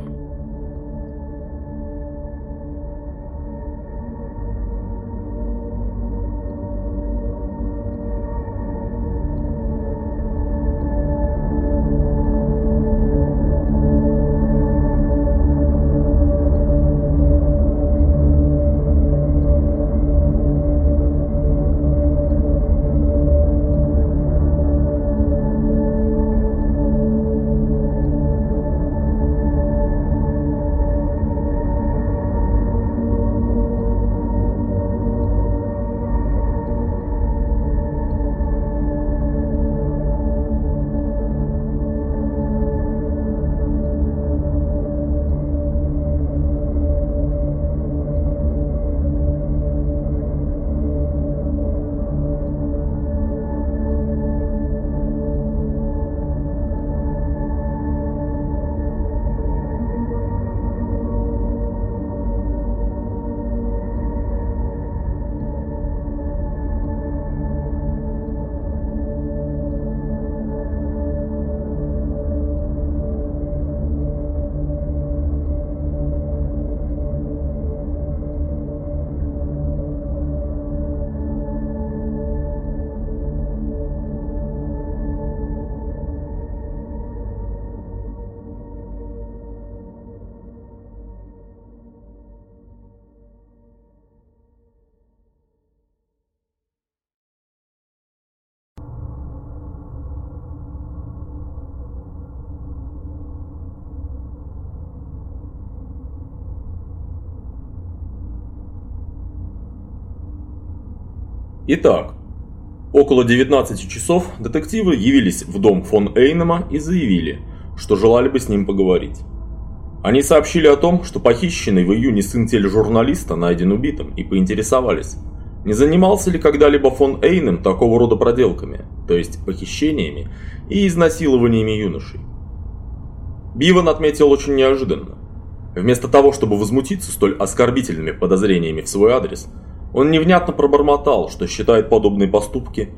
Итак, около 19 часов детективы явились в дом фон Эйнема и заявили, что желали бы с ним поговорить. Они сообщили о том, что похищенный в июне сын тележурналиста найден убитым и поинтересовались, не занимался ли когда-либо фон Эйнем такого рода проделками, то есть похищениями и изнасилованиями юношей. Биван отметил очень неожиданно. Вместо того, чтобы возмутиться столь оскорбительными подозрениями в свой адрес – он невнятно пробормотал, что считает подобные поступки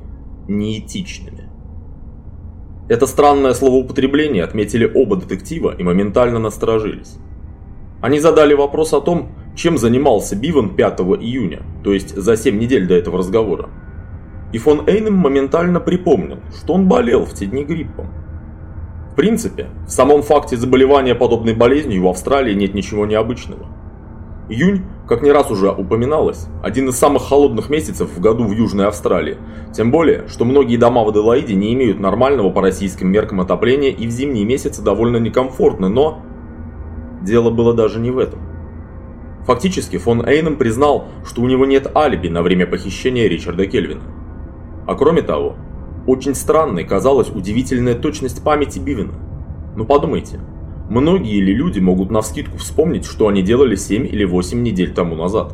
неэтичными. Это странное словоупотребление отметили оба детектива и моментально насторожились. Они задали вопрос о том, чем занимался Биван 5 июня, то есть за 7 недель до этого разговора. И фон Эйнем моментально припомнил, что он болел в те дни гриппом. В принципе, в самом факте заболевания подобной болезнью в Австралии нет ничего необычного. Июнь, как не раз уже упоминалось, один из самых холодных месяцев в году в Южной Австралии. Тем более, что многие дома в Аделаиде не имеют нормального по российским меркам отопления и в зимние месяцы довольно некомфортны, но... Дело было даже не в этом. Фактически, фон Эйном признал, что у него нет алиби на время похищения Ричарда Кельвина. А кроме того, очень странной казалась удивительная точность памяти Бивена. Ну подумайте, Многие ли люди могут навскидку вспомнить, что они делали 7 или 8 недель тому назад?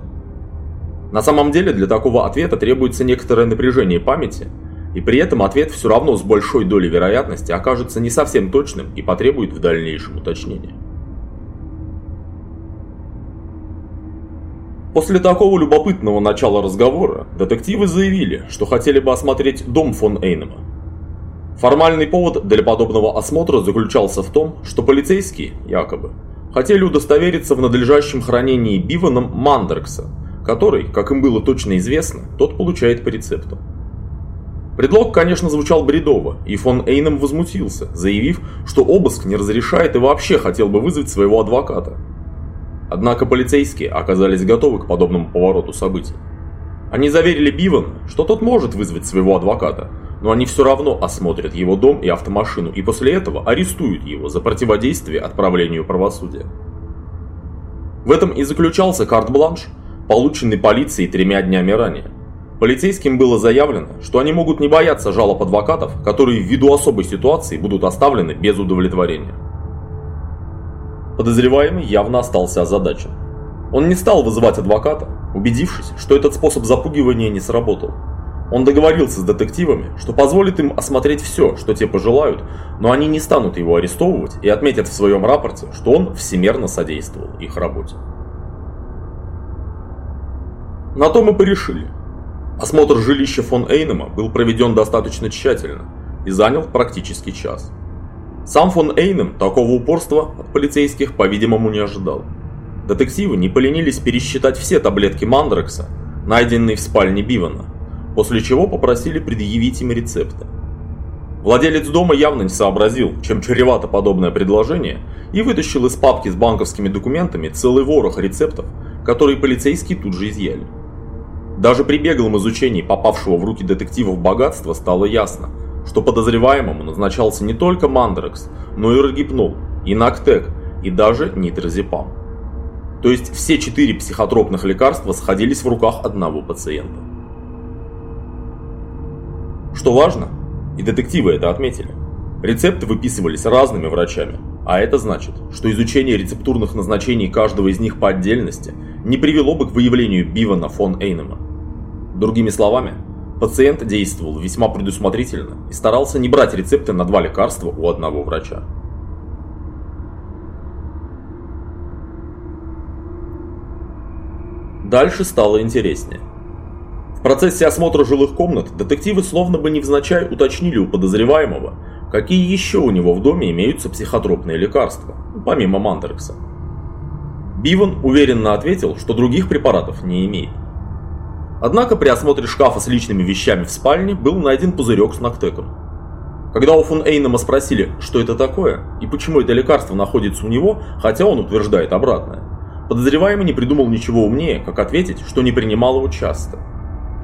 На самом деле для такого ответа требуется некоторое напряжение памяти, и при этом ответ все равно с большой долей вероятности окажется не совсем точным и потребует в дальнейшем уточнения. После такого любопытного начала разговора, детективы заявили, что хотели бы осмотреть дом фон Эйнема. Формальный повод для подобного осмотра заключался в том, что полицейские, якобы, хотели удостовериться в надлежащем хранении Биваном Мандеркса, который, как им было точно известно, тот получает по рецепту. Предлог, конечно, звучал бредово, и фон Эйнем возмутился, заявив, что обыск не разрешает и вообще хотел бы вызвать своего адвоката. Однако полицейские оказались готовы к подобному повороту событий. Они заверили Бивана, что тот может вызвать своего адвоката, но они все равно осмотрят его дом и автомашину и после этого арестуют его за противодействие отправлению правосудия. В этом и заключался карт-бланш, полученный полицией тремя днями ранее. Полицейским было заявлено, что они могут не бояться жалоб адвокатов, которые ввиду особой ситуации будут оставлены без удовлетворения. Подозреваемый явно остался озадачен. Он не стал вызывать адвоката, убедившись, что этот способ запугивания не сработал. Он договорился с детективами, что позволит им осмотреть все, что те пожелают, но они не станут его арестовывать и отметят в своем рапорте, что он всемерно содействовал их работе. На то мы порешили. Осмотр жилища фон Эйнема был проведен достаточно тщательно и занял практически час. Сам фон Эйнем такого упорства от полицейских, по-видимому, не ожидал. Детективы не поленились пересчитать все таблетки Мандрекса, найденные в спальне Бивана, после чего попросили предъявить им рецепты. Владелец дома явно не сообразил, чем чревато подобное предложение, и вытащил из папки с банковскими документами целый ворох рецептов, которые полицейские тут же изъяли. Даже при беглом изучении попавшего в руки детективов богатства стало ясно, что подозреваемому назначался не только Мандрекс, но и Рогипнол, и Нактек, и даже Нитрозепам. То есть все четыре психотропных лекарства сходились в руках одного пациента. Что важно, и детективы это отметили, рецепты выписывались разными врачами, а это значит, что изучение рецептурных назначений каждого из них по отдельности не привело бы к выявлению Бивана фон Эйнема. Другими словами, пациент действовал весьма предусмотрительно и старался не брать рецепты на два лекарства у одного врача. Дальше стало интереснее. Процессе осмотра жилых комнат детективы словно бы невзначай уточнили у подозреваемого, какие еще у него в доме имеются психотропные лекарства, помимо Мандрекса. Биван уверенно ответил, что других препаратов не имеет. Однако при осмотре шкафа с личными вещами в спальне был найден пузырек с нактеком. Когда у фон Эйнема спросили, что это такое и почему это лекарство находится у него, хотя он утверждает обратное, подозреваемый не придумал ничего умнее, как ответить, что не принимал его часто.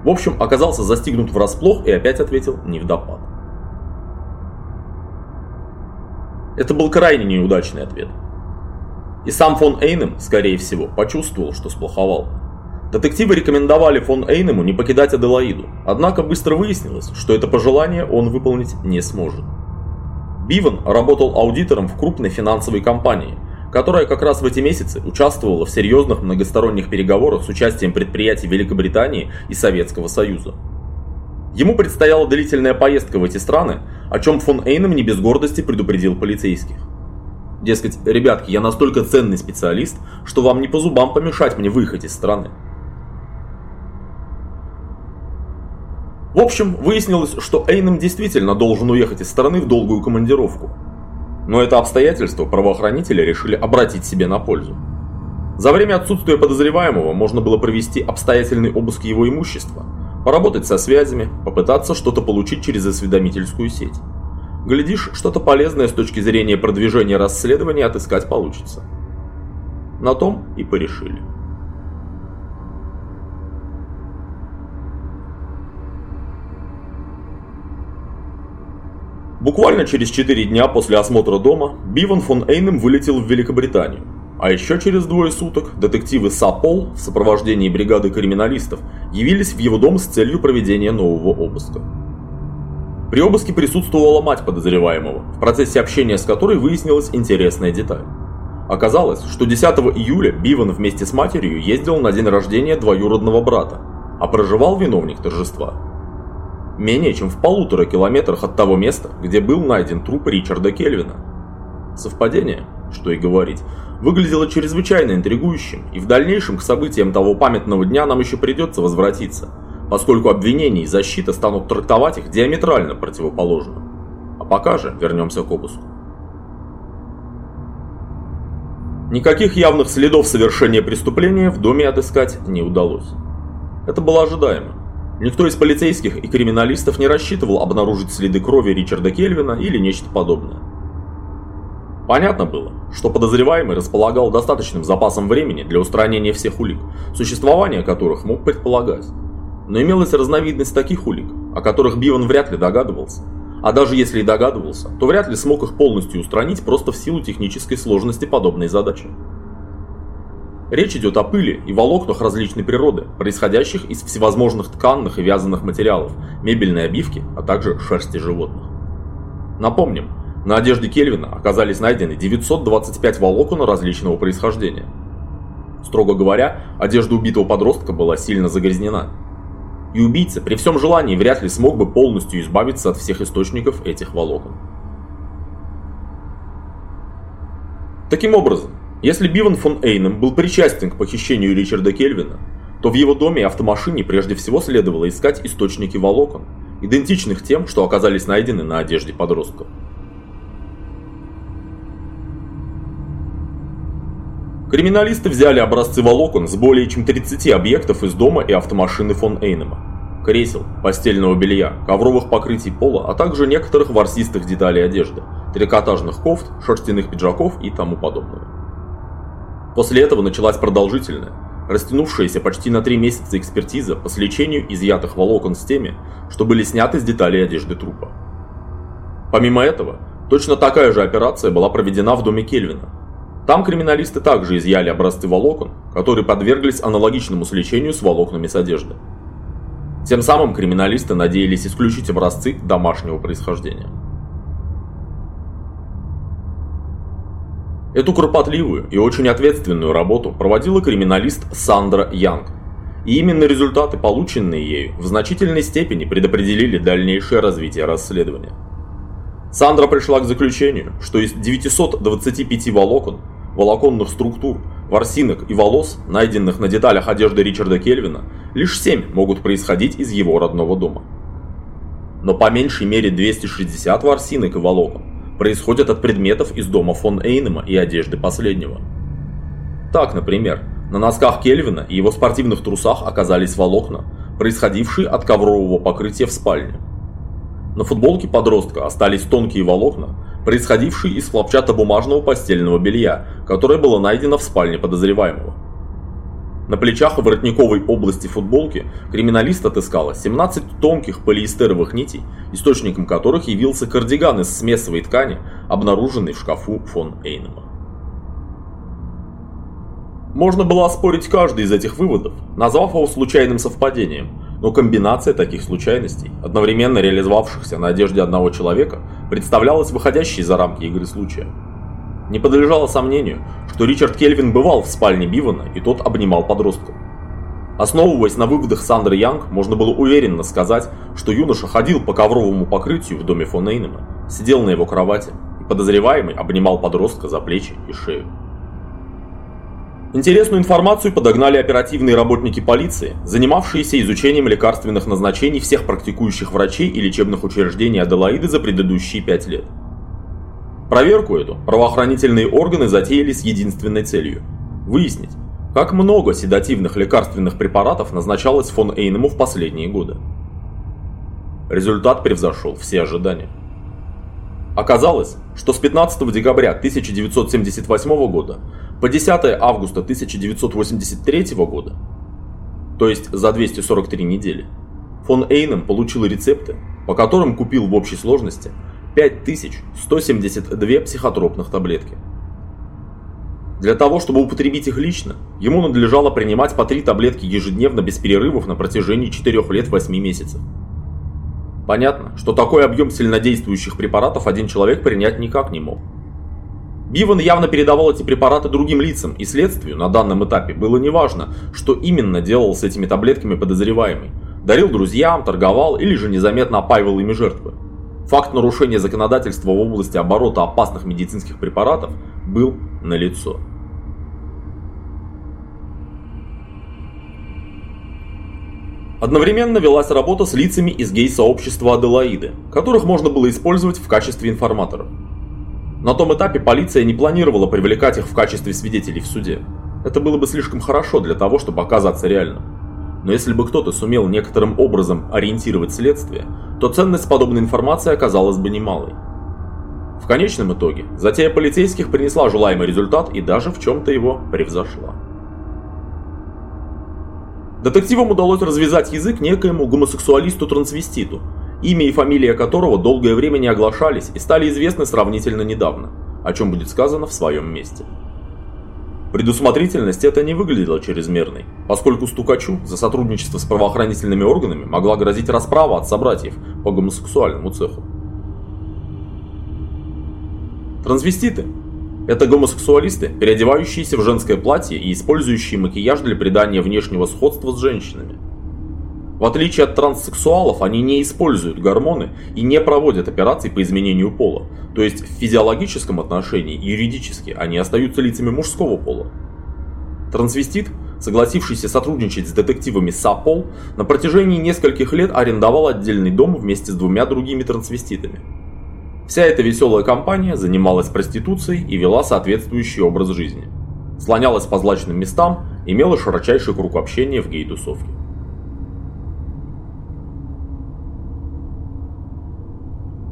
В общем, оказался застигнут врасплох и опять ответил не в допад. Это был крайне неудачный ответ. И сам фон Эйнем, скорее всего, почувствовал, что сплоховал. Детективы рекомендовали фон Эйнему не покидать Аделаиду, однако быстро выяснилось, что это пожелание он выполнить не сможет. Биван работал аудитором в крупной финансовой компании, которая как раз в эти месяцы участвовала в серьезных многосторонних переговорах с участием предприятий Великобритании и Советского Союза. Ему предстояла длительная поездка в эти страны, о чем фон Эйнем не без гордости предупредил полицейских. Дескать, ребятки, я настолько ценный специалист, что вам не по зубам помешать мне выехать из страны. В общем, выяснилось, что Эйнем действительно должен уехать из страны в долгую командировку. Но это обстоятельство правоохранители решили обратить себе на пользу. За время отсутствия подозреваемого можно было провести обстоятельный обыск его имущества, поработать со связями, попытаться что-то получить через осведомительскую сеть. Глядишь, что-то полезное с точки зрения продвижения расследования отыскать получится. На том и порешили. Буквально через 4 дня после осмотра дома Биван фон Эйнем вылетел в Великобританию. А еще через двое суток детективы Сапол в сопровождении бригады криминалистов явились в его дом с целью проведения нового обыска. При обыске присутствовала мать подозреваемого, в процессе общения с которой выяснилась интересная деталь. Оказалось, что 10 июля Биван вместе с матерью ездил на день рождения двоюродного брата, а проживал виновник торжества менее чем в полутора километрах от того места, где был найден труп Ричарда Кельвина. Совпадение, что и говорить, выглядело чрезвычайно интригующим, и в дальнейшем к событиям того памятного дня нам еще придется возвратиться, поскольку обвинения и защита станут трактовать их диаметрально противоположно. А пока же вернемся к обыску. Никаких явных следов совершения преступления в доме отыскать не удалось. Это было ожидаемо. Никто из полицейских и криминалистов не рассчитывал обнаружить следы крови Ричарда Кельвина или нечто подобное. Понятно было, что подозреваемый располагал достаточным запасом времени для устранения всех улик, существование которых мог предполагать. Но имелась разновидность таких улик, о которых Биван вряд ли догадывался. А даже если и догадывался, то вряд ли смог их полностью устранить просто в силу технической сложности подобной задачи. Речь идет о пыли и волокнах различной природы, происходящих из всевозможных тканных и вязаных материалов, мебельной обивки, а также шерсти животных. Напомним, на одежде Кельвина оказались найдены 925 волокон различного происхождения. Строго говоря, одежда убитого подростка была сильно загрязнена. И убийца при всем желании вряд ли смог бы полностью избавиться от всех источников этих волокон. Таким образом, если Биван фон Эйнем был причастен к похищению Ричарда Кельвина, то в его доме и автомашине прежде всего следовало искать источники волокон, идентичных тем, что оказались найдены на одежде подростка. Криминалисты взяли образцы волокон с более чем 30 объектов из дома и автомашины фон Эйнема. Кресел, постельного белья, ковровых покрытий пола, а также некоторых ворсистых деталей одежды, трикотажных кофт, шерстяных пиджаков и тому подобное. После этого началась продолжительная, растянувшаяся почти на три месяца экспертиза по сличению изъятых волокон с теми, что были сняты с деталей одежды трупа. Помимо этого, точно такая же операция была проведена в доме Кельвина. Там криминалисты также изъяли образцы волокон, которые подверглись аналогичному сличению с волокнами с одежды. Тем самым криминалисты надеялись исключить образцы домашнего происхождения. Эту кропотливую и очень ответственную работу проводила криминалист Сандра Янг. И именно результаты, полученные ею, в значительной степени предопределили дальнейшее развитие расследования. Сандра пришла к заключению, что из 925 волокон, волоконных структур, ворсинок и волос, найденных на деталях одежды Ричарда Кельвина, лишь 7 могут происходить из его родного дома. Но по меньшей мере 260 ворсинок и волокон происходят от предметов из дома фон Эйнема и одежды последнего. Так, например, на носках Кельвина и его спортивных трусах оказались волокна, происходившие от коврового покрытия в спальне. На футболке подростка остались тонкие волокна, происходившие из хлопчатобумажного постельного белья, которое было найдено в спальне подозреваемого. На плечах и воротниковой области футболки криминалист отыскала 17 тонких полиэстеровых нитей, источником которых явился кардиган из смесовой ткани, обнаруженный в шкафу фон Эйнема. Можно было оспорить каждый из этих выводов, назвав его случайным совпадением, но комбинация таких случайностей, одновременно реализовавшихся на одежде одного человека, представлялась выходящей за рамки игры случая. Не подлежало сомнению, что Ричард Кельвин бывал в спальне Бивана, и тот обнимал подростка. Основываясь на выводах Сандры Янг, можно было уверенно сказать, что юноша ходил по ковровому покрытию в доме фон Эйнема, сидел на его кровати, и подозреваемый обнимал подростка за плечи и шею. Интересную информацию подогнали оперативные работники полиции, занимавшиеся изучением лекарственных назначений всех практикующих врачей и лечебных учреждений Аделаиды за предыдущие пять лет. Проверку эту правоохранительные органы затеяли с единственной целью – выяснить, как много седативных лекарственных препаратов назначалось фон Эйнему в последние годы. Результат превзошел все ожидания. Оказалось, что с 15 декабря 1978 года по 10 августа 1983 года, то есть за 243 недели, фон Эйнем получил рецепты, по которым купил в общей сложности 5172 психотропных таблетки. Для того, чтобы употребить их лично, ему надлежало принимать по 3 таблетки ежедневно без перерывов на протяжении 4 лет 8 месяцев. Понятно, что такой объем сильнодействующих препаратов один человек принять никак не мог. Биван явно передавал эти препараты другим лицам, и следствию на данном этапе было неважно, что именно делал с этими таблетками подозреваемый. Дарил друзьям, торговал или же незаметно опаивал ими жертвы. Факт нарушения законодательства в области оборота опасных медицинских препаратов был налицо. Одновременно велась работа с лицами из гей-сообщества Аделаиды, которых можно было использовать в качестве информаторов. На том этапе полиция не планировала привлекать их в качестве свидетелей в суде. Это было бы слишком хорошо для того, чтобы оказаться реальным. Но если бы кто-то сумел некоторым образом ориентировать следствие, то ценность подобной информации оказалась бы немалой. В конечном итоге, затея полицейских принесла желаемый результат и даже в чем-то его превзошла. Детективам удалось развязать язык некоему гомосексуалисту-трансвеститу, имя и фамилия которого долгое время не оглашались и стали известны сравнительно недавно, о чем будет сказано в своем месте. Предусмотрительность это не выглядела чрезмерной, поскольку стукачу за сотрудничество с правоохранительными органами могла грозить расправа от собратьев по гомосексуальному цеху. Трансвеститы – это гомосексуалисты, переодевающиеся в женское платье и использующие макияж для придания внешнего сходства с женщинами. В отличие от транссексуалов, они не используют гормоны и не проводят операций по изменению пола, то есть в физиологическом отношении юридически они остаются лицами мужского пола. Трансвестит, согласившийся сотрудничать с детективами САПОЛ, на протяжении нескольких лет арендовал отдельный дом вместе с двумя другими трансвеститами. Вся эта веселая компания занималась проституцией и вела соответствующий образ жизни. Слонялась по злачным местам, имела широчайший круг общения в гей-тусовке.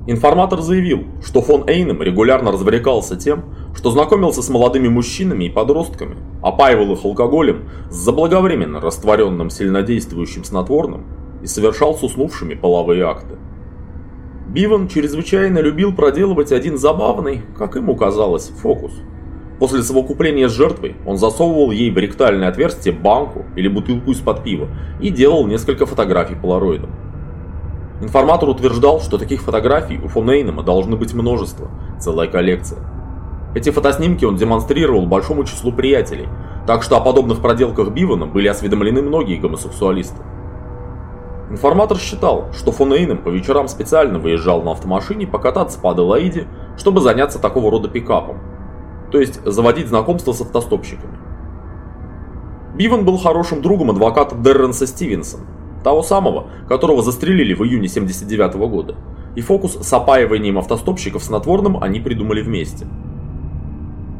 Информатор заявил, что фон Эйнем регулярно развлекался тем, что знакомился с молодыми мужчинами и подростками, опаивал их алкоголем с заблаговременно растворенным сильнодействующим снотворным и совершал с уснувшими половые акты. Биван чрезвычайно любил проделывать один забавный, как ему казалось, фокус. После совокупления с жертвой он засовывал ей в ректальное отверстие банку или бутылку из-под пива и делал несколько фотографий полароидом. Информатор утверждал, что таких фотографий у фон должны быть множество, целая коллекция. Эти фотоснимки он демонстрировал большому числу приятелей, так что о подобных проделках Бивана были осведомлены многие гомосексуалисты. Информатор считал, что фон по вечерам специально выезжал на автомашине покататься по Аделаиде, чтобы заняться такого рода пикапом, то есть заводить знакомство с автостопщиками. Биван был хорошим другом адвоката Дерренса Стивенсона, того самого, которого застрелили в июне 79 -го года, и фокус с опаиванием автостопщиков снотворным они придумали вместе.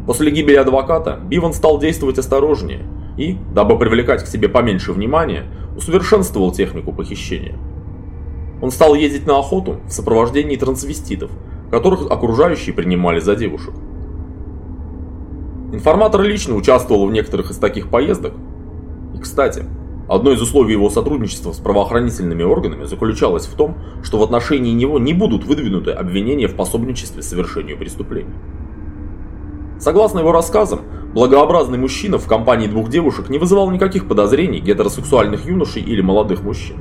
После гибели адвоката Биван стал действовать осторожнее и, дабы привлекать к себе поменьше внимания, усовершенствовал технику похищения. Он стал ездить на охоту в сопровождении трансвеститов, которых окружающие принимали за девушек. Информатор лично участвовал в некоторых из таких поездок. И, кстати, одно из условий его сотрудничества с правоохранительными органами заключалось в том, что в отношении него не будут выдвинуты обвинения в пособничестве совершению преступления. Согласно его рассказам, благообразный мужчина в компании двух девушек не вызывал никаких подозрений гетеросексуальных юношей или молодых мужчин.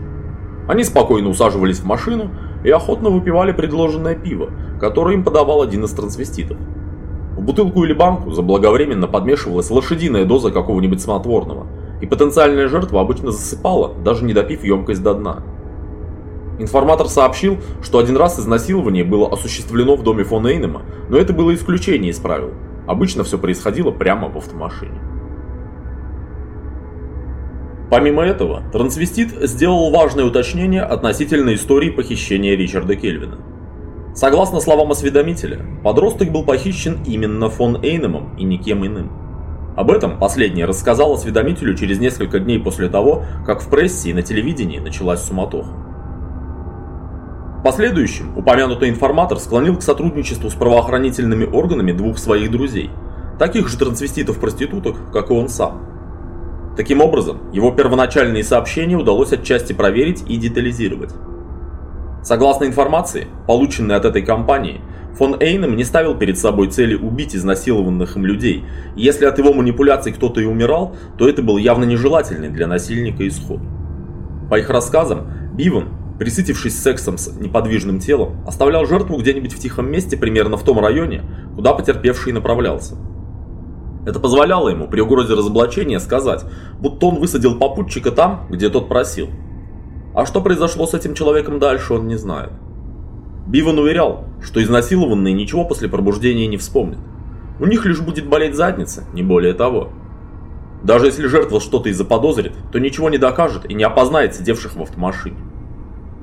Они спокойно усаживались в машину и охотно выпивали предложенное пиво, которое им подавал один из трансвеститов. В бутылку или банку заблаговременно подмешивалась лошадиная доза какого-нибудь снотворного, и потенциальная жертва обычно засыпала, даже не допив емкость до дна. Информатор сообщил, что один раз изнасилование было осуществлено в доме фон Эйнема, но это было исключение из правил. Обычно все происходило прямо в автомашине. Помимо этого, трансвестит сделал важное уточнение относительно истории похищения Ричарда Кельвина. Согласно словам осведомителя, подросток был похищен именно фон Эйнемом и никем иным. Об этом последний рассказал осведомителю через несколько дней после того, как в прессе и на телевидении началась суматоха последующем упомянутый информатор склонил к сотрудничеству с правоохранительными органами двух своих друзей, таких же трансвеститов-проституток, как и он сам. Таким образом, его первоначальные сообщения удалось отчасти проверить и детализировать. Согласно информации, полученной от этой компании, фон Эйнем не ставил перед собой цели убить изнасилованных им людей, если от его манипуляций кто-то и умирал, то это был явно нежелательный для насильника исход. По их рассказам, Биван присытившись сексом с неподвижным телом, оставлял жертву где-нибудь в тихом месте примерно в том районе, куда потерпевший направлялся. Это позволяло ему при угрозе разоблачения сказать, будто он высадил попутчика там, где тот просил. А что произошло с этим человеком дальше, он не знает. Биван уверял, что изнасилованные ничего после пробуждения не вспомнят. У них лишь будет болеть задница, не более того. Даже если жертва что-то и заподозрит, то ничего не докажет и не опознает сидевших в автомашине.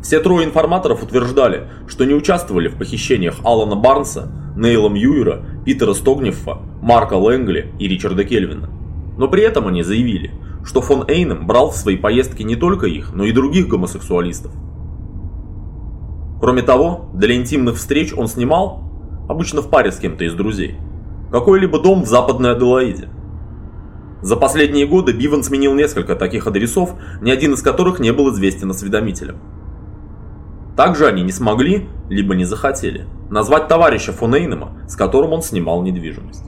Все трое информаторов утверждали, что не участвовали в похищениях Алана Барнса, Нейла Мьюера, Питера Стогнеффа, Марка Лэнгли и Ричарда Кельвина. Но при этом они заявили, что фон Эйнем брал в свои поездки не только их, но и других гомосексуалистов. Кроме того, для интимных встреч он снимал, обычно в паре с кем-то из друзей, какой-либо дом в Западной Аделаиде. За последние годы Биван сменил несколько таких адресов, ни один из которых не был известен осведомителям. Также они не смогли, либо не захотели, назвать товарища фон с которым он снимал недвижимость.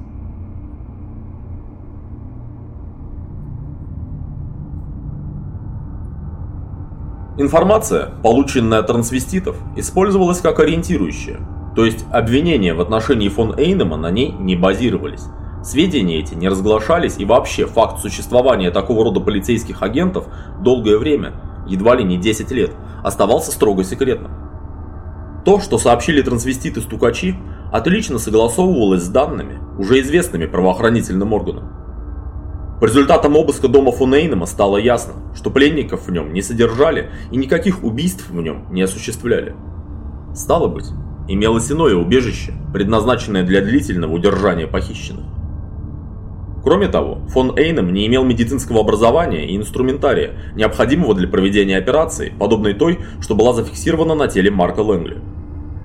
Информация, полученная трансвеститов, использовалась как ориентирующая, то есть обвинения в отношении фон Эйнема на ней не базировались. Сведения эти не разглашались и вообще факт существования такого рода полицейских агентов долгое время, едва ли не 10 лет, оставался строго секретным. То, что сообщили трансвеститы-стукачи, отлично согласовывалось с данными, уже известными правоохранительным органам. По результатам обыска дома фон Эйнема стало ясно, что пленников в нем не содержали и никаких убийств в нем не осуществляли. Стало быть, имелось иное убежище, предназначенное для длительного удержания похищенных. Кроме того, фон Эйнем не имел медицинского образования и инструментария, необходимого для проведения операции, подобной той, что была зафиксирована на теле Марка Лэнгли.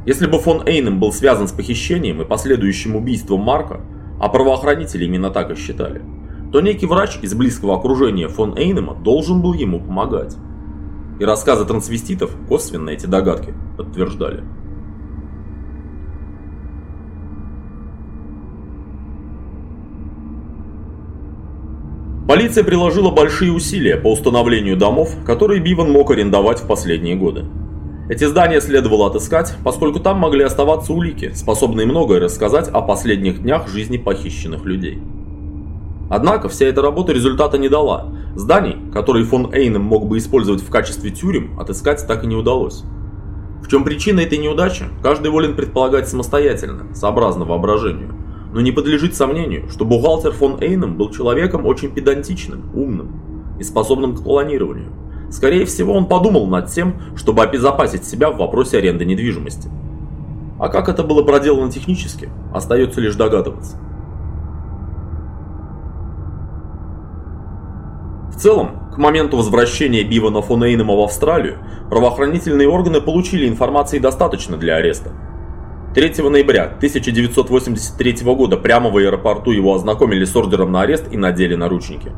Если бы фон Эйнем был связан с похищением и последующим убийством Марка, а правоохранители именно так и считали, то некий врач из близкого окружения фон Эйнема должен был ему помогать. И рассказы трансвеститов косвенно эти догадки подтверждали. Полиция приложила большие усилия по установлению домов, которые Биван мог арендовать в последние годы. Эти здания следовало отыскать, поскольку там могли оставаться улики, способные многое рассказать о последних днях жизни похищенных людей. Однако вся эта работа результата не дала. Зданий, которые фон Эйнем мог бы использовать в качестве тюрем, отыскать так и не удалось. В чем причина этой неудачи, каждый волен предполагать самостоятельно, сообразно воображению. Но не подлежит сомнению, что бухгалтер фон Эйнем был человеком очень педантичным, умным и способным к планированию. Скорее всего, он подумал над тем, чтобы обезопасить себя в вопросе аренды недвижимости. А как это было проделано технически, остается лишь догадываться. Целом, к моменту возвращения Бивана фон Эйнема в Австралию, правоохранительные органы получили информации достаточно для ареста. 3 ноября 1983 года прямо в аэропорту его ознакомили с ордером на арест и надели наручники.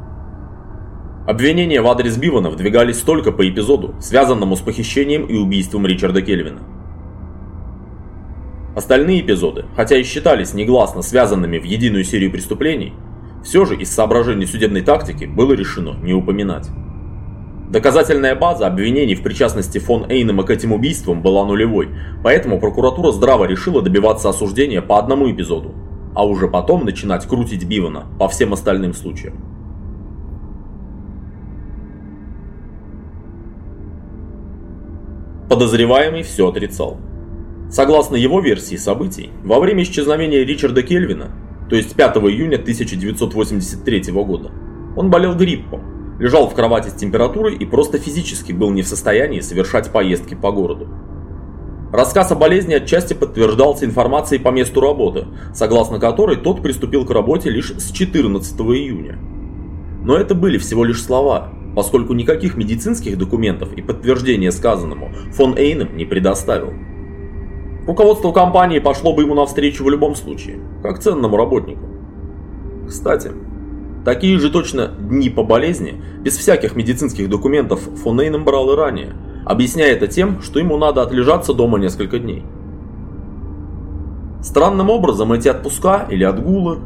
Обвинения в адрес Бивана вдвигались только по эпизоду, связанному с похищением и убийством Ричарда Кельвина. Остальные эпизоды, хотя и считались негласно связанными в единую серию преступлений, все же из соображений судебной тактики было решено не упоминать. Доказательная база обвинений в причастности фон Эйнема к этим убийствам была нулевой, поэтому прокуратура здраво решила добиваться осуждения по одному эпизоду, а уже потом начинать крутить Бивана по всем остальным случаям. Подозреваемый все отрицал. Согласно его версии событий, во время исчезновения Ричарда Кельвина то есть 5 июня 1983 года. Он болел гриппом, лежал в кровати с температурой и просто физически был не в состоянии совершать поездки по городу. Рассказ о болезни отчасти подтверждался информацией по месту работы, согласно которой тот приступил к работе лишь с 14 июня. Но это были всего лишь слова, поскольку никаких медицинских документов и подтверждения сказанному фон Эйнем не предоставил. Руководство компании пошло бы ему навстречу в любом случае, как ценному работнику. Кстати, такие же точно дни по болезни, без всяких медицинских документов, фон Эйном брал и ранее, объясняя это тем, что ему надо отлежаться дома несколько дней. Странным образом эти отпуска или отгулы,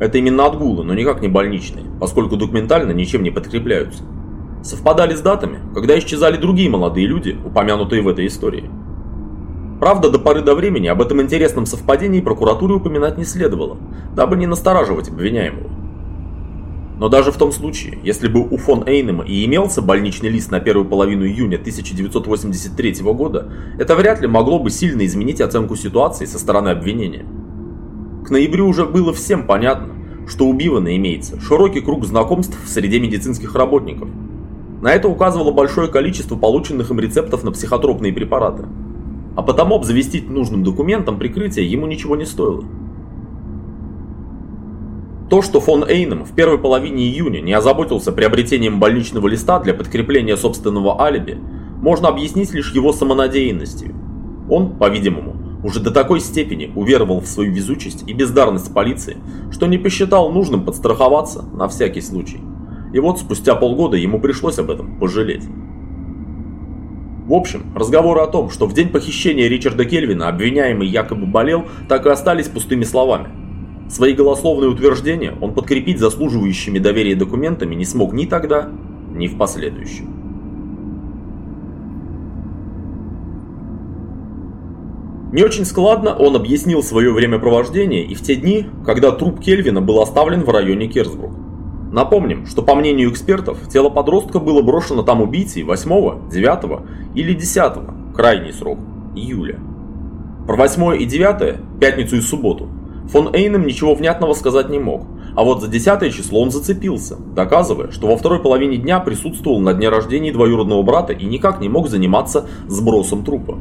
это именно отгулы, но никак не больничные, поскольку документально ничем не подкрепляются, совпадали с датами, когда исчезали другие молодые люди, упомянутые в этой истории. Правда, до поры до времени об этом интересном совпадении прокуратуре упоминать не следовало, дабы не настораживать обвиняемого. Но даже в том случае, если бы у фон Эйнема и имелся больничный лист на первую половину июня 1983 года, это вряд ли могло бы сильно изменить оценку ситуации со стороны обвинения. К ноябрю уже было всем понятно, что у Бивана имеется широкий круг знакомств в среде медицинских работников. На это указывало большое количество полученных им рецептов на психотропные препараты – а потому обзавестить нужным документом прикрытия ему ничего не стоило. То, что фон Эйнем в первой половине июня не озаботился приобретением больничного листа для подкрепления собственного алиби, можно объяснить лишь его самонадеянностью. Он, по-видимому, уже до такой степени уверовал в свою везучесть и бездарность полиции, что не посчитал нужным подстраховаться на всякий случай. И вот спустя полгода ему пришлось об этом пожалеть. В общем, разговоры о том, что в день похищения Ричарда Кельвина обвиняемый якобы болел, так и остались пустыми словами. Свои голословные утверждения он подкрепить заслуживающими доверия документами не смог ни тогда, ни в последующем. Не очень складно он объяснил свое времяпровождение и в те дни, когда труп Кельвина был оставлен в районе Керсбрук. Напомним, что по мнению экспертов, тело подростка было брошено там убийцей 8, 9 или 10, крайний срок, июля. Про 8 и 9, пятницу и субботу, фон Эйнем ничего внятного сказать не мог, а вот за 10 число он зацепился, доказывая, что во второй половине дня присутствовал на дне рождения двоюродного брата и никак не мог заниматься сбросом трупа.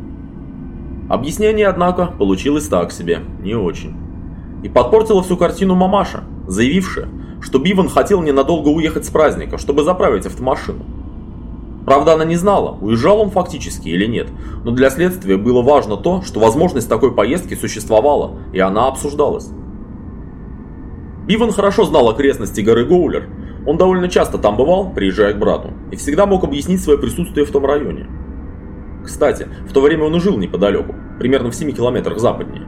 Объяснение, однако, получилось так себе, не очень. И подпортила всю картину мамаша, заявившая, что Биван хотел ненадолго уехать с праздника, чтобы заправить автомашину. Правда, она не знала, уезжал он фактически или нет, но для следствия было важно то, что возможность такой поездки существовала, и она обсуждалась. Биван хорошо знал окрестности горы Гоулер, он довольно часто там бывал, приезжая к брату, и всегда мог объяснить свое присутствие в том районе. Кстати, в то время он и жил неподалеку, примерно в 7 километрах западнее.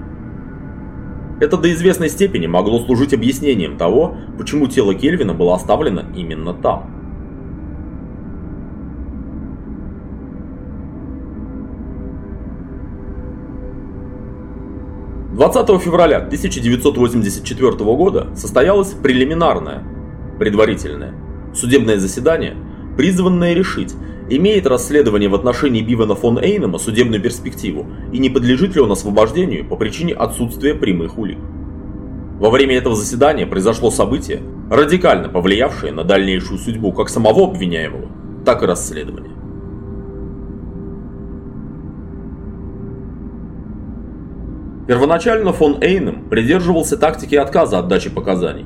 Это до известной степени могло служить объяснением того, почему тело Кельвина было оставлено именно там. «20 февраля 1984 года состоялось прелиминарное, предварительное, судебное заседание, призванное решить, Имеет расследование в отношении Бивена фон Эйнема судебную перспективу и не подлежит ли он освобождению по причине отсутствия прямых улик? Во время этого заседания произошло событие, радикально повлиявшее на дальнейшую судьбу как самого обвиняемого, так и расследования. Первоначально фон Эйнем придерживался тактики отказа от дачи показаний.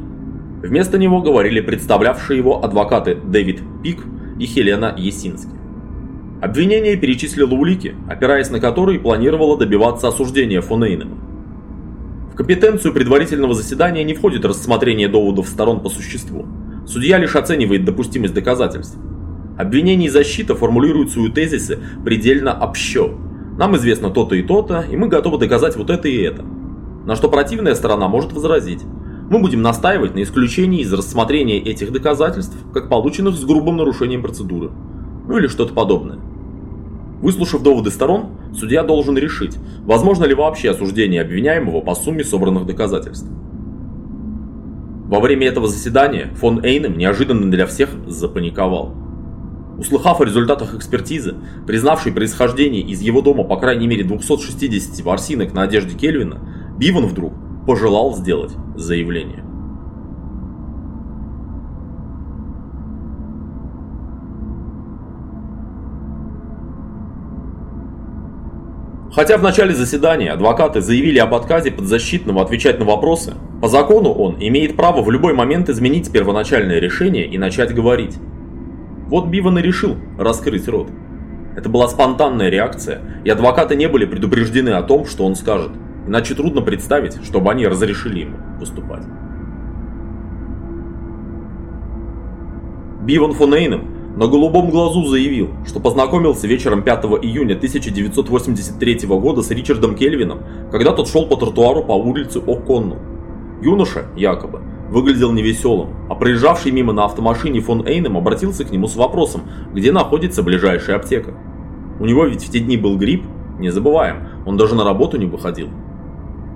Вместо него говорили представлявшие его адвокаты Дэвид Пик и Хелена Есински. Обвинение перечислило улики, опираясь на которые планировало добиваться осуждения фон Эйнема. В компетенцию предварительного заседания не входит рассмотрение доводов сторон по существу. Судья лишь оценивает допустимость доказательств. Обвинение и защита формулируют свои тезисы предельно общо. Нам известно то-то и то-то, и мы готовы доказать вот это и это. На что противная сторона может возразить. Мы будем настаивать на исключении из рассмотрения этих доказательств, как полученных с грубым нарушением процедуры. Ну или что-то подобное. Выслушав доводы сторон, судья должен решить, возможно ли вообще осуждение обвиняемого по сумме собранных доказательств. Во время этого заседания фон Эйнем неожиданно для всех запаниковал. Услыхав о результатах экспертизы, признавшей происхождение из его дома по крайней мере 260 ворсинок на одежде Кельвина, Биван вдруг пожелал сделать заявление. Хотя в начале заседания адвокаты заявили об отказе подзащитного отвечать на вопросы, по закону он имеет право в любой момент изменить первоначальное решение и начать говорить. Вот Биван и решил раскрыть рот. Это была спонтанная реакция, и адвокаты не были предупреждены о том, что он скажет – Иначе трудно представить, чтобы они разрешили ему выступать. Биван фон Эйнем на голубом глазу заявил, что познакомился вечером 5 июня 1983 года с Ричардом Кельвином, когда тот шел по тротуару по улице О'Конну. Юноша, якобы, выглядел невеселым, а проезжавший мимо на автомашине фон Эйнем обратился к нему с вопросом, где находится ближайшая аптека. У него ведь в те дни был грипп, не забываем, он даже на работу не выходил.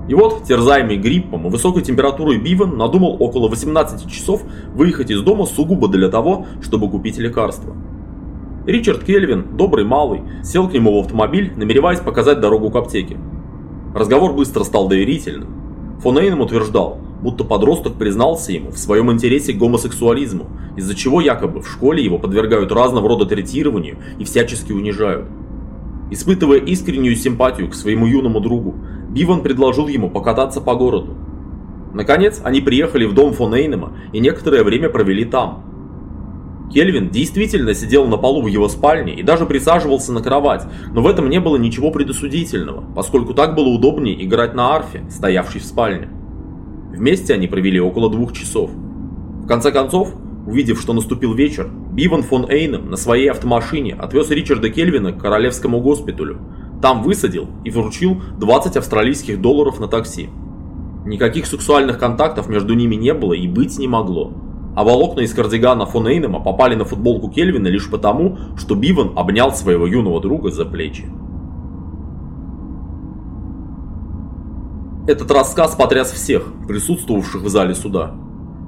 И вот, терзаемый гриппом и высокой температурой Бивен надумал около 18 часов выехать из дома сугубо для того, чтобы купить лекарства. Ричард Кельвин, добрый малый, сел к нему в автомобиль, намереваясь показать дорогу к аптеке. Разговор быстро стал доверительным. Фон Эйном утверждал, будто подросток признался ему в своем интересе к гомосексуализму, из-за чего якобы в школе его подвергают разного рода третированию и всячески унижают. Испытывая искреннюю симпатию к своему юному другу, Биван предложил ему покататься по городу. Наконец, они приехали в дом фон Эйнема и некоторое время провели там. Кельвин действительно сидел на полу в его спальне и даже присаживался на кровать, но в этом не было ничего предосудительного, поскольку так было удобнее играть на арфе, стоявшей в спальне. Вместе они провели около двух часов. В конце концов, увидев, что наступил вечер, Биван фон Эйнем на своей автомашине отвез Ричарда Кельвина к королевскому госпиталю. Там высадил и вручил 20 австралийских долларов на такси. Никаких сексуальных контактов между ними не было и быть не могло а волокна из кардигана фон Эйнема попали на футболку Кельвина лишь потому, что Биван обнял своего юного друга за плечи. Этот рассказ потряс всех, присутствовавших в зале суда.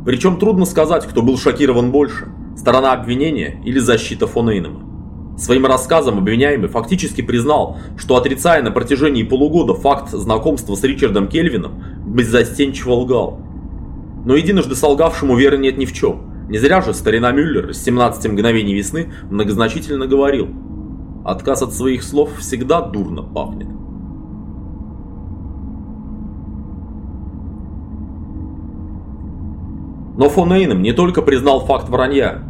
Причем трудно сказать, кто был шокирован больше – сторона обвинения или защита фон Эйнема. Своим рассказом обвиняемый фактически признал, что отрицая на протяжении полугода факт знакомства с Ричардом Кельвином, беззастенчиво лгал – но единожды солгавшему веры нет ни в чем. Не зря же старина Мюллер из 17 мгновений весны многозначительно говорил «Отказ от своих слов всегда дурно пахнет». Но фон Эйнем не только признал факт вранья.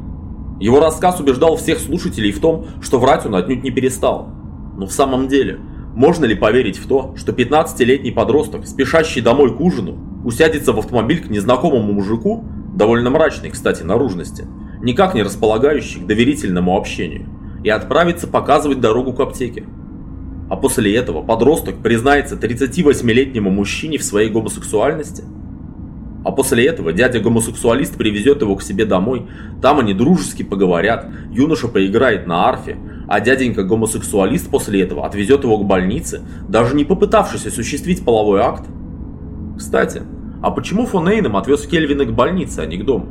Его рассказ убеждал всех слушателей в том, что врать он отнюдь не перестал. Но в самом деле, можно ли поверить в то, что 15-летний подросток, спешащий домой к ужину, усядется в автомобиль к незнакомому мужику, довольно мрачной, кстати, наружности, никак не располагающий к доверительному общению, и отправится показывать дорогу к аптеке. А после этого подросток признается 38-летнему мужчине в своей гомосексуальности. А после этого дядя-гомосексуалист привезет его к себе домой, там они дружески поговорят, юноша поиграет на арфе, а дяденька-гомосексуалист после этого отвезет его к больнице, даже не попытавшись осуществить половой акт. Кстати, а почему фон Эйнем отвез Кельвина к больнице, а не к дому?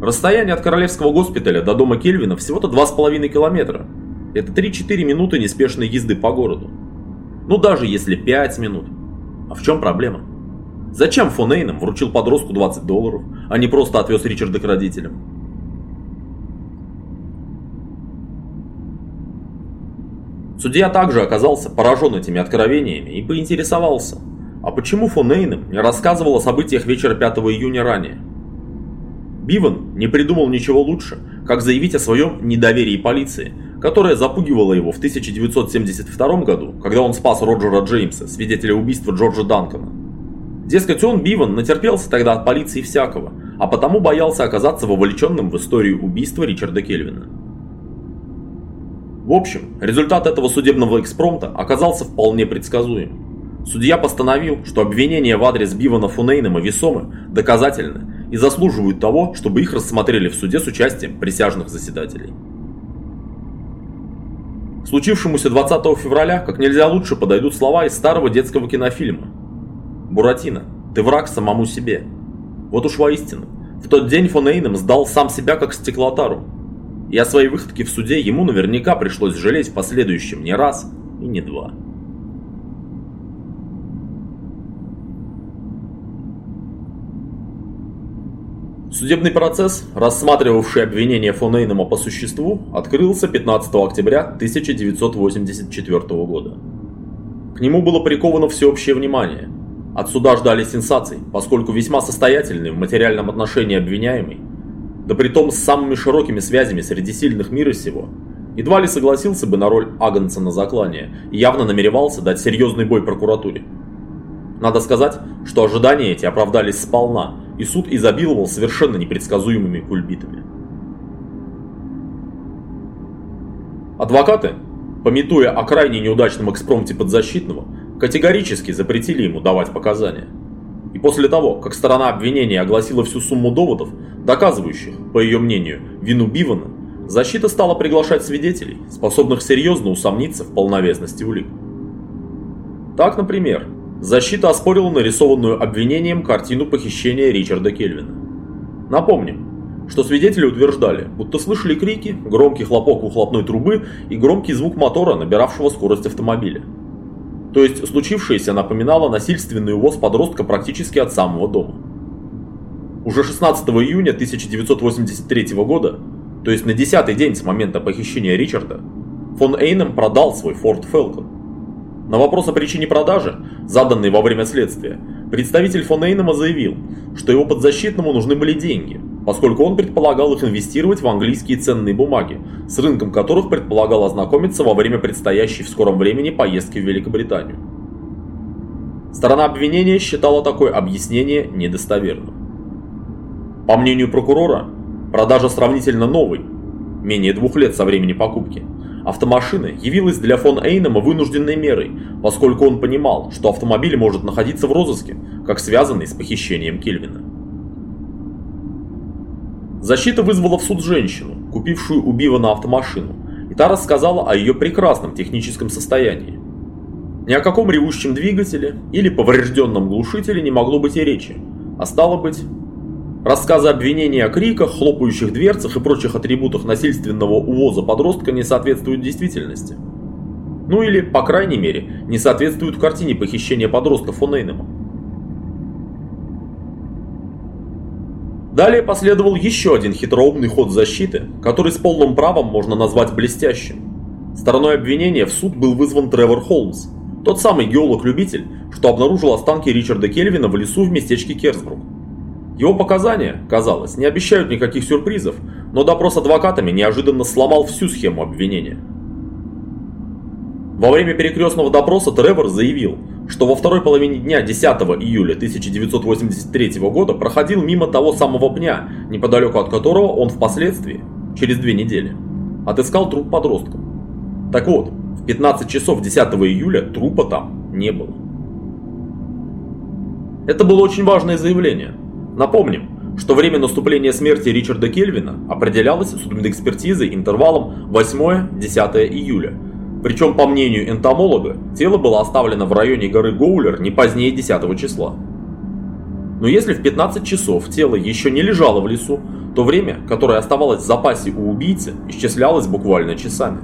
Расстояние от королевского госпиталя до дома Кельвина всего-то 2,5 километра. Это 3-4 минуты неспешной езды по городу. Ну даже если 5 минут. А в чем проблема? Зачем фон Эйнем вручил подростку 20 долларов, а не просто отвез Ричарда к родителям? Судья также оказался поражен этими откровениями и поинтересовался – а почему фон Эйнем не рассказывал о событиях вечера 5 июня ранее? Биван не придумал ничего лучше, как заявить о своем недоверии полиции, которая запугивала его в 1972 году, когда он спас Роджера Джеймса, свидетеля убийства Джорджа Данкона. Дескать, он, Биван, натерпелся тогда от полиции всякого, а потому боялся оказаться вовлеченным в историю убийства Ричарда Кельвина. В общем, результат этого судебного экспромта оказался вполне предсказуем. Судья постановил, что обвинения в адрес Бивана Фунейнема весомы, доказательны и заслуживают того, чтобы их рассмотрели в суде с участием присяжных заседателей. Случившемуся 20 февраля как нельзя лучше подойдут слова из старого детского кинофильма. «Буратино, ты враг самому себе». Вот уж воистину, в тот день фон Эйнем сдал сам себя как стеклотару. И о своей выходке в суде ему наверняка пришлось жалеть в последующем не раз и не два. Судебный процесс, рассматривавший обвинение фон Эйнема по существу, открылся 15 октября 1984 года. К нему было приковано всеобщее внимание. От суда ждали сенсаций, поскольку весьма состоятельный в материальном отношении обвиняемый, да притом с самыми широкими связями среди сильных мира сего, едва ли согласился бы на роль Агнца на заклание и явно намеревался дать серьезный бой прокуратуре. Надо сказать, что ожидания эти оправдались сполна, и суд изобиловал совершенно непредсказуемыми кульбитами. Адвокаты, пометуя о крайне неудачном экспромте подзащитного, категорически запретили ему давать показания. И после того, как сторона обвинения огласила всю сумму доводов, доказывающих, по ее мнению, вину Бивана, защита стала приглашать свидетелей, способных серьезно усомниться в полновесности улик. Так, например, Защита оспорила нарисованную обвинением картину похищения Ричарда Кельвина. Напомним, что свидетели утверждали, будто слышали крики, громкий хлопок выхлопной трубы и громкий звук мотора, набиравшего скорость автомобиля. То есть случившееся напоминало насильственный увоз подростка практически от самого дома. Уже 16 июня 1983 года, то есть на десятый день с момента похищения Ричарда, фон Эйнем продал свой Ford Falcon. На вопрос о причине продажи, заданный во время следствия, Представитель фон Эйнема заявил, что его подзащитному нужны были деньги, поскольку он предполагал их инвестировать в английские ценные бумаги, с рынком которых предполагал ознакомиться во время предстоящей в скором времени поездки в Великобританию. Сторона обвинения считала такое объяснение недостоверным. По мнению прокурора, продажа сравнительно новой, менее двух лет со времени покупки, автомашины явилась для фон Эйнема вынужденной мерой, поскольку он понимал, что автомобиль может находиться в розыске, как связанный с похищением Кельвина. Защита вызвала в суд женщину, купившую у Бивана автомашину, и та рассказала о ее прекрасном техническом состоянии. Ни о каком ревущем двигателе или поврежденном глушителе не могло быть и речи, а стало быть, Рассказы обвинения о криках, хлопающих дверцах и прочих атрибутах насильственного увоза подростка не соответствуют действительности. Ну или, по крайней мере, не соответствуют картине похищения подростка фон Эйнема. Далее последовал еще один хитроумный ход защиты, который с полным правом можно назвать блестящим. Стороной обвинения в суд был вызван Тревор Холмс, тот самый геолог-любитель, что обнаружил останки Ричарда Кельвина в лесу в местечке Керсбрук. Его показания, казалось, не обещают никаких сюрпризов, но допрос адвокатами неожиданно сломал всю схему обвинения. Во время перекрестного допроса Тревор заявил, что во второй половине дня 10 июля 1983 года проходил мимо того самого пня, неподалеку от которого он впоследствии, через две недели, отыскал труп подростка. Так вот, в 15 часов 10 июля трупа там не было. Это было очень важное заявление – Напомним, что время наступления смерти Ричарда Кельвина определялось судмедэкспертизой интервалом 8-10 июля. Причем, по мнению энтомолога, тело было оставлено в районе горы Гоулер не позднее 10 числа. Но если в 15 часов тело еще не лежало в лесу, то время, которое оставалось в запасе у убийцы, исчислялось буквально часами.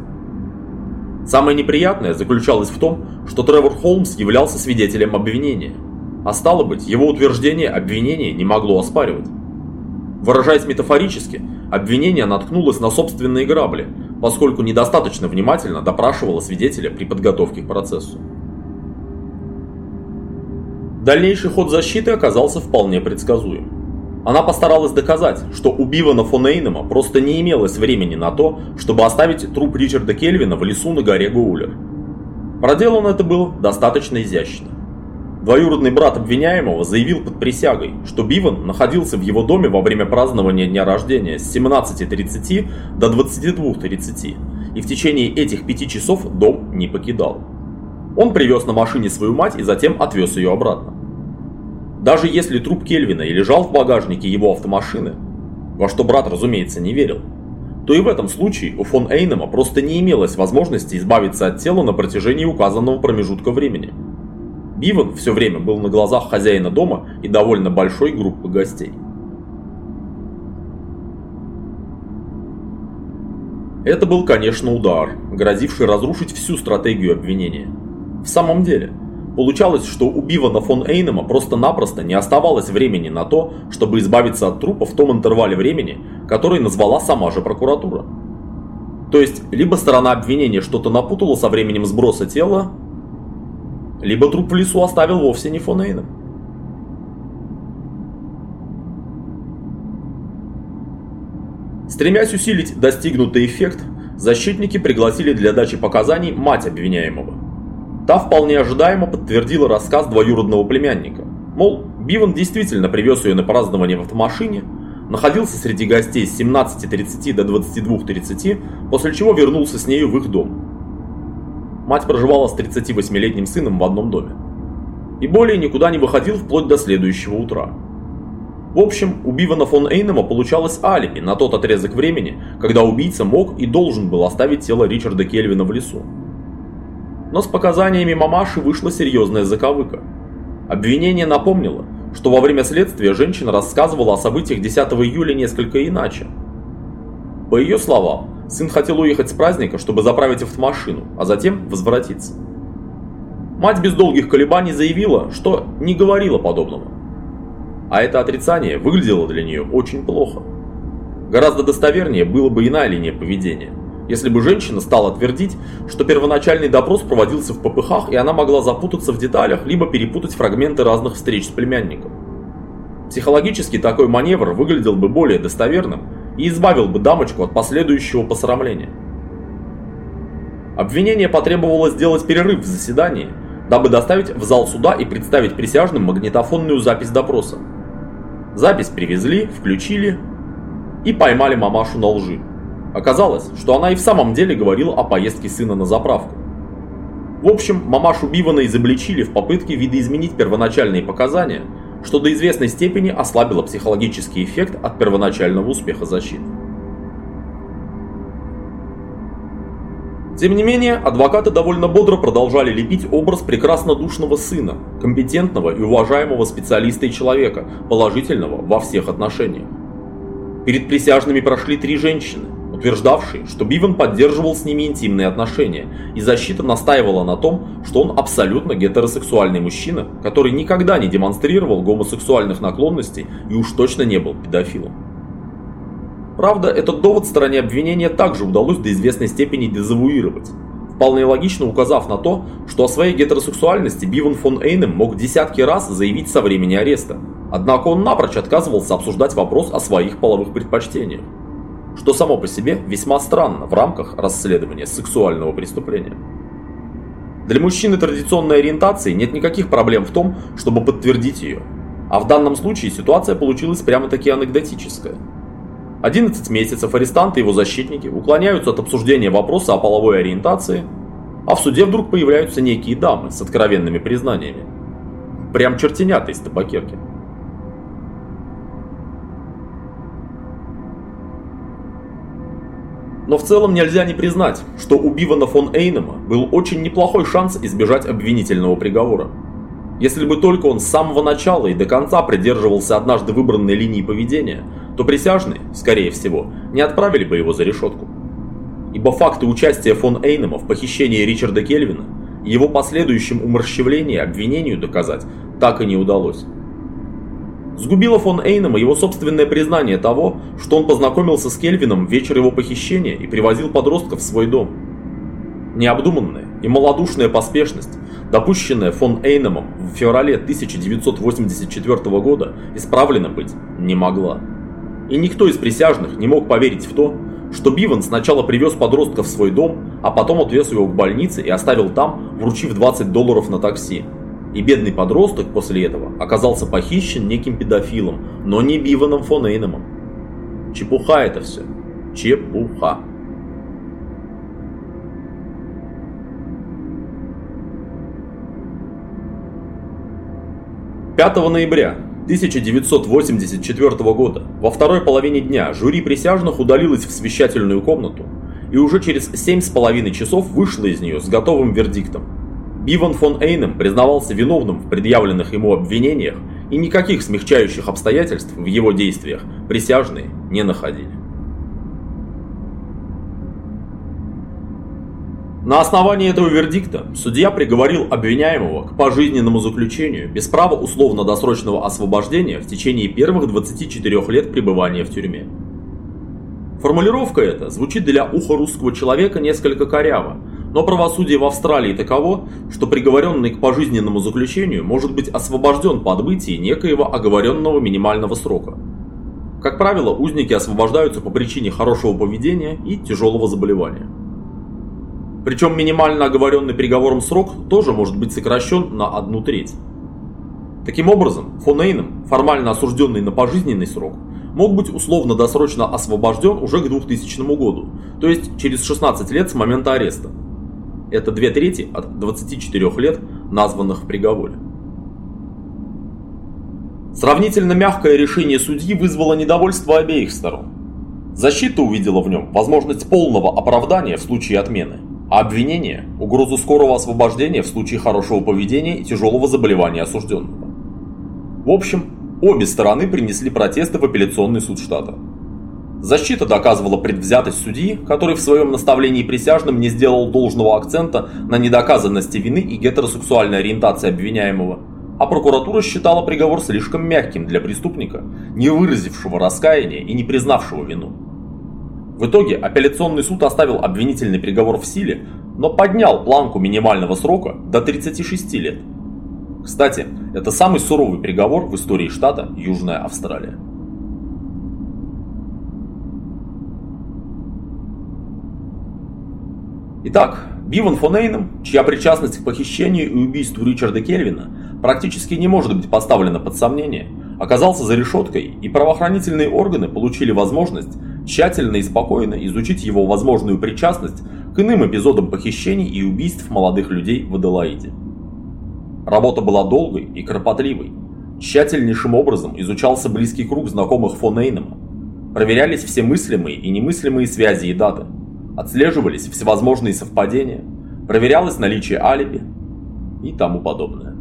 Самое неприятное заключалось в том, что Тревор Холмс являлся свидетелем обвинения – а стало быть, его утверждение обвинение не могло оспаривать. Выражаясь метафорически, обвинение наткнулось на собственные грабли, поскольку недостаточно внимательно допрашивало свидетеля при подготовке к процессу. Дальнейший ход защиты оказался вполне предсказуем. Она постаралась доказать, что у Бивана фон Эйнема просто не имелось времени на то, чтобы оставить труп Ричарда Кельвина в лесу на горе Гоулер. Проделано это было достаточно изящно. Двоюродный брат обвиняемого заявил под присягой, что Биван находился в его доме во время празднования дня рождения с 17.30 до 22.30 и в течение этих пяти часов дом не покидал. Он привез на машине свою мать и затем отвез ее обратно. Даже если труп Кельвина и лежал в багажнике его автомашины, во что брат, разумеется, не верил, то и в этом случае у фон Эйнема просто не имелось возможности избавиться от тела на протяжении указанного промежутка времени – Биван все время был на глазах хозяина дома и довольно большой группы гостей. Это был, конечно, удар, грозивший разрушить всю стратегию обвинения. В самом деле, получалось, что у Бивана фон Эйнема просто-напросто не оставалось времени на то, чтобы избавиться от трупа в том интервале времени, который назвала сама же прокуратура. То есть, либо сторона обвинения что-то напутала со временем сброса тела, либо труп в лесу оставил вовсе не фон Эйном. Стремясь усилить достигнутый эффект, защитники пригласили для дачи показаний мать обвиняемого. Та вполне ожидаемо подтвердила рассказ двоюродного племянника. Мол, Биван действительно привез ее на празднование в автомашине, находился среди гостей с 17.30 до 22.30, после чего вернулся с нею в их дом. Мать проживала с 38-летним сыном в одном доме. И более никуда не выходил вплоть до следующего утра. В общем, у Бивана фон Эйнема получалось алиби на тот отрезок времени, когда убийца мог и должен был оставить тело Ричарда Кельвина в лесу. Но с показаниями мамаши вышла серьезная заковыка. Обвинение напомнило, что во время следствия женщина рассказывала о событиях 10 июля несколько иначе. По ее словам, Сын хотел уехать с праздника, чтобы заправить автомашину, а затем возвратиться. Мать без долгих колебаний заявила, что не говорила подобного. А это отрицание выглядело для нее очень плохо. Гораздо достовернее было бы иная линия поведения. если бы женщина стала твердить, что первоначальный допрос проводился в попыхах и она могла запутаться в деталях, либо перепутать фрагменты разных встреч с племянником. Психологически такой маневр выглядел бы более достоверным и избавил бы дамочку от последующего посрамления. Обвинение потребовало сделать перерыв в заседании, дабы доставить в зал суда и представить присяжным магнитофонную запись допроса. Запись привезли, включили и поймали мамашу на лжи. Оказалось, что она и в самом деле говорила о поездке сына на заправку. В общем, мамашу Бивана изобличили в попытке видоизменить первоначальные показания, что до известной степени ослабило психологический эффект от первоначального успеха защиты. Тем не менее, адвокаты довольно бодро продолжали лепить образ прекрасно душного сына, компетентного и уважаемого специалиста и человека, положительного во всех отношениях. Перед присяжными прошли три женщины, утверждавшие, что Бивен поддерживал с ними интимные отношения, и защита настаивала на том, что он абсолютно гетеросексуальный мужчина, который никогда не демонстрировал гомосексуальных наклонностей и уж точно не был педофилом. Правда, этот довод стороне обвинения также удалось до известной степени дезавуировать, вполне логично указав на то, что о своей гетеросексуальности Бивен фон Эйнем мог десятки раз заявить со времени ареста, однако он напрочь отказывался обсуждать вопрос о своих половых предпочтениях что само по себе весьма странно в рамках расследования сексуального преступления. Для мужчины традиционной ориентации нет никаких проблем в том, чтобы подтвердить ее, а в данном случае ситуация получилась прямо-таки анекдотическая. 11 месяцев арестанты и его защитники уклоняются от обсуждения вопроса о половой ориентации, а в суде вдруг появляются некие дамы с откровенными признаниями. Прям чертенята из табакерки. Но в целом нельзя не признать, что у Бивана фон Эйнема был очень неплохой шанс избежать обвинительного приговора. Если бы только он с самого начала и до конца придерживался однажды выбранной линии поведения, то присяжные, скорее всего, не отправили бы его за решетку. Ибо факты участия фон Эйнема в похищении Ричарда Кельвина его последующем уморщевлении обвинению доказать так и не удалось. Сгубило фон Эйнема его собственное признание того, что он познакомился с Кельвином в вечер его похищения и привозил подростков в свой дом. Необдуманная и малодушная поспешность, допущенная фон Эйнемом в феврале 1984 года, исправлена быть не могла. И никто из присяжных не мог поверить в то, что Биван сначала привез подростка в свой дом, а потом отвез его к больнице и оставил там, вручив 20 долларов на такси. И бедный подросток после этого оказался похищен неким педофилом, но не Биваном фон Эйнемом. Чепуха это все. Чепуха. Пятого ноября 1984 года во второй половине дня жюри присяжных удалилось в совещательную комнату и уже через семь с половиной часов вышло из нее с готовым вердиктом Иван фон Эйнем признавался виновным в предъявленных ему обвинениях и никаких смягчающих обстоятельств в его действиях присяжные не находили. На основании этого вердикта судья приговорил обвиняемого к пожизненному заключению без права условно-досрочного освобождения в течение первых 24 лет пребывания в тюрьме. Формулировка эта звучит для уха русского человека несколько коряво, но правосудие в Австралии таково, что приговоренный к пожизненному заключению может быть освобожден по отбытии некоего оговоренного минимального срока. Как правило, узники освобождаются по причине хорошего поведения и тяжелого заболевания. Причем минимально оговоренный приговором срок тоже может быть сокращен на одну треть. Таким образом, фон Эйном, формально осужденный на пожизненный срок, мог быть условно-досрочно освобожден уже к 2000 году, то есть через 16 лет с момента ареста. Это две трети от 24 лет, названных в приговоре. Сравнительно мягкое решение судьи вызвало недовольство обеих сторон. Защита увидела в нем возможность полного оправдания в случае отмены, а обвинение – угрозу скорого освобождения в случае хорошего поведения и тяжелого заболевания осужденного. В общем, обе стороны принесли протесты в апелляционный суд штата. Защита доказывала предвзятость судьи, который в своем наставлении присяжным не сделал должного акцента на недоказанности вины и гетеросексуальной ориентации обвиняемого, а прокуратура считала приговор слишком мягким для преступника, не выразившего раскаяния и не признавшего вину. В итоге апелляционный суд оставил обвинительный приговор в силе, но поднял планку минимального срока до 36 лет. Кстати, это самый суровый приговор в истории штата Южная Австралия. Итак, Биван фон Эйном, чья причастность к похищению и убийству Ричарда Кельвина практически не может быть поставлена под сомнение, оказался за решеткой, и правоохранительные органы получили возможность тщательно и спокойно изучить его возможную причастность к иным эпизодам похищений и убийств молодых людей в Аделаиде. Работа была долгой и кропотливой. Тщательнейшим образом изучался близкий круг знакомых фон Эйнема. Проверялись все мыслимые и немыслимые связи и даты. Отслеживались всевозможные совпадения. Проверялось наличие алиби и тому подобное.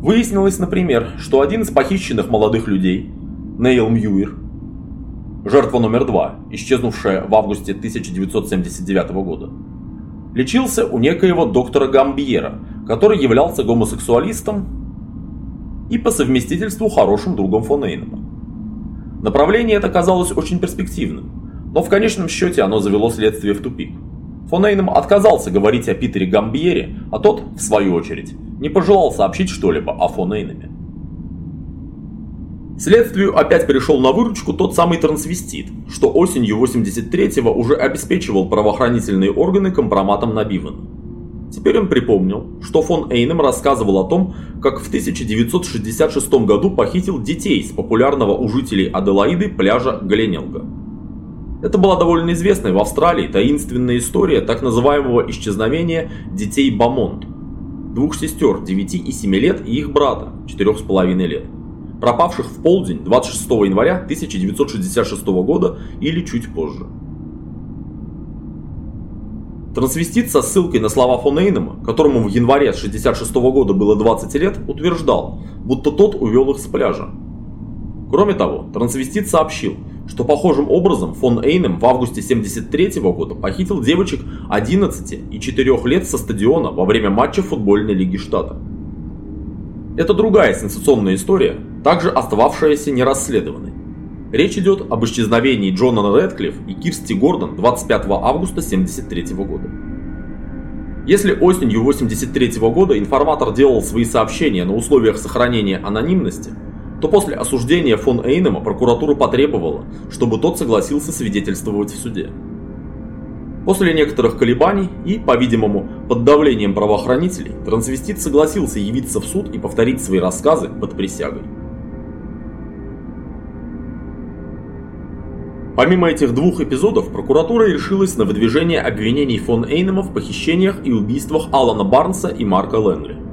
Выяснилось, например, что один из похищенных молодых людей, Нейл Мьюир, жертва номер два, исчезнувшая в августе 1979 года, лечился у некоего доктора Гамбьера, который являлся гомосексуалистом и по совместительству хорошим другом фон Эйнема. Направление это казалось очень перспективным, но в конечном счете оно завело следствие в тупик. Фон Эйнем отказался говорить о Питере Гамбьере, а тот, в свою очередь, не пожелал сообщить что-либо о фон Эйнеме. Следствию опять пришел на выручку тот самый трансвестит, что осенью 83-го уже обеспечивал правоохранительные органы компроматом на Бивена. Теперь он припомнил, что фон Эйнем рассказывал о том, как в 1966 году похитил детей с популярного у жителей Аделаиды пляжа Гленелга. Это была довольно известная в Австралии таинственная история так называемого исчезновения детей Бамонт, двух сестер 9 и 7 лет и их брата 4,5 лет пропавших в полдень 26 января 1966 года или чуть позже. Трансвестит со ссылкой на слова фон Эйнема, которому в январе 1966 года было 20 лет, утверждал, будто тот увел их с пляжа. Кроме того, трансвестит сообщил, что похожим образом фон Эйнем в августе 1973 года похитил девочек 11 и 4 лет со стадиона во время матча футбольной лиги штата. Это другая сенсационная история, также остававшаяся нерасследованной. Речь идет об исчезновении Джона Рэдклифф и Кирсти Гордон 25 августа 1973 года. Если осенью 1983 года информатор делал свои сообщения на условиях сохранения анонимности, то после осуждения фон Эйнема прокуратура потребовала, чтобы тот согласился свидетельствовать в суде. После некоторых колебаний и, по-видимому, под давлением правоохранителей, трансвестит согласился явиться в суд и повторить свои рассказы под присягой. Помимо этих двух эпизодов, прокуратура решилась на выдвижение обвинений фон Эйнема в похищениях и убийствах Алана Барнса и Марка Лэнгли.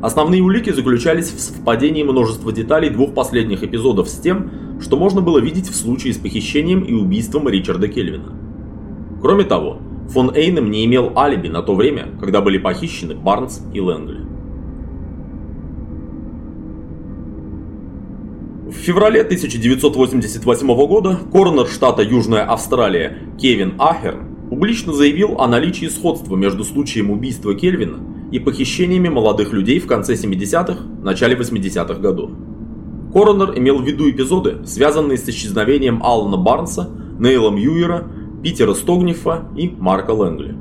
Основные улики заключались в совпадении множества деталей двух последних эпизодов с тем, что можно было видеть в случае с похищением и убийством Ричарда Кельвина. Кроме того, фон Эйнем не имел алиби на то время, когда были похищены Барнс и Лэнгли. В феврале 1988 года коронер штата Южная Австралия Кевин Ахерн публично заявил о наличии сходства между случаем убийства Кельвина и похищениями молодых людей в конце 70-х, начале 80-х годов. Коронер имел в виду эпизоды, связанные с исчезновением Алана Барнса, Нейла Мьюера Питера Стогнифа и Марка Лэнгли.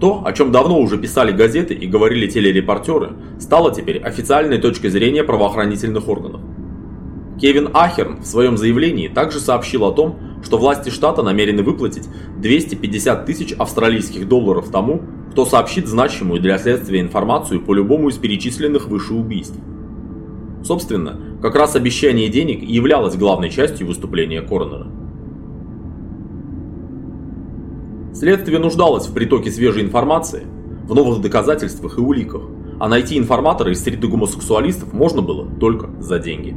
То, о чем давно уже писали газеты и говорили телерепортеры, стало теперь официальной точкой зрения правоохранительных органов. Кевин Ахерн в своем заявлении также сообщил о том, что власти штата намерены выплатить 250 тысяч австралийских долларов тому, кто сообщит значимую для следствия информацию по любому из перечисленных выше убийств. Собственно, как раз обещание денег и являлось главной частью выступления Коронера. Следствие нуждалось в притоке свежей информации, в новых доказательствах и уликах, а найти информатора из среды гомосексуалистов можно было только за деньги.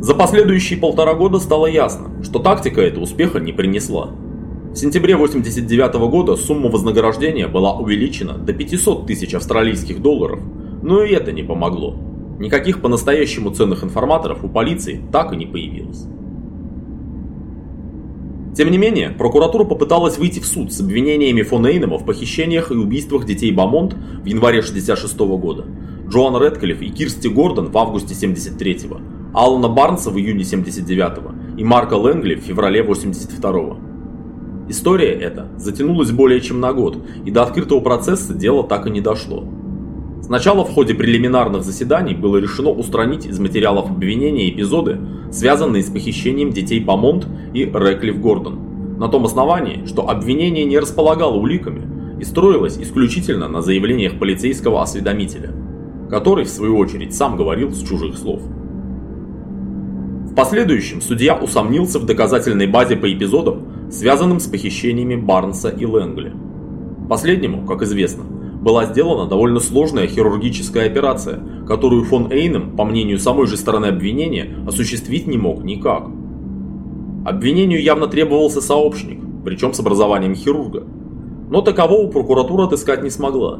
За последующие полтора года стало ясно, что тактика эта успеха не принесла. В сентябре 1989 года сумма вознаграждения была увеличена до 500 тысяч австралийских долларов, но и это не помогло. Никаких по-настоящему ценных информаторов у полиции так и не появилось. Тем не менее, прокуратура попыталась выйти в суд с обвинениями фон Эйнема в похищениях и убийствах детей Бамонт в январе 1966 года, Джоан Рэдклифф и Кирсти Гордон в августе 1973 Алана Барнса в июне 79-го и Марка Лэнгли в феврале 82-го. История эта затянулась более чем на год, и до открытого процесса дело так и не дошло. Сначала в ходе прелиминарных заседаний было решено устранить из материалов обвинения эпизоды, связанные с похищением детей Бамонт и Рэклифф Гордон, на том основании, что обвинение не располагало уликами и строилось исключительно на заявлениях полицейского осведомителя, который, в свою очередь, сам говорил с чужих слов. Последующем судья усомнился в доказательной базе по эпизодам, связанным с похищениями Барнса и Лэнгли. Последнему, как известно, была сделана довольно сложная хирургическая операция, которую фон Эйнем, по мнению самой же стороны обвинения, осуществить не мог никак. Обвинению явно требовался сообщник, причем с образованием хирурга. Но такового прокуратура отыскать не смогла.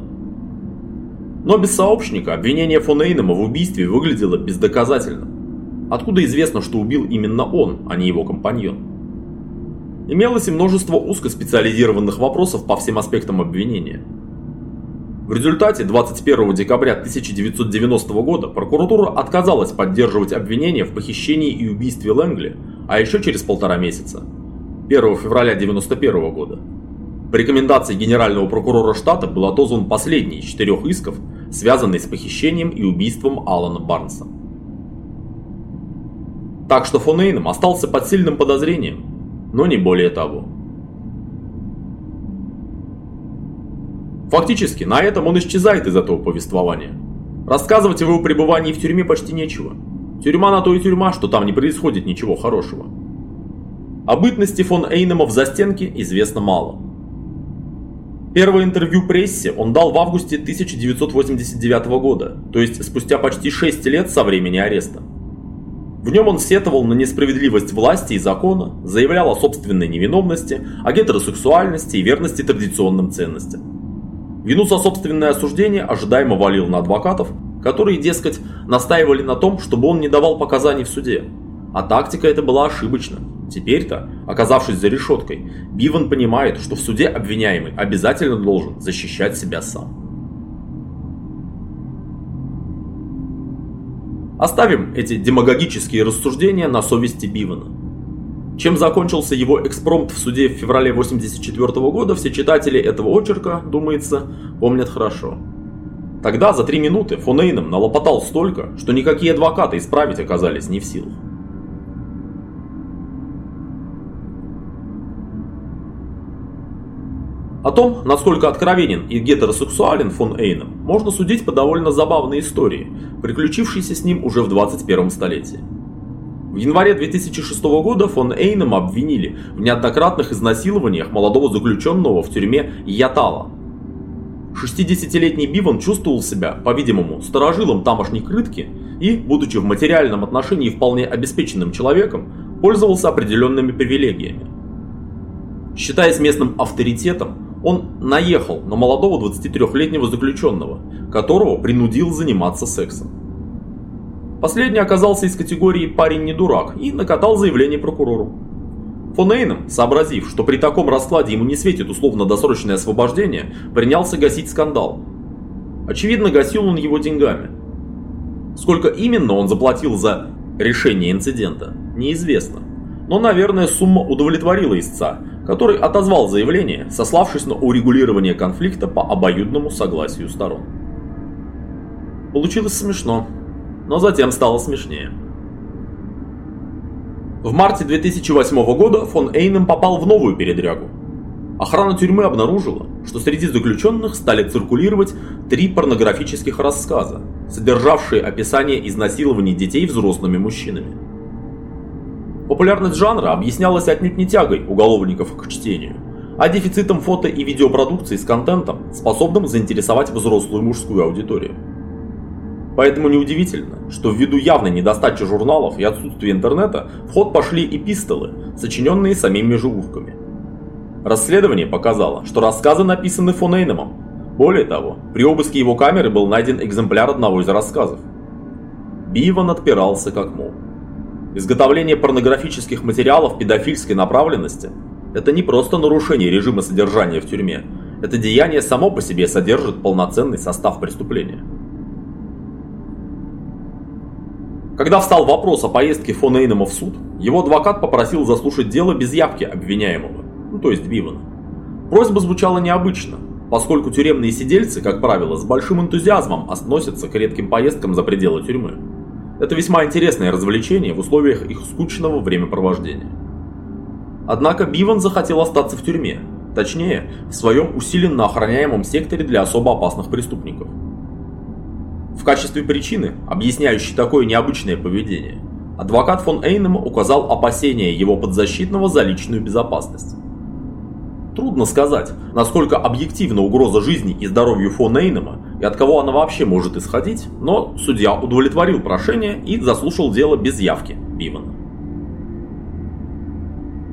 Но без сообщника обвинение фон Эйнема в убийстве выглядело бездоказательным. Откуда известно, что убил именно он, а не его компаньон? Имелось и множество узкоспециализированных вопросов по всем аспектам обвинения – в результате 21 декабря 1990 года прокуратура отказалась поддерживать обвинения в похищении и убийстве Лэнгли, а еще через полтора месяца, 1 февраля 1991 года, по рекомендации генерального прокурора штата был отозван последний из четырех исков, связанный с похищением и убийством Алана Барнса. Так что фон Эйном остался под сильным подозрением, но не более того. Фактически, на этом он исчезает из этого повествования. Рассказывать о его пребывании в тюрьме почти нечего. Тюрьма на то и тюрьма, что там не происходит ничего хорошего. О бытности фон Эйнема в застенке известно мало. Первое интервью прессе он дал в августе 1989 года, то есть спустя почти 6 лет со времени ареста. В нем он сетовал на несправедливость власти и закона, заявлял о собственной невиновности, о гетеросексуальности и верности традиционным ценностям. Вину за собственное осуждение ожидаемо валил на адвокатов, которые, дескать, настаивали на том, чтобы он не давал показаний в суде. А тактика эта была ошибочна. Теперь-то, оказавшись за решеткой, Биван понимает, что в суде обвиняемый обязательно должен защищать себя сам. Оставим эти демагогические рассуждения на совести Бивана. Чем закончился его экспромт в суде в феврале 1984 года, все читатели этого очерка, думается, помнят хорошо. Тогда за три минуты фон Эйном налопотал столько, что никакие адвокаты исправить оказались не в силах. О том, насколько откровенен и гетеросексуален фон Эйном, можно судить по довольно забавной истории, приключившейся с ним уже в 21 столетии. В январе 2006 года фон Эйнем обвинили в неоднократных изнасилованиях молодого заключенного в тюрьме Ятала. 60-летний Биван чувствовал себя, по-видимому, сторожилом тамошней крытки и, будучи в материальном отношении вполне обеспеченным человеком, пользовался определенными привилегиями. Считаясь местным авторитетом, он наехал на молодого 23-летнего заключенного, которого принудил заниматься сексом. Последний оказался из категории «парень не дурак» и накатал заявление прокурору. Фон Эйном, сообразив, что при таком раскладе ему не светит условно-досрочное освобождение, принялся гасить скандал. Очевидно, гасил он его деньгами. Сколько именно он заплатил за решение инцидента, неизвестно. Но, наверное, сумма удовлетворила истца, который отозвал заявление, сославшись на урегулирование конфликта по обоюдному согласию сторон. Получилось смешно но затем стало смешнее. В марте 2008 года фон Эйнем попал в новую передрягу. Охрана тюрьмы обнаружила, что среди заключенных стали циркулировать три порнографических рассказа, содержавшие описание изнасилований детей взрослыми мужчинами. Популярность жанра объяснялась отнюдь не тягой уголовников к чтению, а дефицитом фото и видеопродукции с контентом, способным заинтересовать взрослую мужскую аудиторию. Поэтому неудивительно, что ввиду явной недостачи журналов и отсутствия интернета в ход пошли эпистолы, сочиненные самими же урками. Расследование показало, что рассказы написаны фон Эйнемом. Более того, при обыске его камеры был найден экземпляр одного из рассказов. Биван отпирался как мог. Изготовление порнографических материалов педофильской направленности – это не просто нарушение режима содержания в тюрьме, это деяние само по себе содержит полноценный состав преступления. Когда встал вопрос о поездке фон Эйнема в суд, его адвокат попросил заслушать дело без явки обвиняемого, ну то есть Бивана. Просьба звучала необычно, поскольку тюремные сидельцы, как правило, с большим энтузиазмом относятся к редким поездкам за пределы тюрьмы. Это весьма интересное развлечение в условиях их скучного времяпровождения. Однако Биван захотел остаться в тюрьме, точнее, в своем усиленно охраняемом секторе для особо опасных преступников. В качестве причины, объясняющей такое необычное поведение, адвокат фон Эйнема указал опасения его подзащитного за личную безопасность. Трудно сказать, насколько объективна угроза жизни и здоровью фон Эйнема и от кого она вообще может исходить, но судья удовлетворил прошение и заслушал дело без явки Бивана.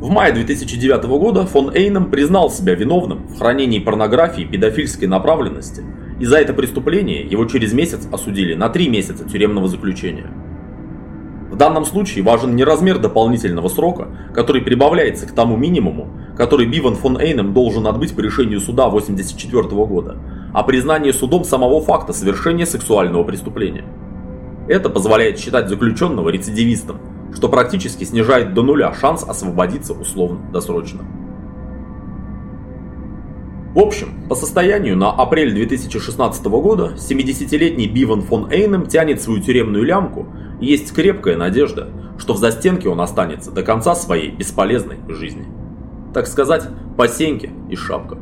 В мае 2009 года фон Эйнем признал себя виновным в хранении порнографии педофильской направленности и за это преступление его через месяц осудили на 3 месяца тюремного заключения. В данном случае важен не размер дополнительного срока, который прибавляется к тому минимуму, который Биван фон Эйнем должен отбыть по решению суда 1984 года, а признание судом самого факта совершения сексуального преступления. Это позволяет считать заключенного рецидивистом, что практически снижает до нуля шанс освободиться условно-досрочно. В общем, по состоянию на апрель 2016 года 70-летний Биван фон Эйнем тянет свою тюремную лямку, и есть крепкая надежда, что в застенке он останется до конца своей бесполезной жизни. Так сказать, по сеньке и шапка.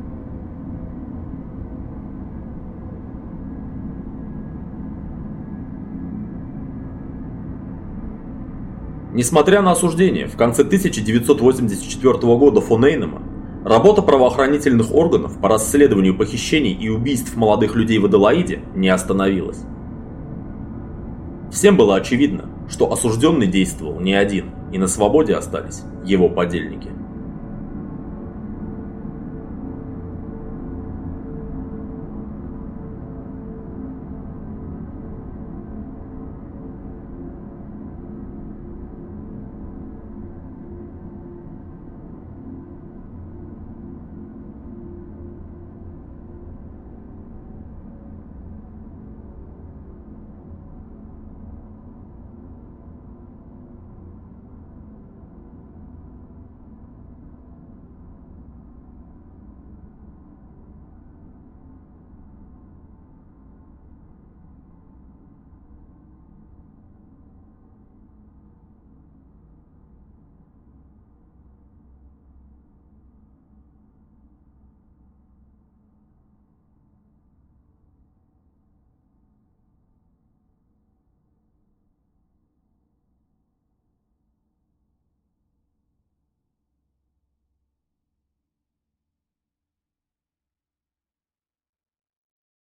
Несмотря на осуждение в конце 1984 года фон Эйнема, Работа правоохранительных органов по расследованию похищений и убийств молодых людей в Аделаиде не остановилась. Всем было очевидно, что осужденный действовал не один, и на свободе остались его подельники.